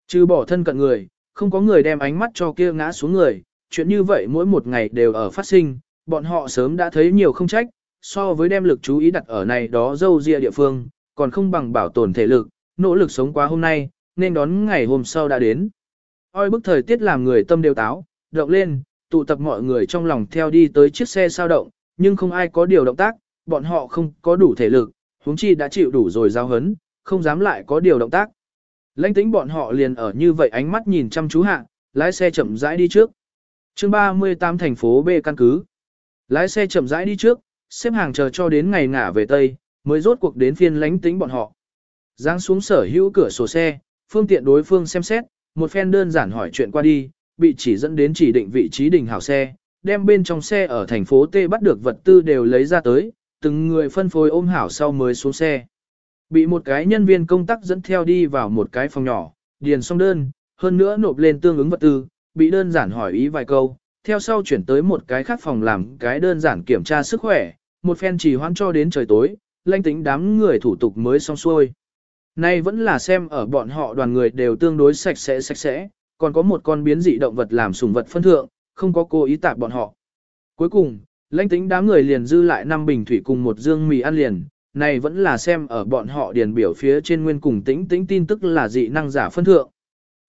Trừ bỏ thân cận người, không có người đem ánh mắt cho kia ngã xuống người, chuyện như vậy mỗi một ngày đều ở phát sinh, bọn họ sớm đã thấy nhiều không trách, so với đem lực chú ý đặt ở này đó dâu ria địa phương, còn không bằng bảo tồn thể lực, nỗ lực sống qua hôm nay, nên đón ngày hôm sau đã đến. Oi bức thời tiết làm người tâm đều táo, động lên, tụ tập mọi người trong lòng theo đi tới chiếc xe sao động, nhưng không ai có điều động tác, bọn họ không có đủ thể lực, huống chi đã chịu đủ rồi giao hấn, không dám lại có điều động tác. Lãnh tính bọn họ liền ở như vậy ánh mắt nhìn chăm chú hạ, lái xe chậm rãi đi trước. chương 38 thành phố B căn cứ. Lái xe chậm rãi đi trước, xếp hàng chờ cho đến ngày ngả về Tây, mới rốt cuộc đến phiên lãnh tính bọn họ. Giáng xuống sở hữu cửa sổ xe, phương tiện đối phương xem xét, một phen đơn giản hỏi chuyện qua đi, bị chỉ dẫn đến chỉ định vị trí đỉnh hảo xe, đem bên trong xe ở thành phố T bắt được vật tư đều lấy ra tới, từng người phân phối ôm hảo sau mới xuống xe. Bị một cái nhân viên công tác dẫn theo đi vào một cái phòng nhỏ, điền xong đơn, hơn nữa nộp lên tương ứng vật tư, bị đơn giản hỏi ý vài câu, theo sau chuyển tới một cái khác phòng làm cái đơn giản kiểm tra sức khỏe, một phen trì hoãn cho đến trời tối, lanh tính đám người thủ tục mới xong xuôi. Nay vẫn là xem ở bọn họ đoàn người đều tương đối sạch sẽ sạch sẽ, còn có một con biến dị động vật làm sùng vật phân thượng, không có cố ý tạp bọn họ. Cuối cùng, lãnh tính đám người liền dư lại năm bình thủy cùng một dương mì ăn liền, này vẫn là xem ở bọn họ điền biểu phía trên nguyên cùng tĩnh tĩnh tin tức là dị năng giả phân thượng.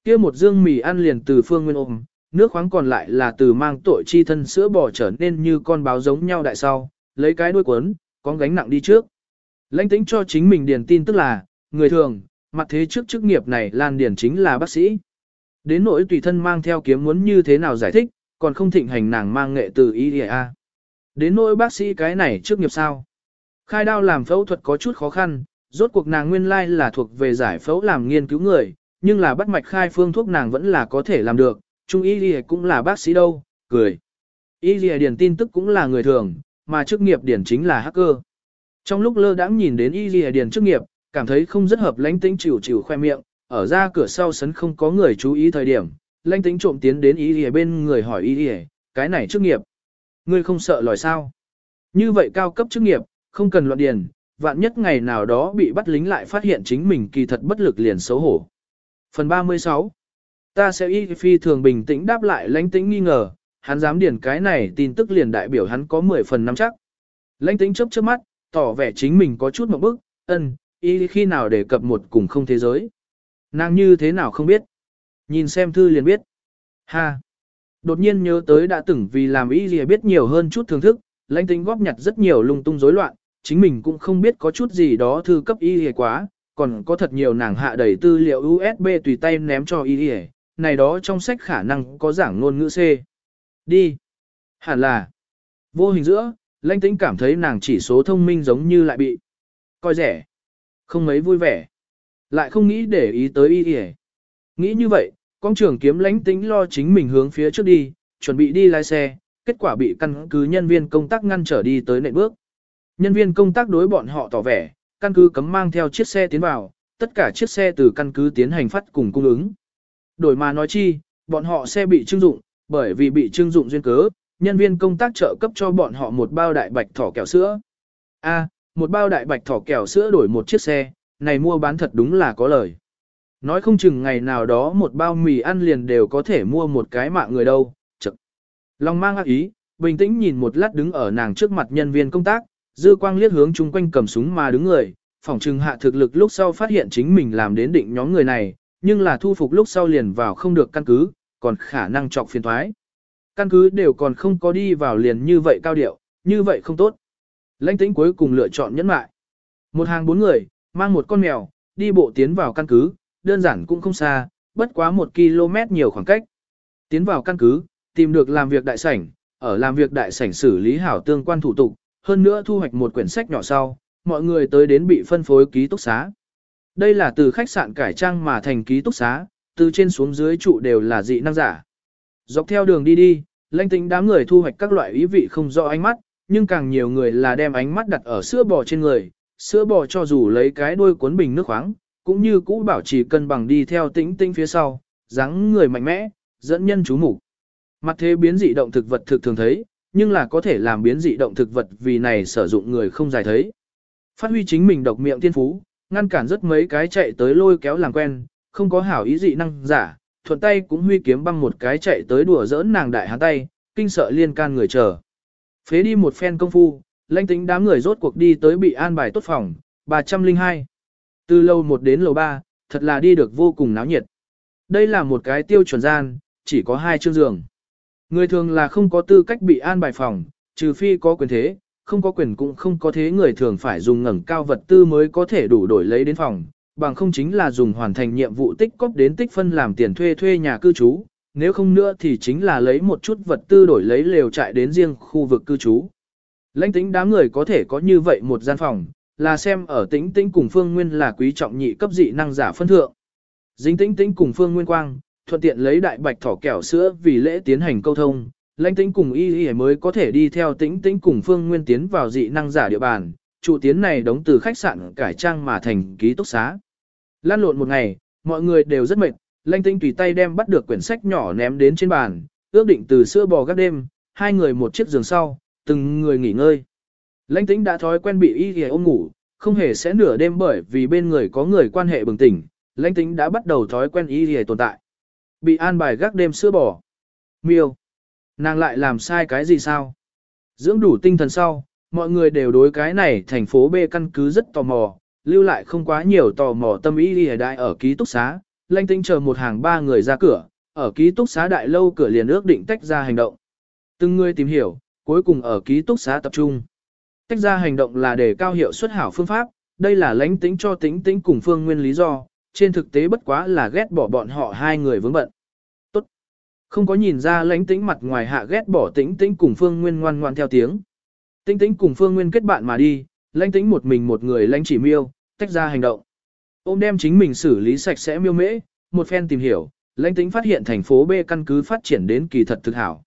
kia một dương mì ăn liền từ phương nguyên ôm, nước khoáng còn lại là từ mang tội chi thân sữa bò trở nên như con báo giống nhau đại sau, lấy cái đuôi quấn con gánh nặng đi trước. Lãnh tĩnh cho chính mình điền tin tức là, người thường, mặt thế trước chức nghiệp này Lan Điền chính là bác sĩ. Đến nỗi tùy thân mang theo kiếm muốn như thế nào giải thích, còn không thịnh hành nàng mang nghệ từ ý a. Đến nỗi bác sĩ cái này trước nghiệp sao? Khai đao làm phẫu thuật có chút khó khăn, rốt cuộc nàng nguyên lai là thuộc về giải phẫu làm nghiên cứu người, nhưng là bắt mạch khai phương thuốc nàng vẫn là có thể làm được, trung y cũng là bác sĩ đâu, cười. Y điển tin tức cũng là người thường, mà chức nghiệp điển chính là hacker. Trong lúc lơ đãng nhìn đến y điển chức nghiệp, cảm thấy không rất hợp lãnh tĩnh chịu chịu khoe miệng, ở ra cửa sau sấn không có người chú ý thời điểm, lãnh tĩnh trộm tiến đến y bên người hỏi y cái này chức nghiệp. Ngươi không sợ lòi sao? Như vậy cao cấp chức nghiệp, không cần loạn điền, vạn nhất ngày nào đó bị bắt lính lại phát hiện chính mình kỳ thật bất lực liền xấu hổ. Phần 36 Ta sẽ y phi thường bình tĩnh đáp lại lãnh tĩnh nghi ngờ, hắn dám điền cái này tin tức liền đại biểu hắn có 10 phần nắm chắc. Lãnh tĩnh chớp chớp mắt, tỏ vẻ chính mình có chút một bức, ân, y khi nào để cập một cùng không thế giới. Nàng như thế nào không biết. Nhìn xem thư liền biết. Ha! Đột nhiên nhớ tới đã từng vì làm y gì biết nhiều hơn chút thưởng thức, lãnh tĩnh góp nhặt rất nhiều lung tung rối loạn, chính mình cũng không biết có chút gì đó thư cấp y hề quá, còn có thật nhiều nàng hạ đầy tư liệu USB tùy tay ném cho y hề, này đó trong sách khả năng có giảng ngôn ngữ C. Đi. Hẳn là. Vô hình giữa, lãnh tĩnh cảm thấy nàng chỉ số thông minh giống như lại bị coi rẻ. Không mấy vui vẻ. Lại không nghĩ để ý tới y hề. Nghĩ như vậy, con trưởng kiếm lãnh tĩnh lo chính mình hướng phía trước đi, chuẩn bị đi lái xe, kết quả bị căn cứ nhân viên công tác ngăn trở đi tới nệm bước. Nhân viên công tác đối bọn họ tỏ vẻ, căn cứ cấm mang theo chiếc xe tiến vào, tất cả chiếc xe từ căn cứ tiến hành phát cùng cung ứng. Đổi mà nói chi, bọn họ xe bị trưng dụng, bởi vì bị trưng dụng duyên cớ, nhân viên công tác trợ cấp cho bọn họ một bao đại bạch thỏ kẹo sữa. A, một bao đại bạch thỏ kẹo sữa đổi một chiếc xe, này mua bán thật đúng là có lời. Nói không chừng ngày nào đó một bao mì ăn liền đều có thể mua một cái mạng người đâu, chật. Long mang ác ý, bình tĩnh nhìn một lát đứng ở nàng trước mặt nhân viên công tác, dư quang liếc hướng chung quanh cầm súng mà đứng người, phòng trừng hạ thực lực lúc sau phát hiện chính mình làm đến định nhóm người này, nhưng là thu phục lúc sau liền vào không được căn cứ, còn khả năng trọc phiền thoái. Căn cứ đều còn không có đi vào liền như vậy cao điệu, như vậy không tốt. Lãnh tĩnh cuối cùng lựa chọn nhẫn mại. Một hàng bốn người, mang một con mèo, đi bộ tiến vào căn cứ, đơn giản cũng không xa, bất quá một km nhiều khoảng cách. Tiến vào căn cứ, tìm được làm việc đại sảnh, ở làm việc đại sảnh xử lý hảo tương quan thủ tục, hơn nữa thu hoạch một quyển sách nhỏ sau, mọi người tới đến bị phân phối ký túc xá. Đây là từ khách sạn cải trang mà thành ký túc xá, từ trên xuống dưới trụ đều là dị năng giả. Dọc theo đường đi đi, lãnh tính đám người thu hoạch các loại ý vị không rõ ánh mắt, nhưng càng nhiều người là đem ánh mắt đặt ở sữa bò trên người, sữa bò cho dù lấy cái đuôi cuốn bình nước khoáng, cũng như cũ bảo trì cân bằng đi theo tĩnh tinh phía sau, dáng người mạnh mẽ, dẫn nhân chú mục. Mặt thế biến dị động thực vật thực thường thấy, nhưng là có thể làm biến dị động thực vật vì này sử dụng người không dài thấy. Phát huy chính mình độc miệng tiên phú, ngăn cản rất mấy cái chạy tới lôi kéo làm quen, không có hảo ý dị năng giả, thuận tay cũng huy kiếm băng một cái chạy tới đùa giỡn nàng đại hán tay, kinh sợ liên can người chờ. Phế đi một phen công phu, lãnh tính đám người rốt cuộc đi tới bị an bài tốt phòng, 302. Từ lầu 1 đến lầu 3, thật là đi được vô cùng náo nhiệt. Đây là một cái tiêu chuẩn gian, chỉ có hai chương giường. Người thường là không có tư cách bị an bài phòng, trừ phi có quyền thế, không có quyền cũng không có thế người thường phải dùng ngẩng cao vật tư mới có thể đủ đổi lấy đến phòng, bằng không chính là dùng hoàn thành nhiệm vụ tích cóp đến tích phân làm tiền thuê thuê nhà cư trú, nếu không nữa thì chính là lấy một chút vật tư đổi lấy lều trại đến riêng khu vực cư trú. Lãnh tính đám người có thể có như vậy một gian phòng, là xem ở tính tính cùng phương nguyên là quý trọng nhị cấp dị năng giả phân thượng. Dính tính tính cùng phương nguyên quang, thuận tiện lấy đại bạch thỏ kẹo sữa vì lễ tiến hành câu thông, lãnh tĩnh cùng y y mới có thể đi theo tĩnh tĩnh cùng phương nguyên tiến vào dị năng giả địa bàn, trụ tiến này đóng từ khách sạn cải trang mà thành ký túc xá. Lan lộn một ngày, mọi người đều rất mệt, lãnh tĩnh tùy tay đem bắt được quyển sách nhỏ ném đến trên bàn, ước định từ sữa bò gác đêm, hai người một chiếc giường sau, từng người nghỉ ngơi. Lãnh tĩnh đã thói quen bị y y ôm ngủ, không hề sẽ nửa đêm bởi vì bên người có người quan hệ bừng tỉnh, lãnh tĩnh đã bắt đầu thói quen y y tồn tại. Bị an bài gác đêm sữa bỏ Miêu. Nàng lại làm sai cái gì sao? Dưỡng đủ tinh thần sau, mọi người đều đối cái này thành phố B căn cứ rất tò mò, lưu lại không quá nhiều tò mò tâm ý đi đại ở ký túc xá, lanh tinh chờ một hàng ba người ra cửa, ở ký túc xá đại lâu cửa liền ước định tách ra hành động. Từng người tìm hiểu, cuối cùng ở ký túc xá tập trung. Tách ra hành động là để cao hiệu suất hảo phương pháp, đây là lãnh tính cho tính tính cùng phương nguyên lý do, trên thực tế bất quá là ghét bỏ bọn họ hai người vướng bận. tốt Không có nhìn ra lãnh tĩnh mặt ngoài hạ ghét bỏ tĩnh tĩnh cùng Phương Nguyên ngoan ngoan theo tiếng. Tĩnh tĩnh cùng Phương Nguyên kết bạn mà đi, lãnh tĩnh một mình một người lãnh chỉ miêu, tách ra hành động. Ôm đem chính mình xử lý sạch sẽ miêu mễ, một phen tìm hiểu, lãnh tĩnh phát hiện thành phố B căn cứ phát triển đến kỳ thật thực hảo.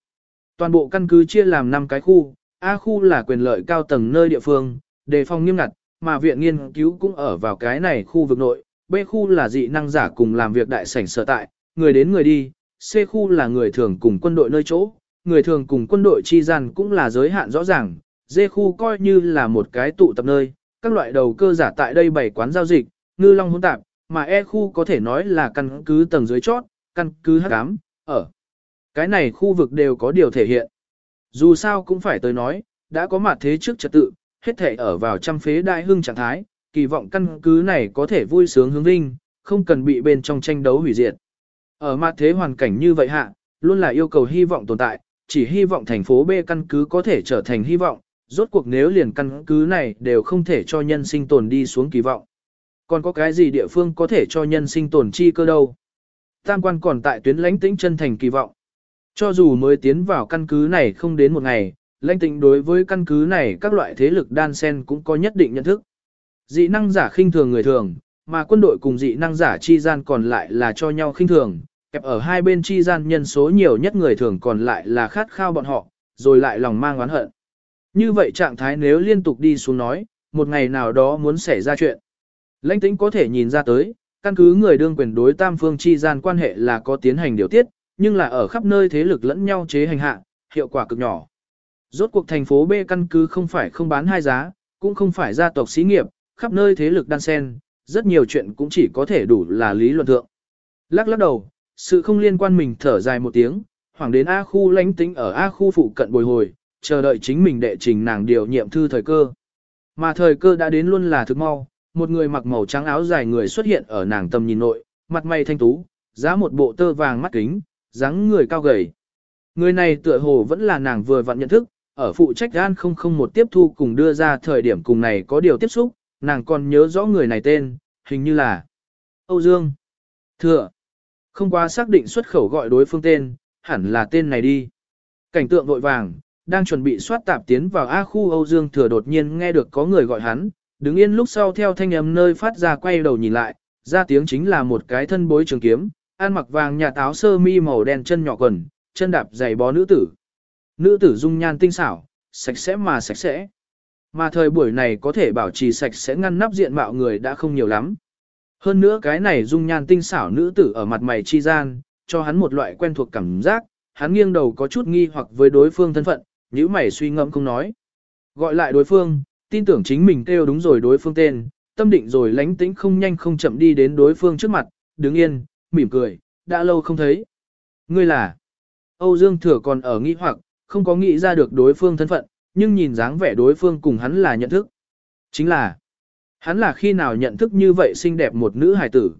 Toàn bộ căn cứ chia làm 5 cái khu, A khu là quyền lợi cao tầng nơi địa phương, đề phòng nghiêm ngặt, mà viện nghiên cứu cũng ở vào cái này khu vực nội, B khu là dị năng giả cùng làm việc đại sảnh sở tại, người đến người đi, C khu là người thường cùng quân đội nơi chỗ, người thường cùng quân đội chi gian cũng là giới hạn rõ ràng, D khu coi như là một cái tụ tập nơi, các loại đầu cơ giả tại đây bày quán giao dịch, ngư long hỗn tạp, mà E khu có thể nói là căn cứ tầng dưới chót, căn cứ hắc ám, ở. Cái này khu vực đều có điều thể hiện. Dù sao cũng phải tới nói, đã có mặt thế trước trật tự, hết thể ở vào trăm phế đại hưng trạng thái, kỳ vọng căn cứ này có thể vui sướng hướng vinh, không cần bị bên trong tranh đấu hủy diệt. Ở mặt thế hoàn cảnh như vậy hạ, luôn là yêu cầu hy vọng tồn tại, chỉ hy vọng thành phố B căn cứ có thể trở thành hy vọng, rốt cuộc nếu liền căn cứ này đều không thể cho nhân sinh tồn đi xuống kỳ vọng. Còn có cái gì địa phương có thể cho nhân sinh tồn chi cơ đâu? Tam quan còn tại tuyến lãnh tĩnh chân thành kỳ vọng. Cho dù mới tiến vào căn cứ này không đến một ngày, lãnh tĩnh đối với căn cứ này các loại thế lực đan sen cũng có nhất định nhận thức. Dị năng giả khinh thường người thường, mà quân đội cùng dị năng giả chi gian còn lại là cho nhau khinh thường, kẹp ở hai bên chi gian nhân số nhiều nhất người thường còn lại là khát khao bọn họ, rồi lại lòng mang oán hận. Như vậy trạng thái nếu liên tục đi xuống nói, một ngày nào đó muốn xảy ra chuyện. Lãnh tĩnh có thể nhìn ra tới, căn cứ người đương quyền đối tam phương chi gian quan hệ là có tiến hành điều tiết, nhưng là ở khắp nơi thế lực lẫn nhau chế hành hạ, hiệu quả cực nhỏ. Rốt cuộc thành phố B căn cứ không phải không bán hai giá, cũng không phải gia tộc xí nghiệp, khắp nơi thế lực đan sen, rất nhiều chuyện cũng chỉ có thể đủ là lý luận thượng. Lắc lắc đầu, sự không liên quan mình thở dài một tiếng, hoàng đến A khu lánh tính ở A khu phụ cận bồi hồi, chờ đợi chính mình đệ trình nàng điều nhiệm thư thời cơ. Mà thời cơ đã đến luôn là thực mau, một người mặc màu trắng áo dài người xuất hiện ở nàng tầm nhìn nội, mặt mày thanh tú, giá một bộ tơ vàng mắt kính, dáng người cao gầy. Người này tựa hồ vẫn là nàng vừa vặn nhận thức, ở phụ trách gan không không một tiếp thu cùng đưa ra thời điểm cùng này có điều tiếp xúc, nàng còn nhớ rõ người này tên, hình như là Âu Dương. Thừa. Không qua xác định xuất khẩu gọi đối phương tên, hẳn là tên này đi. Cảnh tượng vội vàng, đang chuẩn bị soát tạp tiến vào A khu Âu Dương Thừa đột nhiên nghe được có người gọi hắn, đứng yên lúc sau theo thanh âm nơi phát ra quay đầu nhìn lại, ra tiếng chính là một cái thân bối trường kiếm, ăn mặc vàng nhà táo sơ mi màu đen chân nhỏ quần, chân đạp giày bó nữ tử. Nữ tử dung nhan tinh xảo, sạch sẽ mà sạch sẽ. Mà thời buổi này có thể bảo trì sạch sẽ ngăn nắp diện mạo người đã không nhiều lắm. Hơn nữa cái này dung nhan tinh xảo nữ tử ở mặt mày chi gian, cho hắn một loại quen thuộc cảm giác, hắn nghiêng đầu có chút nghi hoặc với đối phương thân phận, nhíu mày suy ngẫm không nói. Gọi lại đối phương, tin tưởng chính mình kêu đúng rồi đối phương tên, tâm định rồi lánh tĩnh không nhanh không chậm đi đến đối phương trước mặt, đứng yên, mỉm cười, đã lâu không thấy. Ngươi là, Âu Dương Thừa còn ở nghi hoặc, không có nghĩ ra được đối phương thân phận, nhưng nhìn dáng vẻ đối phương cùng hắn là nhận thức. Chính là, hắn là khi nào nhận thức như vậy xinh đẹp một nữ hài tử.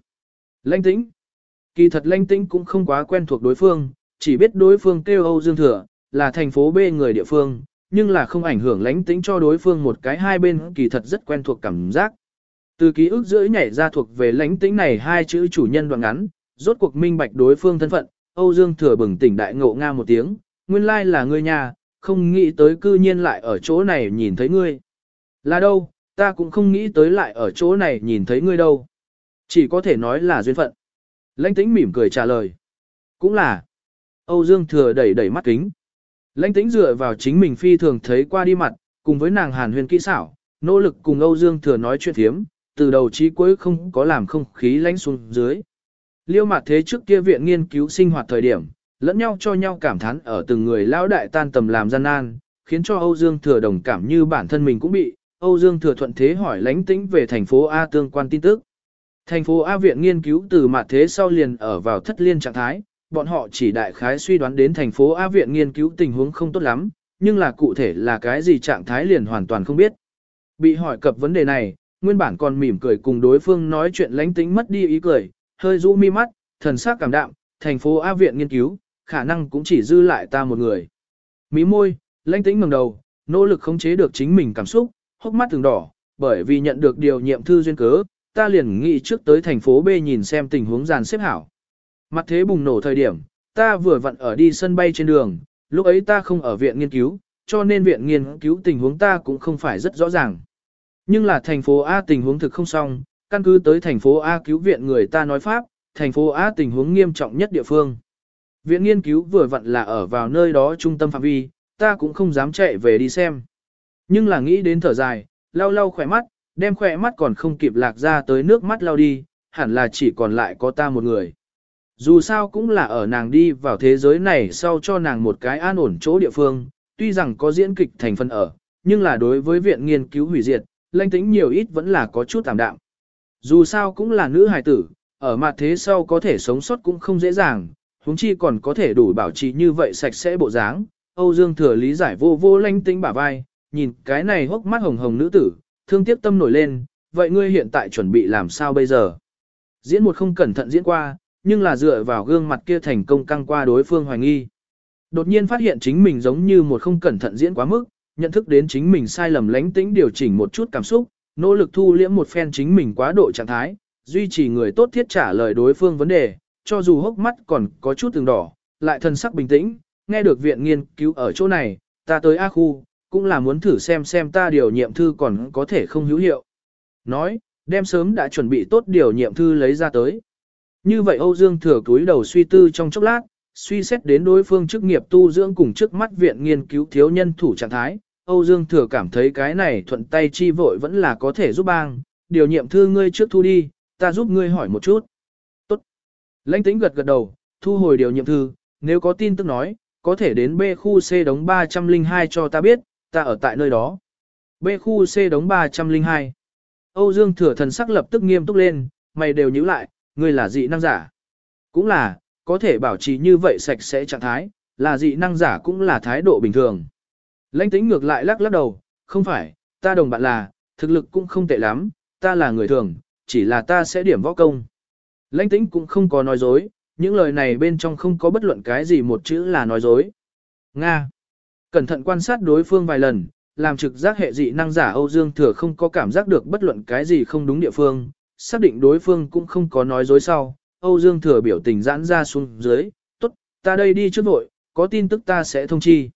Lanh tĩnh. Kỳ thật lanh tĩnh cũng không quá quen thuộc đối phương, chỉ biết đối phương kêu Âu Dương Thừa, là thành phố B người địa phương, nhưng là không ảnh hưởng lánh tĩnh cho đối phương một cái hai bên kỳ thật rất quen thuộc cảm giác. Từ ký ức giữa nhảy ra thuộc về lánh tĩnh này hai chữ chủ nhân đoạn ngắn, rốt cuộc minh bạch đối phương thân phận, Âu Dương Thừa bừng tỉnh đại ngộ nga một tiếng, nguyên lai là ngươi nhà, không nghĩ tới cư nhiên lại ở chỗ này nhìn thấy ngươi. Là đâu, ta cũng không nghĩ tới lại ở chỗ này nhìn thấy ngươi đâu. Chỉ có thể nói là duyên phận. Lãnh tĩnh mỉm cười trả lời. Cũng là. Âu Dương Thừa đẩy đẩy mắt kính. Lãnh tĩnh dựa vào chính mình phi thường thấy qua đi mặt, cùng với nàng hàn huyền kỹ xảo, nỗ lực cùng Âu Dương Thừa nói chuyện thiếm, từ đầu chí cuối không có làm không khí lãnh xuống dưới. Liêu mặt thế trước kia viện nghiên cứu sinh hoạt thời điểm, lẫn nhau cho nhau cảm thán ở từng người lão đại tan tầm làm gian nan, khiến cho Âu Dương Thừa đồng cảm như bản thân mình cũng bị, Âu Dương Thừa thuận thế hỏi lãnh tĩnh về thành phố A tương quan tin tức. Thành phố A viện nghiên cứu từ mặt thế sau liền ở vào thất liên trạng thái, bọn họ chỉ đại khái suy đoán đến thành phố A viện nghiên cứu tình huống không tốt lắm, nhưng là cụ thể là cái gì trạng thái liền hoàn toàn không biết. Bị hỏi cập vấn đề này, nguyên bản còn mỉm cười cùng đối phương nói chuyện lánh tính mất đi ý cười, hơi rũ mi mắt, thần sắc cảm đạm, thành phố A viện nghiên cứu, khả năng cũng chỉ dư lại ta một người. Mí môi, lãnh tĩnh ngẩng đầu, nỗ lực khống chế được chính mình cảm xúc, hốc mắt từng đỏ, bởi vì nhận được điều nhiệm thư duyên cớ, ta liền nghĩ trước tới thành phố B nhìn xem tình huống dàn xếp hảo. Mặt thế bùng nổ thời điểm, ta vừa vặn ở đi sân bay trên đường, lúc ấy ta không ở viện nghiên cứu, cho nên viện nghiên cứu tình huống ta cũng không phải rất rõ ràng. Nhưng là thành phố A tình huống thực không xong, căn cứ tới thành phố A cứu viện người ta nói Pháp, thành phố A tình huống nghiêm trọng nhất địa phương. Viện nghiên cứu vừa vặn là ở vào nơi đó trung tâm phạm vi, ta cũng không dám chạy về đi xem. Nhưng là nghĩ đến thở dài, lau lau khỏe mắt, đem khỏe mắt còn không kịp lạc ra tới nước mắt lau đi, hẳn là chỉ còn lại có ta một người. Dù sao cũng là ở nàng đi vào thế giới này sau cho nàng một cái an ổn chỗ địa phương, tuy rằng có diễn kịch thành phần ở, nhưng là đối với viện nghiên cứu hủy diệt, lãnh tính nhiều ít vẫn là có chút tạm đạm. Dù sao cũng là nữ hài tử, ở mặt thế sau có thể sống sót cũng không dễ dàng, huống chi còn có thể đủ bảo trì như vậy sạch sẽ bộ dáng. Âu Dương thừa lý giải vô vô lanh tính bả vai, nhìn cái này hốc mắt hồng hồng nữ tử, thương tiếc tâm nổi lên, vậy ngươi hiện tại chuẩn bị làm sao bây giờ? Diễn một không cẩn thận diễn qua, nhưng là dựa vào gương mặt kia thành công căng qua đối phương hoài nghi. Đột nhiên phát hiện chính mình giống như một không cẩn thận diễn quá mức, nhận thức đến chính mình sai lầm lánh tĩnh điều chỉnh một chút cảm xúc, nỗ lực thu liễm một phen chính mình quá độ trạng thái, duy trì người tốt thiết trả lời đối phương vấn đề, cho dù hốc mắt còn có chút từng đỏ, lại thân sắc bình tĩnh, nghe được viện nghiên cứu ở chỗ này, ta tới A khu, cũng là muốn thử xem xem ta điều nhiệm thư còn có thể không hữu hiệu. Nói, đem sớm đã chuẩn bị tốt điều nhiệm thư lấy ra tới. Như vậy Âu Dương thừa cúi đầu suy tư trong chốc lát, suy xét đến đối phương chức nghiệp tu dưỡng cùng trước mắt viện nghiên cứu thiếu nhân thủ trạng thái, Âu Dương thừa cảm thấy cái này thuận tay chi vội vẫn là có thể giúp bang, điều nhiệm thư ngươi trước thu đi, ta giúp ngươi hỏi một chút. Lãnh tĩnh gật gật đầu, thu hồi điều nhiệm thư, nếu có tin tức nói, có thể đến B khu C đống 302 cho ta biết, ta ở tại nơi đó. B khu C đống 302. Âu Dương thừa thần sắc lập tức nghiêm túc lên, mày đều nhíu lại, ngươi là dị năng giả. Cũng là, có thể bảo trì như vậy sạch sẽ trạng thái, là dị năng giả cũng là thái độ bình thường. Lãnh tĩnh ngược lại lắc lắc đầu, không phải, ta đồng bạn là, thực lực cũng không tệ lắm, ta là người thường, chỉ là ta sẽ điểm võ công. Lãnh tĩnh cũng không có nói dối, những lời này bên trong không có bất luận cái gì một chữ là nói dối. Nga. Cẩn thận quan sát đối phương vài lần, làm trực giác hệ dị năng giả Âu Dương Thừa không có cảm giác được bất luận cái gì không đúng địa phương, xác định đối phương cũng không có nói dối sau. Âu Dương Thừa biểu tình giãn ra xuống dưới, tốt, ta đây đi trước vội, có tin tức ta sẽ thông chi.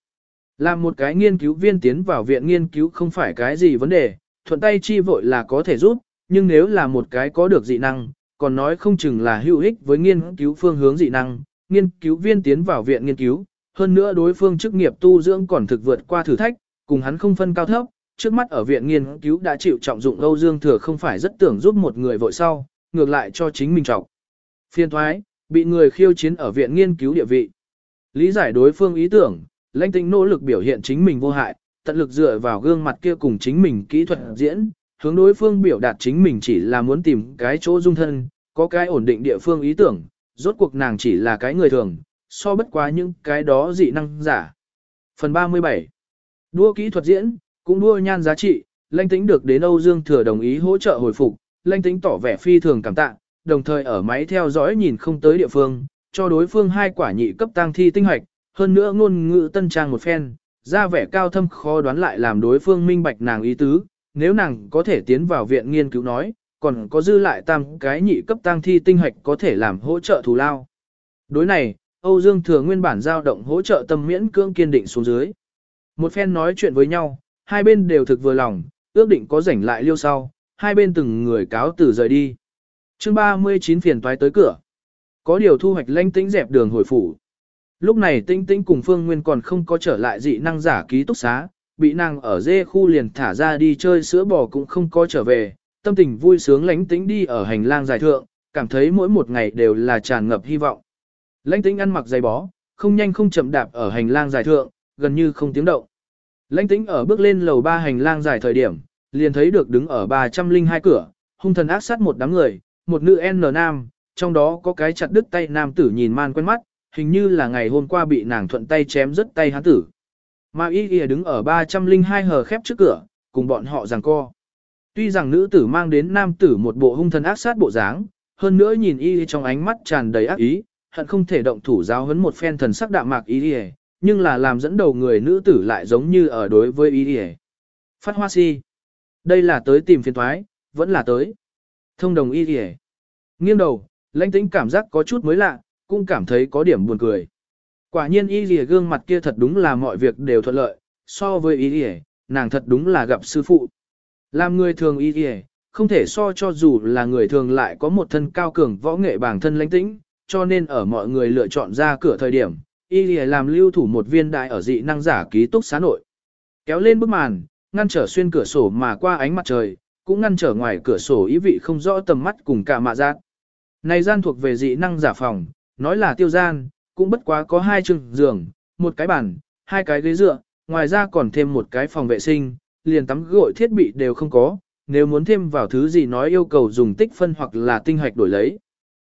Làm một cái nghiên cứu viên tiến vào viện nghiên cứu không phải cái gì vấn đề, thuận tay chi vội là có thể giúp, nhưng nếu là một cái có được dị năng, còn nói không chừng là hữu ích với nghiên cứu phương hướng dị năng, nghiên cứu viên tiến vào viện nghiên cứu, hơn nữa đối phương chức nghiệp tu dưỡng còn thực vượt qua thử thách, cùng hắn không phân cao thấp, trước mắt ở viện nghiên cứu đã chịu trọng dụng Âu Dương Thừa không phải rất tưởng giúp một người vội sau, ngược lại cho chính mình trọng. Phiên thoái, bị người khiêu chiến ở viện nghiên cứu địa vị. Lý giải đối phương ý tưởng, lãnh tĩnh nỗ lực biểu hiện chính mình vô hại, tận lực dựa vào gương mặt kia cùng chính mình kỹ thuật diễn, hướng đối phương biểu đạt chính mình chỉ là muốn tìm cái chỗ dung thân, có cái ổn định địa phương ý tưởng, rốt cuộc nàng chỉ là cái người thường, so bất quá những cái đó dị năng giả. Phần 37 Đua kỹ thuật diễn, cũng đua nhan giá trị, Lanh tĩnh được đến Âu Dương Thừa đồng ý hỗ trợ hồi phục, Lanh tĩnh tỏ vẻ phi thường cảm tạ, đồng thời ở máy theo dõi nhìn không tới địa phương, cho đối phương hai quả nhị cấp tăng thi tinh hoạch, hơn nữa ngôn ngữ tân trang một phen, ra vẻ cao thâm khó đoán lại làm đối phương minh bạch nàng ý tứ, nếu nàng có thể tiến vào viện nghiên cứu nói, còn có dư lại tam cái nhị cấp tăng thi tinh hạch có thể làm hỗ trợ thù lao. Đối này, Âu Dương Thừa nguyên bản giao động hỗ trợ tâm miễn cưỡng kiên định xuống dưới. Một phen nói chuyện với nhau, hai bên đều thực vừa lòng, ước định có rảnh lại liêu sau, hai bên từng người cáo từ rời đi. chương 39 phiền toái tới cửa. Có điều thu hoạch lanh tĩnh dẹp đường hồi phủ. Lúc này tinh tinh cùng Phương Nguyên còn không có trở lại dị năng giả ký túc xá, bị nàng ở dê khu liền thả ra đi chơi sữa bò cũng không có trở về, tâm tình vui sướng lánh tĩnh đi ở hành lang dài thượng, cảm thấy mỗi một ngày đều là tràn ngập hy vọng. Lãnh tĩnh ăn mặc giày bó, không nhanh không chậm đạp ở hành lang dài thượng, gần như không tiếng động. Lãnh tĩnh ở bước lên lầu ba hành lang dài thời điểm, liền thấy được đứng ở 302 cửa, hung thần ác sát một đám người, một nữ N nam, trong đó có cái chặt đứt tay nam tử nhìn man quen mắt, hình như là ngày hôm qua bị nàng thuận tay chém rứt tay hắn tử. Mà y y đứng ở 302 hờ khép trước cửa, cùng bọn họ giằng co. Tuy rằng nữ tử mang đến nam tử một bộ hung thần ác sát bộ dáng, hơn nữa nhìn y trong ánh mắt tràn đầy ác ý, hận không thể động thủ giáo huấn một phen thần sắc đạm mạc y y, nhưng là làm dẫn đầu người nữ tử lại giống như ở đối với y y. Phát hoa si. Đây là tới tìm phiền thoái, vẫn là tới. Thông đồng y y. Nghiêng đầu, lãnh tĩnh cảm giác có chút mới lạ, cũng cảm thấy có điểm buồn cười. Quả nhiên y lìa gương mặt kia thật đúng là mọi việc đều thuận lợi, so với y lìa, nàng thật đúng là gặp sư phụ. Làm người thường y lìa, không thể so cho dù là người thường lại có một thân cao cường võ nghệ bản thân lãnh tĩnh, cho nên ở mọi người lựa chọn ra cửa thời điểm, y lìa làm lưu thủ một viên đại ở dị năng giả ký túc xá nội. Kéo lên bức màn, ngăn trở xuyên cửa sổ mà qua ánh mặt trời, cũng ngăn trở ngoài cửa sổ ý vị không rõ tầm mắt cùng cả mạ giác. Này gian thuộc về dị năng giả phòng, nói là tiêu gian, cũng bất quá có hai chừng giường, một cái bàn, hai cái ghế dựa, ngoài ra còn thêm một cái phòng vệ sinh, liền tắm gội thiết bị đều không có, nếu muốn thêm vào thứ gì nói yêu cầu dùng tích phân hoặc là tinh hoạch đổi lấy.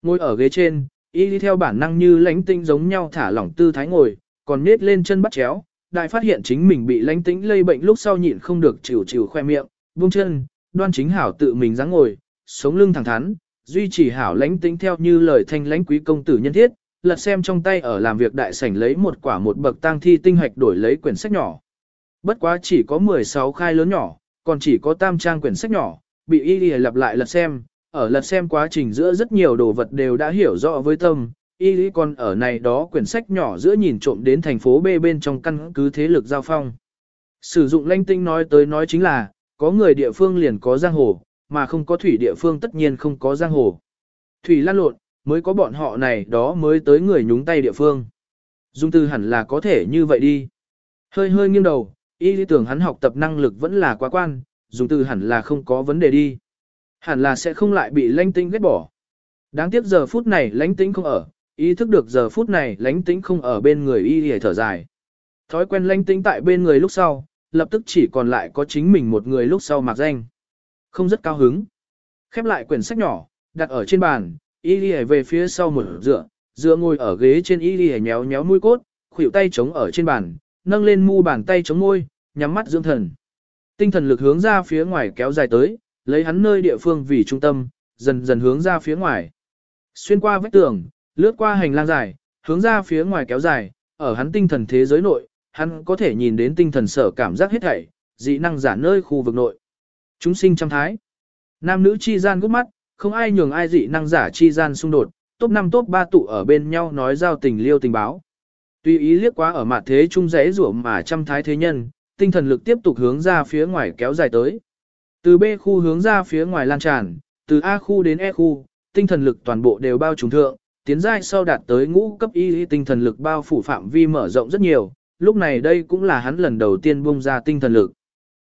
Ngồi ở ghế trên, y đi theo bản năng như lánh tinh giống nhau thả lỏng tư thái ngồi, còn nết lên chân bắt chéo, đại phát hiện chính mình bị lánh tĩnh lây bệnh lúc sau nhịn không được chịu chịu khoe miệng, buông chân, đoan chính hảo tự mình dáng ngồi, sống lưng thẳng thắn, duy trì hảo lánh tĩnh theo như lời thanh lãnh quý công tử nhân thiết, lật xem trong tay ở làm việc đại sảnh lấy một quả một bậc tang thi tinh hoạch đổi lấy quyển sách nhỏ. Bất quá chỉ có 16 khai lớn nhỏ, còn chỉ có tam trang quyển sách nhỏ, bị y đi lặp lại lật xem, ở lật xem quá trình giữa rất nhiều đồ vật đều đã hiểu rõ với tâm, y lý còn ở này đó quyển sách nhỏ giữa nhìn trộm đến thành phố B bên trong căn cứ thế lực giao phong. Sử dụng lanh tinh nói tới nói chính là, có người địa phương liền có giang hồ, mà không có thủy địa phương tất nhiên không có giang hồ. Thủy lan lộn, mới có bọn họ này đó mới tới người nhúng tay địa phương. Dung tư hẳn là có thể như vậy đi. Hơi hơi nghiêng đầu, y lý tưởng hắn học tập năng lực vẫn là quá quan, Dung tư hẳn là không có vấn đề đi. Hẳn là sẽ không lại bị lãnh tĩnh ghét bỏ. Đáng tiếc giờ phút này lãnh tĩnh không ở, ý thức được giờ phút này lãnh tĩnh không ở bên người y hề thở dài. Thói quen lãnh tĩnh tại bên người lúc sau, lập tức chỉ còn lại có chính mình một người lúc sau mặc danh. Không rất cao hứng. Khép lại quyển sách nhỏ, đặt ở trên bàn, y lì về phía sau một dựa, dựa ngồi ở ghế trên y lì nhéo nhéo mũi cốt, khuỷu tay chống ở trên bàn, nâng lên mu bàn tay chống môi, nhắm mắt dưỡng thần. Tinh thần lực hướng ra phía ngoài kéo dài tới, lấy hắn nơi địa phương vì trung tâm, dần dần hướng ra phía ngoài. Xuyên qua vách tường, lướt qua hành lang dài, hướng ra phía ngoài kéo dài, ở hắn tinh thần thế giới nội, hắn có thể nhìn đến tinh thần sở cảm giác hết thảy, dị năng giả nơi khu vực nội. Chúng sinh trăm thái. Nam nữ chi gian gút mắt, không ai nhường ai dị năng giả chi gian xung đột, top 5 top 3 tụ ở bên nhau nói giao tình liêu tình báo. Tuy ý liếc quá ở mặt thế trung rẽ rủa mà trăm thái thế nhân, tinh thần lực tiếp tục hướng ra phía ngoài kéo dài tới. Từ B khu hướng ra phía ngoài lan tràn, từ A khu đến E khu, tinh thần lực toàn bộ đều bao trùm thượng, tiến giai sau đạt tới ngũ cấp y tinh thần lực bao phủ phạm vi mở rộng rất nhiều, lúc này đây cũng là hắn lần đầu tiên bung ra tinh thần lực.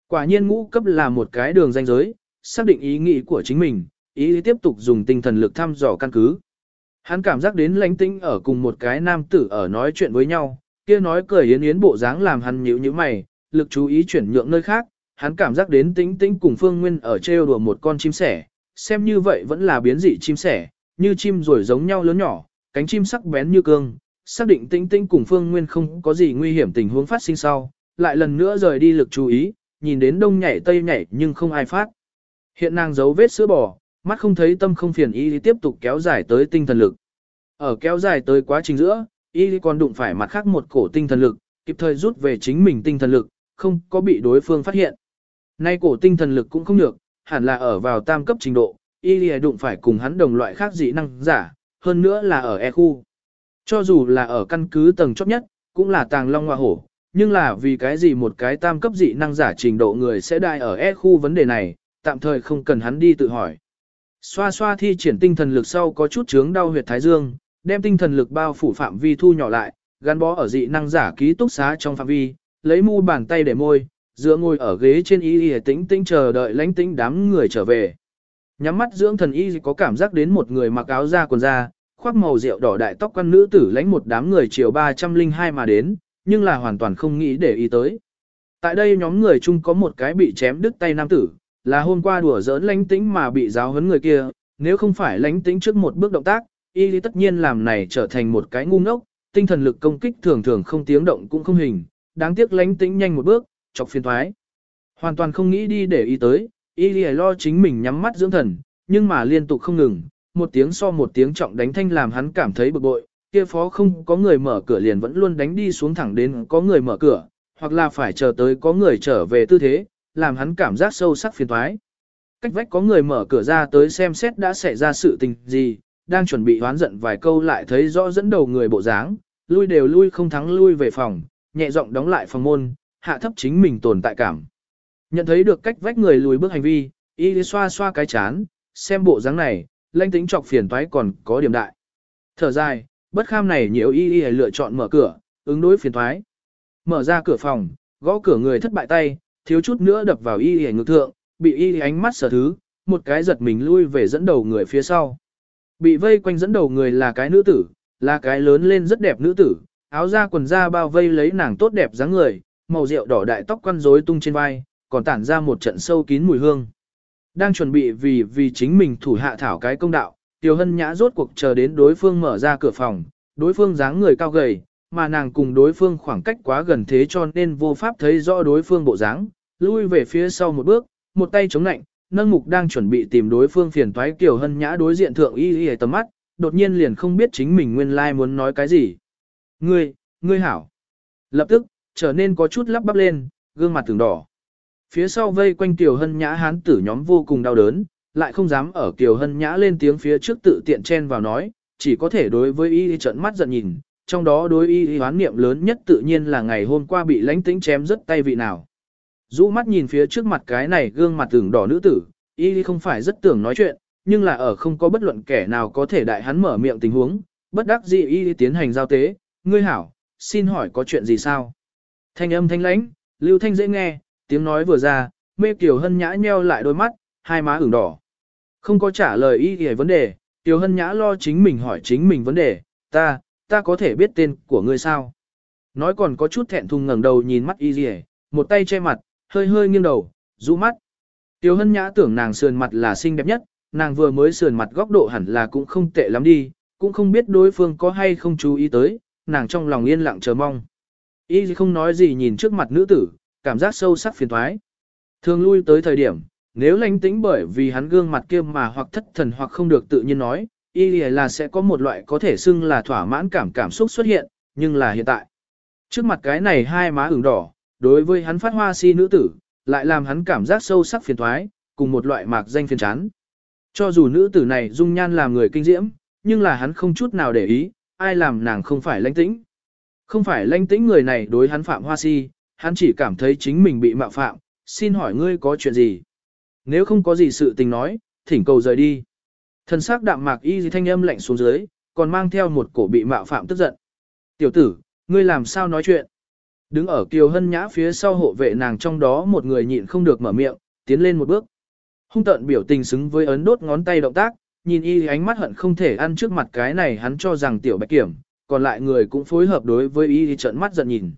Quả nhiên ngũ cấp là một cái đường danh giới, xác định ý nghĩ của chính mình, ý tiếp tục dùng tinh thần lực thăm dò căn cứ. Hắn cảm giác đến lãnh tĩnh ở cùng một cái nam tử ở nói chuyện với nhau, kia nói cười yến yến bộ dáng làm hắn nhíu nhíu mày, lực chú ý chuyển nhượng nơi khác, hắn cảm giác đến tĩnh tĩnh cùng Phương Nguyên ở trêu đùa một con chim sẻ, xem như vậy vẫn là biến dị chim sẻ, như chim rồi giống nhau lớn nhỏ, cánh chim sắc bén như cương, xác định tĩnh tĩnh cùng Phương Nguyên không có gì nguy hiểm tình huống phát sinh sau, lại lần nữa rời đi lực chú ý, nhìn đến đông nhảy tây nhảy nhưng không ai phát. Hiện nàng giấu vết sữa bò, mắt không thấy tâm không phiền y tiếp tục kéo dài tới tinh thần lực. Ở kéo dài tới quá trình giữa, y còn đụng phải mặt khác một cổ tinh thần lực, kịp thời rút về chính mình tinh thần lực, không có bị đối phương phát hiện. Nay cổ tinh thần lực cũng không được, hẳn là ở vào tam cấp trình độ, y đụng phải cùng hắn đồng loại khác dị năng giả, hơn nữa là ở E khu. Cho dù là ở căn cứ tầng chót nhất, cũng là tàng long hoa hổ, nhưng là vì cái gì một cái tam cấp dị năng giả trình độ người sẽ đại ở E khu vấn đề này, tạm thời không cần hắn đi tự hỏi. Xoa xoa thi triển tinh thần lực sau có chút chướng đau huyệt thái dương, đem tinh thần lực bao phủ phạm vi thu nhỏ lại, gắn bó ở dị năng giả ký túc xá trong phạm vi, lấy mu bàn tay để môi, dựa ngồi ở ghế trên y y tĩnh tĩnh chờ đợi lãnh tĩnh đám người trở về. Nhắm mắt dưỡng thần y có cảm giác đến một người mặc áo da quần da, khoác màu rượu đỏ đại tóc quan nữ tử lãnh một đám người chiều 302 mà đến, nhưng là hoàn toàn không nghĩ để ý tới. Tại đây nhóm người chung có một cái bị chém đứt tay nam tử, là hôm qua đùa giỡn lãnh tĩnh mà bị giáo huấn người kia, nếu không phải lãnh tĩnh trước một bước động tác, y lý tất nhiên làm này trở thành một cái ngu ngốc, tinh thần lực công kích thường thường không tiếng động cũng không hình, đáng tiếc lãnh tĩnh nhanh một bước, chọc phiền thoái. Hoàn toàn không nghĩ đi để ý tới, y lý lo chính mình nhắm mắt dưỡng thần, nhưng mà liên tục không ngừng, một tiếng so một tiếng trọng đánh thanh làm hắn cảm thấy bực bội, kia phó không có người mở cửa liền vẫn luôn đánh đi xuống thẳng đến có người mở cửa, hoặc là phải chờ tới có người trở về tư thế, làm hắn cảm giác sâu sắc phiền thoái. Cách vách có người mở cửa ra tới xem xét đã xảy ra sự tình gì, đang chuẩn bị hoán giận vài câu lại thấy rõ dẫn đầu người bộ dáng, lui đều lui không thắng lui về phòng, nhẹ giọng đóng lại phòng môn, hạ thấp chính mình tồn tại cảm. Nhận thấy được cách vách người lùi bước hành vi, y xoa xoa cái chán, xem bộ dáng này, lanh tính chọc phiền toái còn có điểm đại. Thở dài, bất kham này nhiều y y lựa chọn mở cửa, ứng đối phiền toái. Mở ra cửa phòng, gõ cửa người thất bại tay, thiếu chút nữa đập vào y y ngực thượng, bị y ánh mắt sở thứ, một cái giật mình lui về dẫn đầu người phía sau. Bị vây quanh dẫn đầu người là cái nữ tử, là cái lớn lên rất đẹp nữ tử, áo da quần da bao vây lấy nàng tốt đẹp dáng người, màu rượu đỏ đại tóc quăn rối tung trên vai, còn tản ra một trận sâu kín mùi hương. Đang chuẩn bị vì vì chính mình thủ hạ thảo cái công đạo, Tiêu Hân Nhã rốt cuộc chờ đến đối phương mở ra cửa phòng, đối phương dáng người cao gầy, mà nàng cùng đối phương khoảng cách quá gần thế cho nên vô pháp thấy rõ đối phương bộ dáng, lui về phía sau một bước, một tay chống nạnh, nâng mục đang chuẩn bị tìm đối phương phiền toái Kiều Hân Nhã đối diện thượng y y tầm mắt, đột nhiên liền không biết chính mình nguyên lai like muốn nói cái gì. Ngươi, ngươi hảo. Lập tức, trở nên có chút lắp bắp lên, gương mặt từng đỏ. Phía sau vây quanh Kiều Hân Nhã hán tử nhóm vô cùng đau đớn, lại không dám ở Kiều Hân Nhã lên tiếng phía trước tự tiện chen vào nói, chỉ có thể đối với y trận mắt giận nhìn, trong đó đối y hoán niệm lớn nhất tự nhiên là ngày hôm qua bị lãnh tĩnh chém rất tay vị nào. Dũ mắt nhìn phía trước mặt cái này gương mặt tưởng đỏ nữ tử, y không phải rất tưởng nói chuyện, nhưng là ở không có bất luận kẻ nào có thể đại hắn mở miệng tình huống, bất đắc dĩ y tiến hành giao tế, ngươi hảo, xin hỏi có chuyện gì sao? Thanh âm thanh lãnh, lưu thanh dễ nghe, tiếng nói vừa ra, mê kiều hân nhã nheo lại đôi mắt, hai má ửng đỏ. Không có trả lời y về vấn đề, tiểu hân nhã lo chính mình hỏi chính mình vấn đề, ta, ta có thể biết tên của ngươi sao? Nói còn có chút thẹn thùng ngẩng đầu nhìn mắt y gì một tay che mặt, hơi hơi nghiêng đầu, rũ mắt. Tiêu hân nhã tưởng nàng sườn mặt là xinh đẹp nhất, nàng vừa mới sườn mặt góc độ hẳn là cũng không tệ lắm đi, cũng không biết đối phương có hay không chú ý tới, nàng trong lòng yên lặng chờ mong. Y không nói gì nhìn trước mặt nữ tử, cảm giác sâu sắc phiền thoái. Thường lui tới thời điểm, nếu lánh tĩnh bởi vì hắn gương mặt kia mà hoặc thất thần hoặc không được tự nhiên nói, y là sẽ có một loại có thể xưng là thỏa mãn cảm cảm xúc xuất hiện, nhưng là hiện tại. Trước mặt cái này hai má ửng đỏ, đối với hắn phát hoa si nữ tử, lại làm hắn cảm giác sâu sắc phiền thoái, cùng một loại mạc danh phiền chán. Cho dù nữ tử này dung nhan làm người kinh diễm, nhưng là hắn không chút nào để ý, ai làm nàng không phải lãnh tĩnh. Không phải lãnh tĩnh người này đối hắn phạm hoa si, hắn chỉ cảm thấy chính mình bị mạo phạm, xin hỏi ngươi có chuyện gì? Nếu không có gì sự tình nói, thỉnh cầu rời đi. Thần sắc đạm mạc y thanh âm lạnh xuống dưới, còn mang theo một cổ bị mạo phạm tức giận. Tiểu tử, ngươi làm sao nói chuyện? Đứng ở Kiều Hân Nhã phía sau hộ vệ nàng trong đó một người nhịn không được mở miệng, tiến lên một bước. Hung tận biểu tình xứng với ấn đốt ngón tay động tác, nhìn y ánh mắt hận không thể ăn trước mặt cái này hắn cho rằng tiểu bạch kiểm, còn lại người cũng phối hợp đối với y trợn mắt giận nhìn.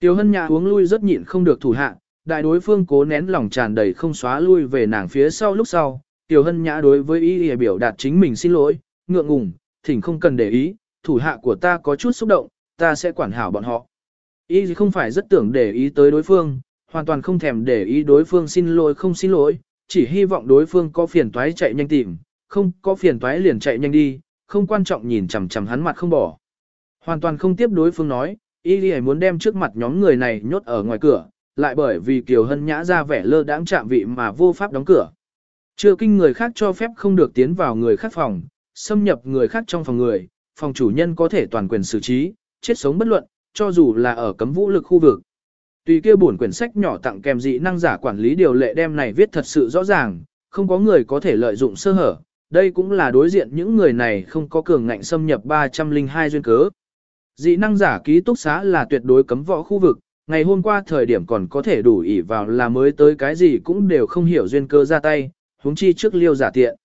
Tiểu Hân Nhã uống lui rất nhịn không được thủ hạ, đại đối phương cố nén lòng tràn đầy không xóa lui về nàng phía sau lúc sau. Tiểu Hân Nhã đối với y biểu đạt chính mình xin lỗi, ngượng ngùng, thỉnh không cần để ý, thủ hạ của ta có chút xúc động, ta sẽ quản hảo bọn họ. Y không phải rất tưởng để ý tới đối phương, hoàn toàn không thèm để ý đối phương xin lỗi không xin lỗi, chỉ hy vọng đối phương có phiền toái chạy nhanh tìm, không có phiền toái liền chạy nhanh đi, không quan trọng nhìn chằm chằm hắn mặt không bỏ. Hoàn toàn không tiếp đối phương nói, Y Ghi muốn đem trước mặt nhóm người này nhốt ở ngoài cửa, lại bởi vì Kiều Hân Nhã ra vẻ lơ đãng chạm vị mà vô pháp đóng cửa. Chưa kinh người khác cho phép không được tiến vào người khác phòng, xâm nhập người khác trong phòng người, phòng chủ nhân có thể toàn quyền xử trí, chết sống bất luận, cho dù là ở cấm vũ lực khu vực. Tùy kia bổn quyển sách nhỏ tặng kèm dị năng giả quản lý điều lệ đem này viết thật sự rõ ràng, không có người có thể lợi dụng sơ hở, đây cũng là đối diện những người này không có cường ngạnh xâm nhập 302 duyên cớ. Dị năng giả ký túc xá là tuyệt đối cấm võ khu vực, ngày hôm qua thời điểm còn có thể đủ ỷ vào là mới tới cái gì cũng đều không hiểu duyên cơ ra tay, huống chi trước liêu giả tiện.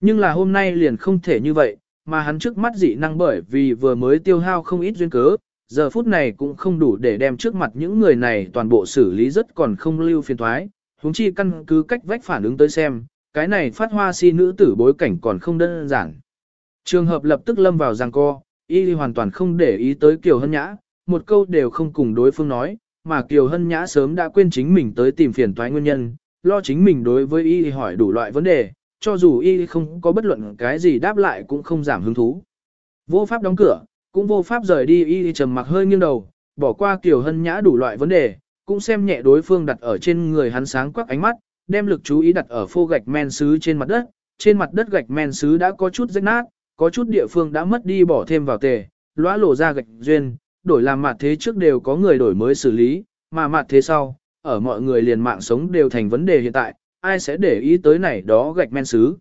Nhưng là hôm nay liền không thể như vậy, mà hắn trước mắt dị năng bởi vì vừa mới tiêu hao không ít duyên cớ, giờ phút này cũng không đủ để đem trước mặt những người này toàn bộ xử lý rất còn không lưu phiền thoái, huống chi căn cứ cách vách phản ứng tới xem, cái này phát hoa si nữ tử bối cảnh còn không đơn giản. Trường hợp lập tức lâm vào giằng co, y hoàn toàn không để ý tới Kiều Hân Nhã, một câu đều không cùng đối phương nói, mà Kiều Hân Nhã sớm đã quên chính mình tới tìm phiền toái nguyên nhân, lo chính mình đối với y hỏi đủ loại vấn đề, cho dù y không có bất luận cái gì đáp lại cũng không giảm hứng thú. Vô pháp đóng cửa, cũng vô pháp rời đi y trầm mặc hơi nghiêng đầu, bỏ qua Kiều Hân Nhã đủ loại vấn đề, cũng xem nhẹ đối phương đặt ở trên người hắn sáng quắc ánh mắt, đem lực chú ý đặt ở phô gạch men sứ trên mặt đất, trên mặt đất gạch men sứ đã có chút rách nát, có chút địa phương đã mất đi bỏ thêm vào tề, lõa lộ ra gạch duyên, đổi làm mặt thế trước đều có người đổi mới xử lý, mà mặt thế sau, ở mọi người liền mạng sống đều thành vấn đề hiện tại, ai sẽ để ý tới này đó gạch men sứ.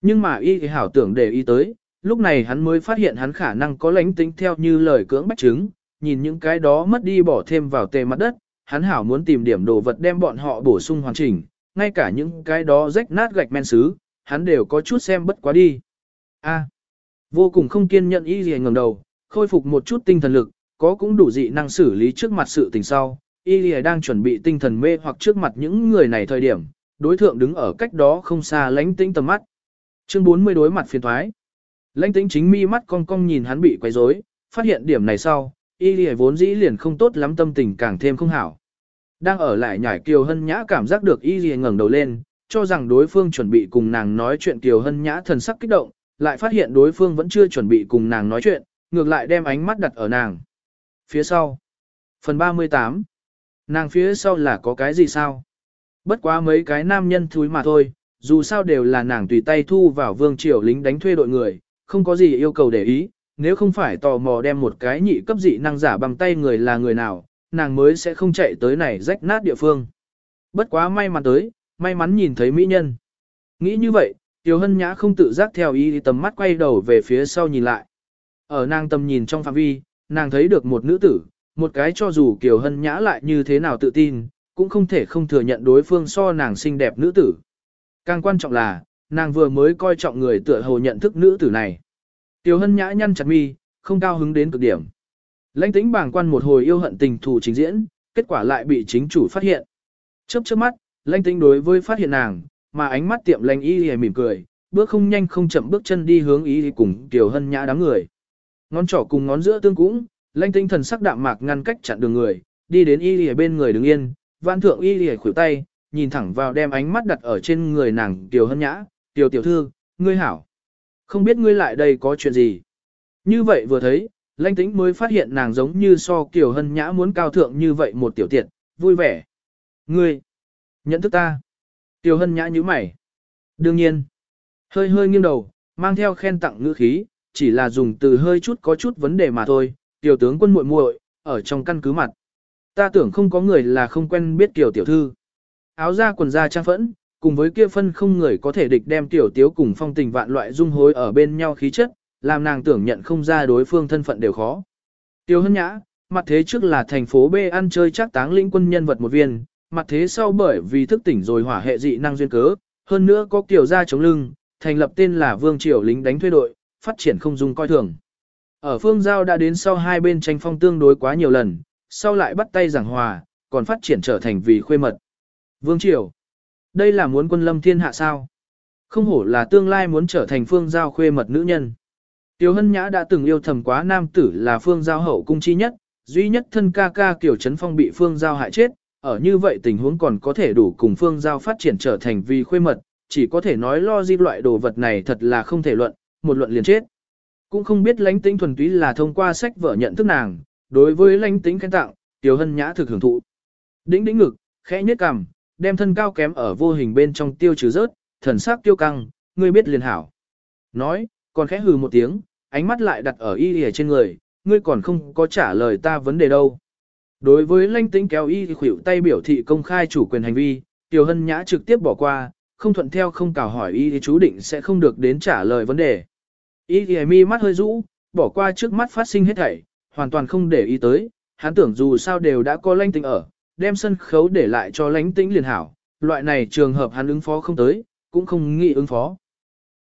Nhưng mà y thì hảo tưởng để ý tới, lúc này hắn mới phát hiện hắn khả năng có lánh tính theo như lời cưỡng bách chứng, nhìn những cái đó mất đi bỏ thêm vào tề mặt đất, hắn hảo muốn tìm điểm đồ vật đem bọn họ bổ sung hoàn chỉnh, ngay cả những cái đó rách nát gạch men sứ, hắn đều có chút xem bất quá đi. A. vô cùng không kiên nhẫn y gì ngẩng đầu, khôi phục một chút tinh thần lực, có cũng đủ dị năng xử lý trước mặt sự tình sau. Y Lìa đang chuẩn bị tinh thần mê hoặc trước mặt những người này thời điểm, đối thượng đứng ở cách đó không xa lánh tĩnh tầm mắt. Chương 40 đối mặt phiền thoái. Lãnh tĩnh chính mi mắt cong cong nhìn hắn bị quấy rối, phát hiện điểm này sau, y lì vốn dĩ liền không tốt lắm tâm tình càng thêm không hảo. Đang ở lại nhảy Kiều Hân Nhã cảm giác được y lì ngẩng đầu lên, cho rằng đối phương chuẩn bị cùng nàng nói chuyện Kiều Hân Nhã thần sắc kích động, lại phát hiện đối phương vẫn chưa chuẩn bị cùng nàng nói chuyện, ngược lại đem ánh mắt đặt ở nàng. Phía sau. Phần 38. Nàng phía sau là có cái gì sao? Bất quá mấy cái nam nhân thúi mà thôi, dù sao đều là nàng tùy tay thu vào vương triều lính đánh thuê đội người, không có gì yêu cầu để ý, nếu không phải tò mò đem một cái nhị cấp dị năng giả bằng tay người là người nào, nàng mới sẽ không chạy tới này rách nát địa phương. Bất quá may mắn tới, may mắn nhìn thấy mỹ nhân. Nghĩ như vậy, Tiêu Hân Nhã không tự giác theo ý tầm mắt quay đầu về phía sau nhìn lại. Ở nàng tầm nhìn trong phạm vi, nàng thấy được một nữ tử, một cái cho dù Kiều Hân Nhã lại như thế nào tự tin, cũng không thể không thừa nhận đối phương so nàng xinh đẹp nữ tử. Càng quan trọng là, nàng vừa mới coi trọng người tựa hồ nhận thức nữ tử này. tiểu hân nhã nhăn chặt mi, không cao hứng đến cực điểm. Lãnh tĩnh bảng quan một hồi yêu hận tình thù trình diễn, kết quả lại bị chính chủ phát hiện. Chớp chớp mắt, lãnh tĩnh đối với phát hiện nàng, mà ánh mắt tiệm lành y hề mỉm cười, bước không nhanh không chậm bước chân đi hướng y cùng tiểu hân nhã đám người. Ngón trỏ cùng ngón giữa tương cũng, lãnh tĩnh thần sắc đạm mạc ngăn cách chặn đường người, đi đến y hề bên người đứng yên, vạn thượng y hề khuỷu tay, nhìn thẳng vào đem ánh mắt đặt ở trên người nàng tiểu hân nhã, Tiểu tiểu thư, ngươi hảo. Không biết ngươi lại đây có chuyện gì. Như vậy vừa thấy, lãnh tĩnh mới phát hiện nàng giống như so kiểu hân nhã muốn cao thượng như vậy một tiểu tiện, vui vẻ. Ngươi, nhận thức ta. Tiểu hân nhã như mày. Đương nhiên, hơi hơi nghiêng đầu, mang theo khen tặng ngữ khí, chỉ là dùng từ hơi chút có chút vấn đề mà thôi. Tiểu tướng quân muội muội ở trong căn cứ mặt. Ta tưởng không có người là không quen biết tiểu tiểu thư. Áo da quần da trang phẫn, cùng với kia phân không người có thể địch đem tiểu tiếu cùng phong tình vạn loại dung hối ở bên nhau khí chất, làm nàng tưởng nhận không ra đối phương thân phận đều khó. Tiêu hân nhã, mặt thế trước là thành phố B ăn chơi chắc táng lĩnh quân nhân vật một viên, mặt thế sau bởi vì thức tỉnh rồi hỏa hệ dị năng duyên cớ, hơn nữa có kiểu ra chống lưng, thành lập tên là Vương Triều lính đánh thuê đội, phát triển không dung coi thường. Ở phương giao đã đến sau hai bên tranh phong tương đối quá nhiều lần, sau lại bắt tay giảng hòa, còn phát triển trở thành vì khuê mật. Vương Triều đây là muốn quân lâm thiên hạ sao? Không hổ là tương lai muốn trở thành phương giao khuê mật nữ nhân. Tiêu Hân Nhã đã từng yêu thầm quá nam tử là phương giao hậu cung chi nhất, duy nhất thân ca ca kiểu Trấn Phong bị phương giao hại chết, ở như vậy tình huống còn có thể đủ cùng phương giao phát triển trở thành vì khuê mật, chỉ có thể nói lo di loại đồ vật này thật là không thể luận, một luận liền chết. Cũng không biết lãnh tĩnh thuần túy là thông qua sách vở nhận thức nàng, đối với lãnh tĩnh khen tặng, Tiêu Hân Nhã thực hưởng thụ. Đĩnh đĩnh ngực, khẽ nhếch cằm, đem thân cao kém ở vô hình bên trong tiêu trừ rớt, thần sắc tiêu căng, ngươi biết liền hảo. Nói, còn khẽ hừ một tiếng, ánh mắt lại đặt ở y lìa trên người, ngươi còn không có trả lời ta vấn đề đâu. Đối với lanh tính kéo y khuỷu tay biểu thị công khai chủ quyền hành vi, Tiểu Hân Nhã trực tiếp bỏ qua, không thuận theo không cào hỏi y thì chú định sẽ không được đến trả lời vấn đề. Y thì mi mắt hơi rũ, bỏ qua trước mắt phát sinh hết thảy, hoàn toàn không để ý tới, hắn tưởng dù sao đều đã có lanh tĩnh ở, đem sân khấu để lại cho lãnh tĩnh liền hảo, loại này trường hợp hắn ứng phó không tới, cũng không nghĩ ứng phó.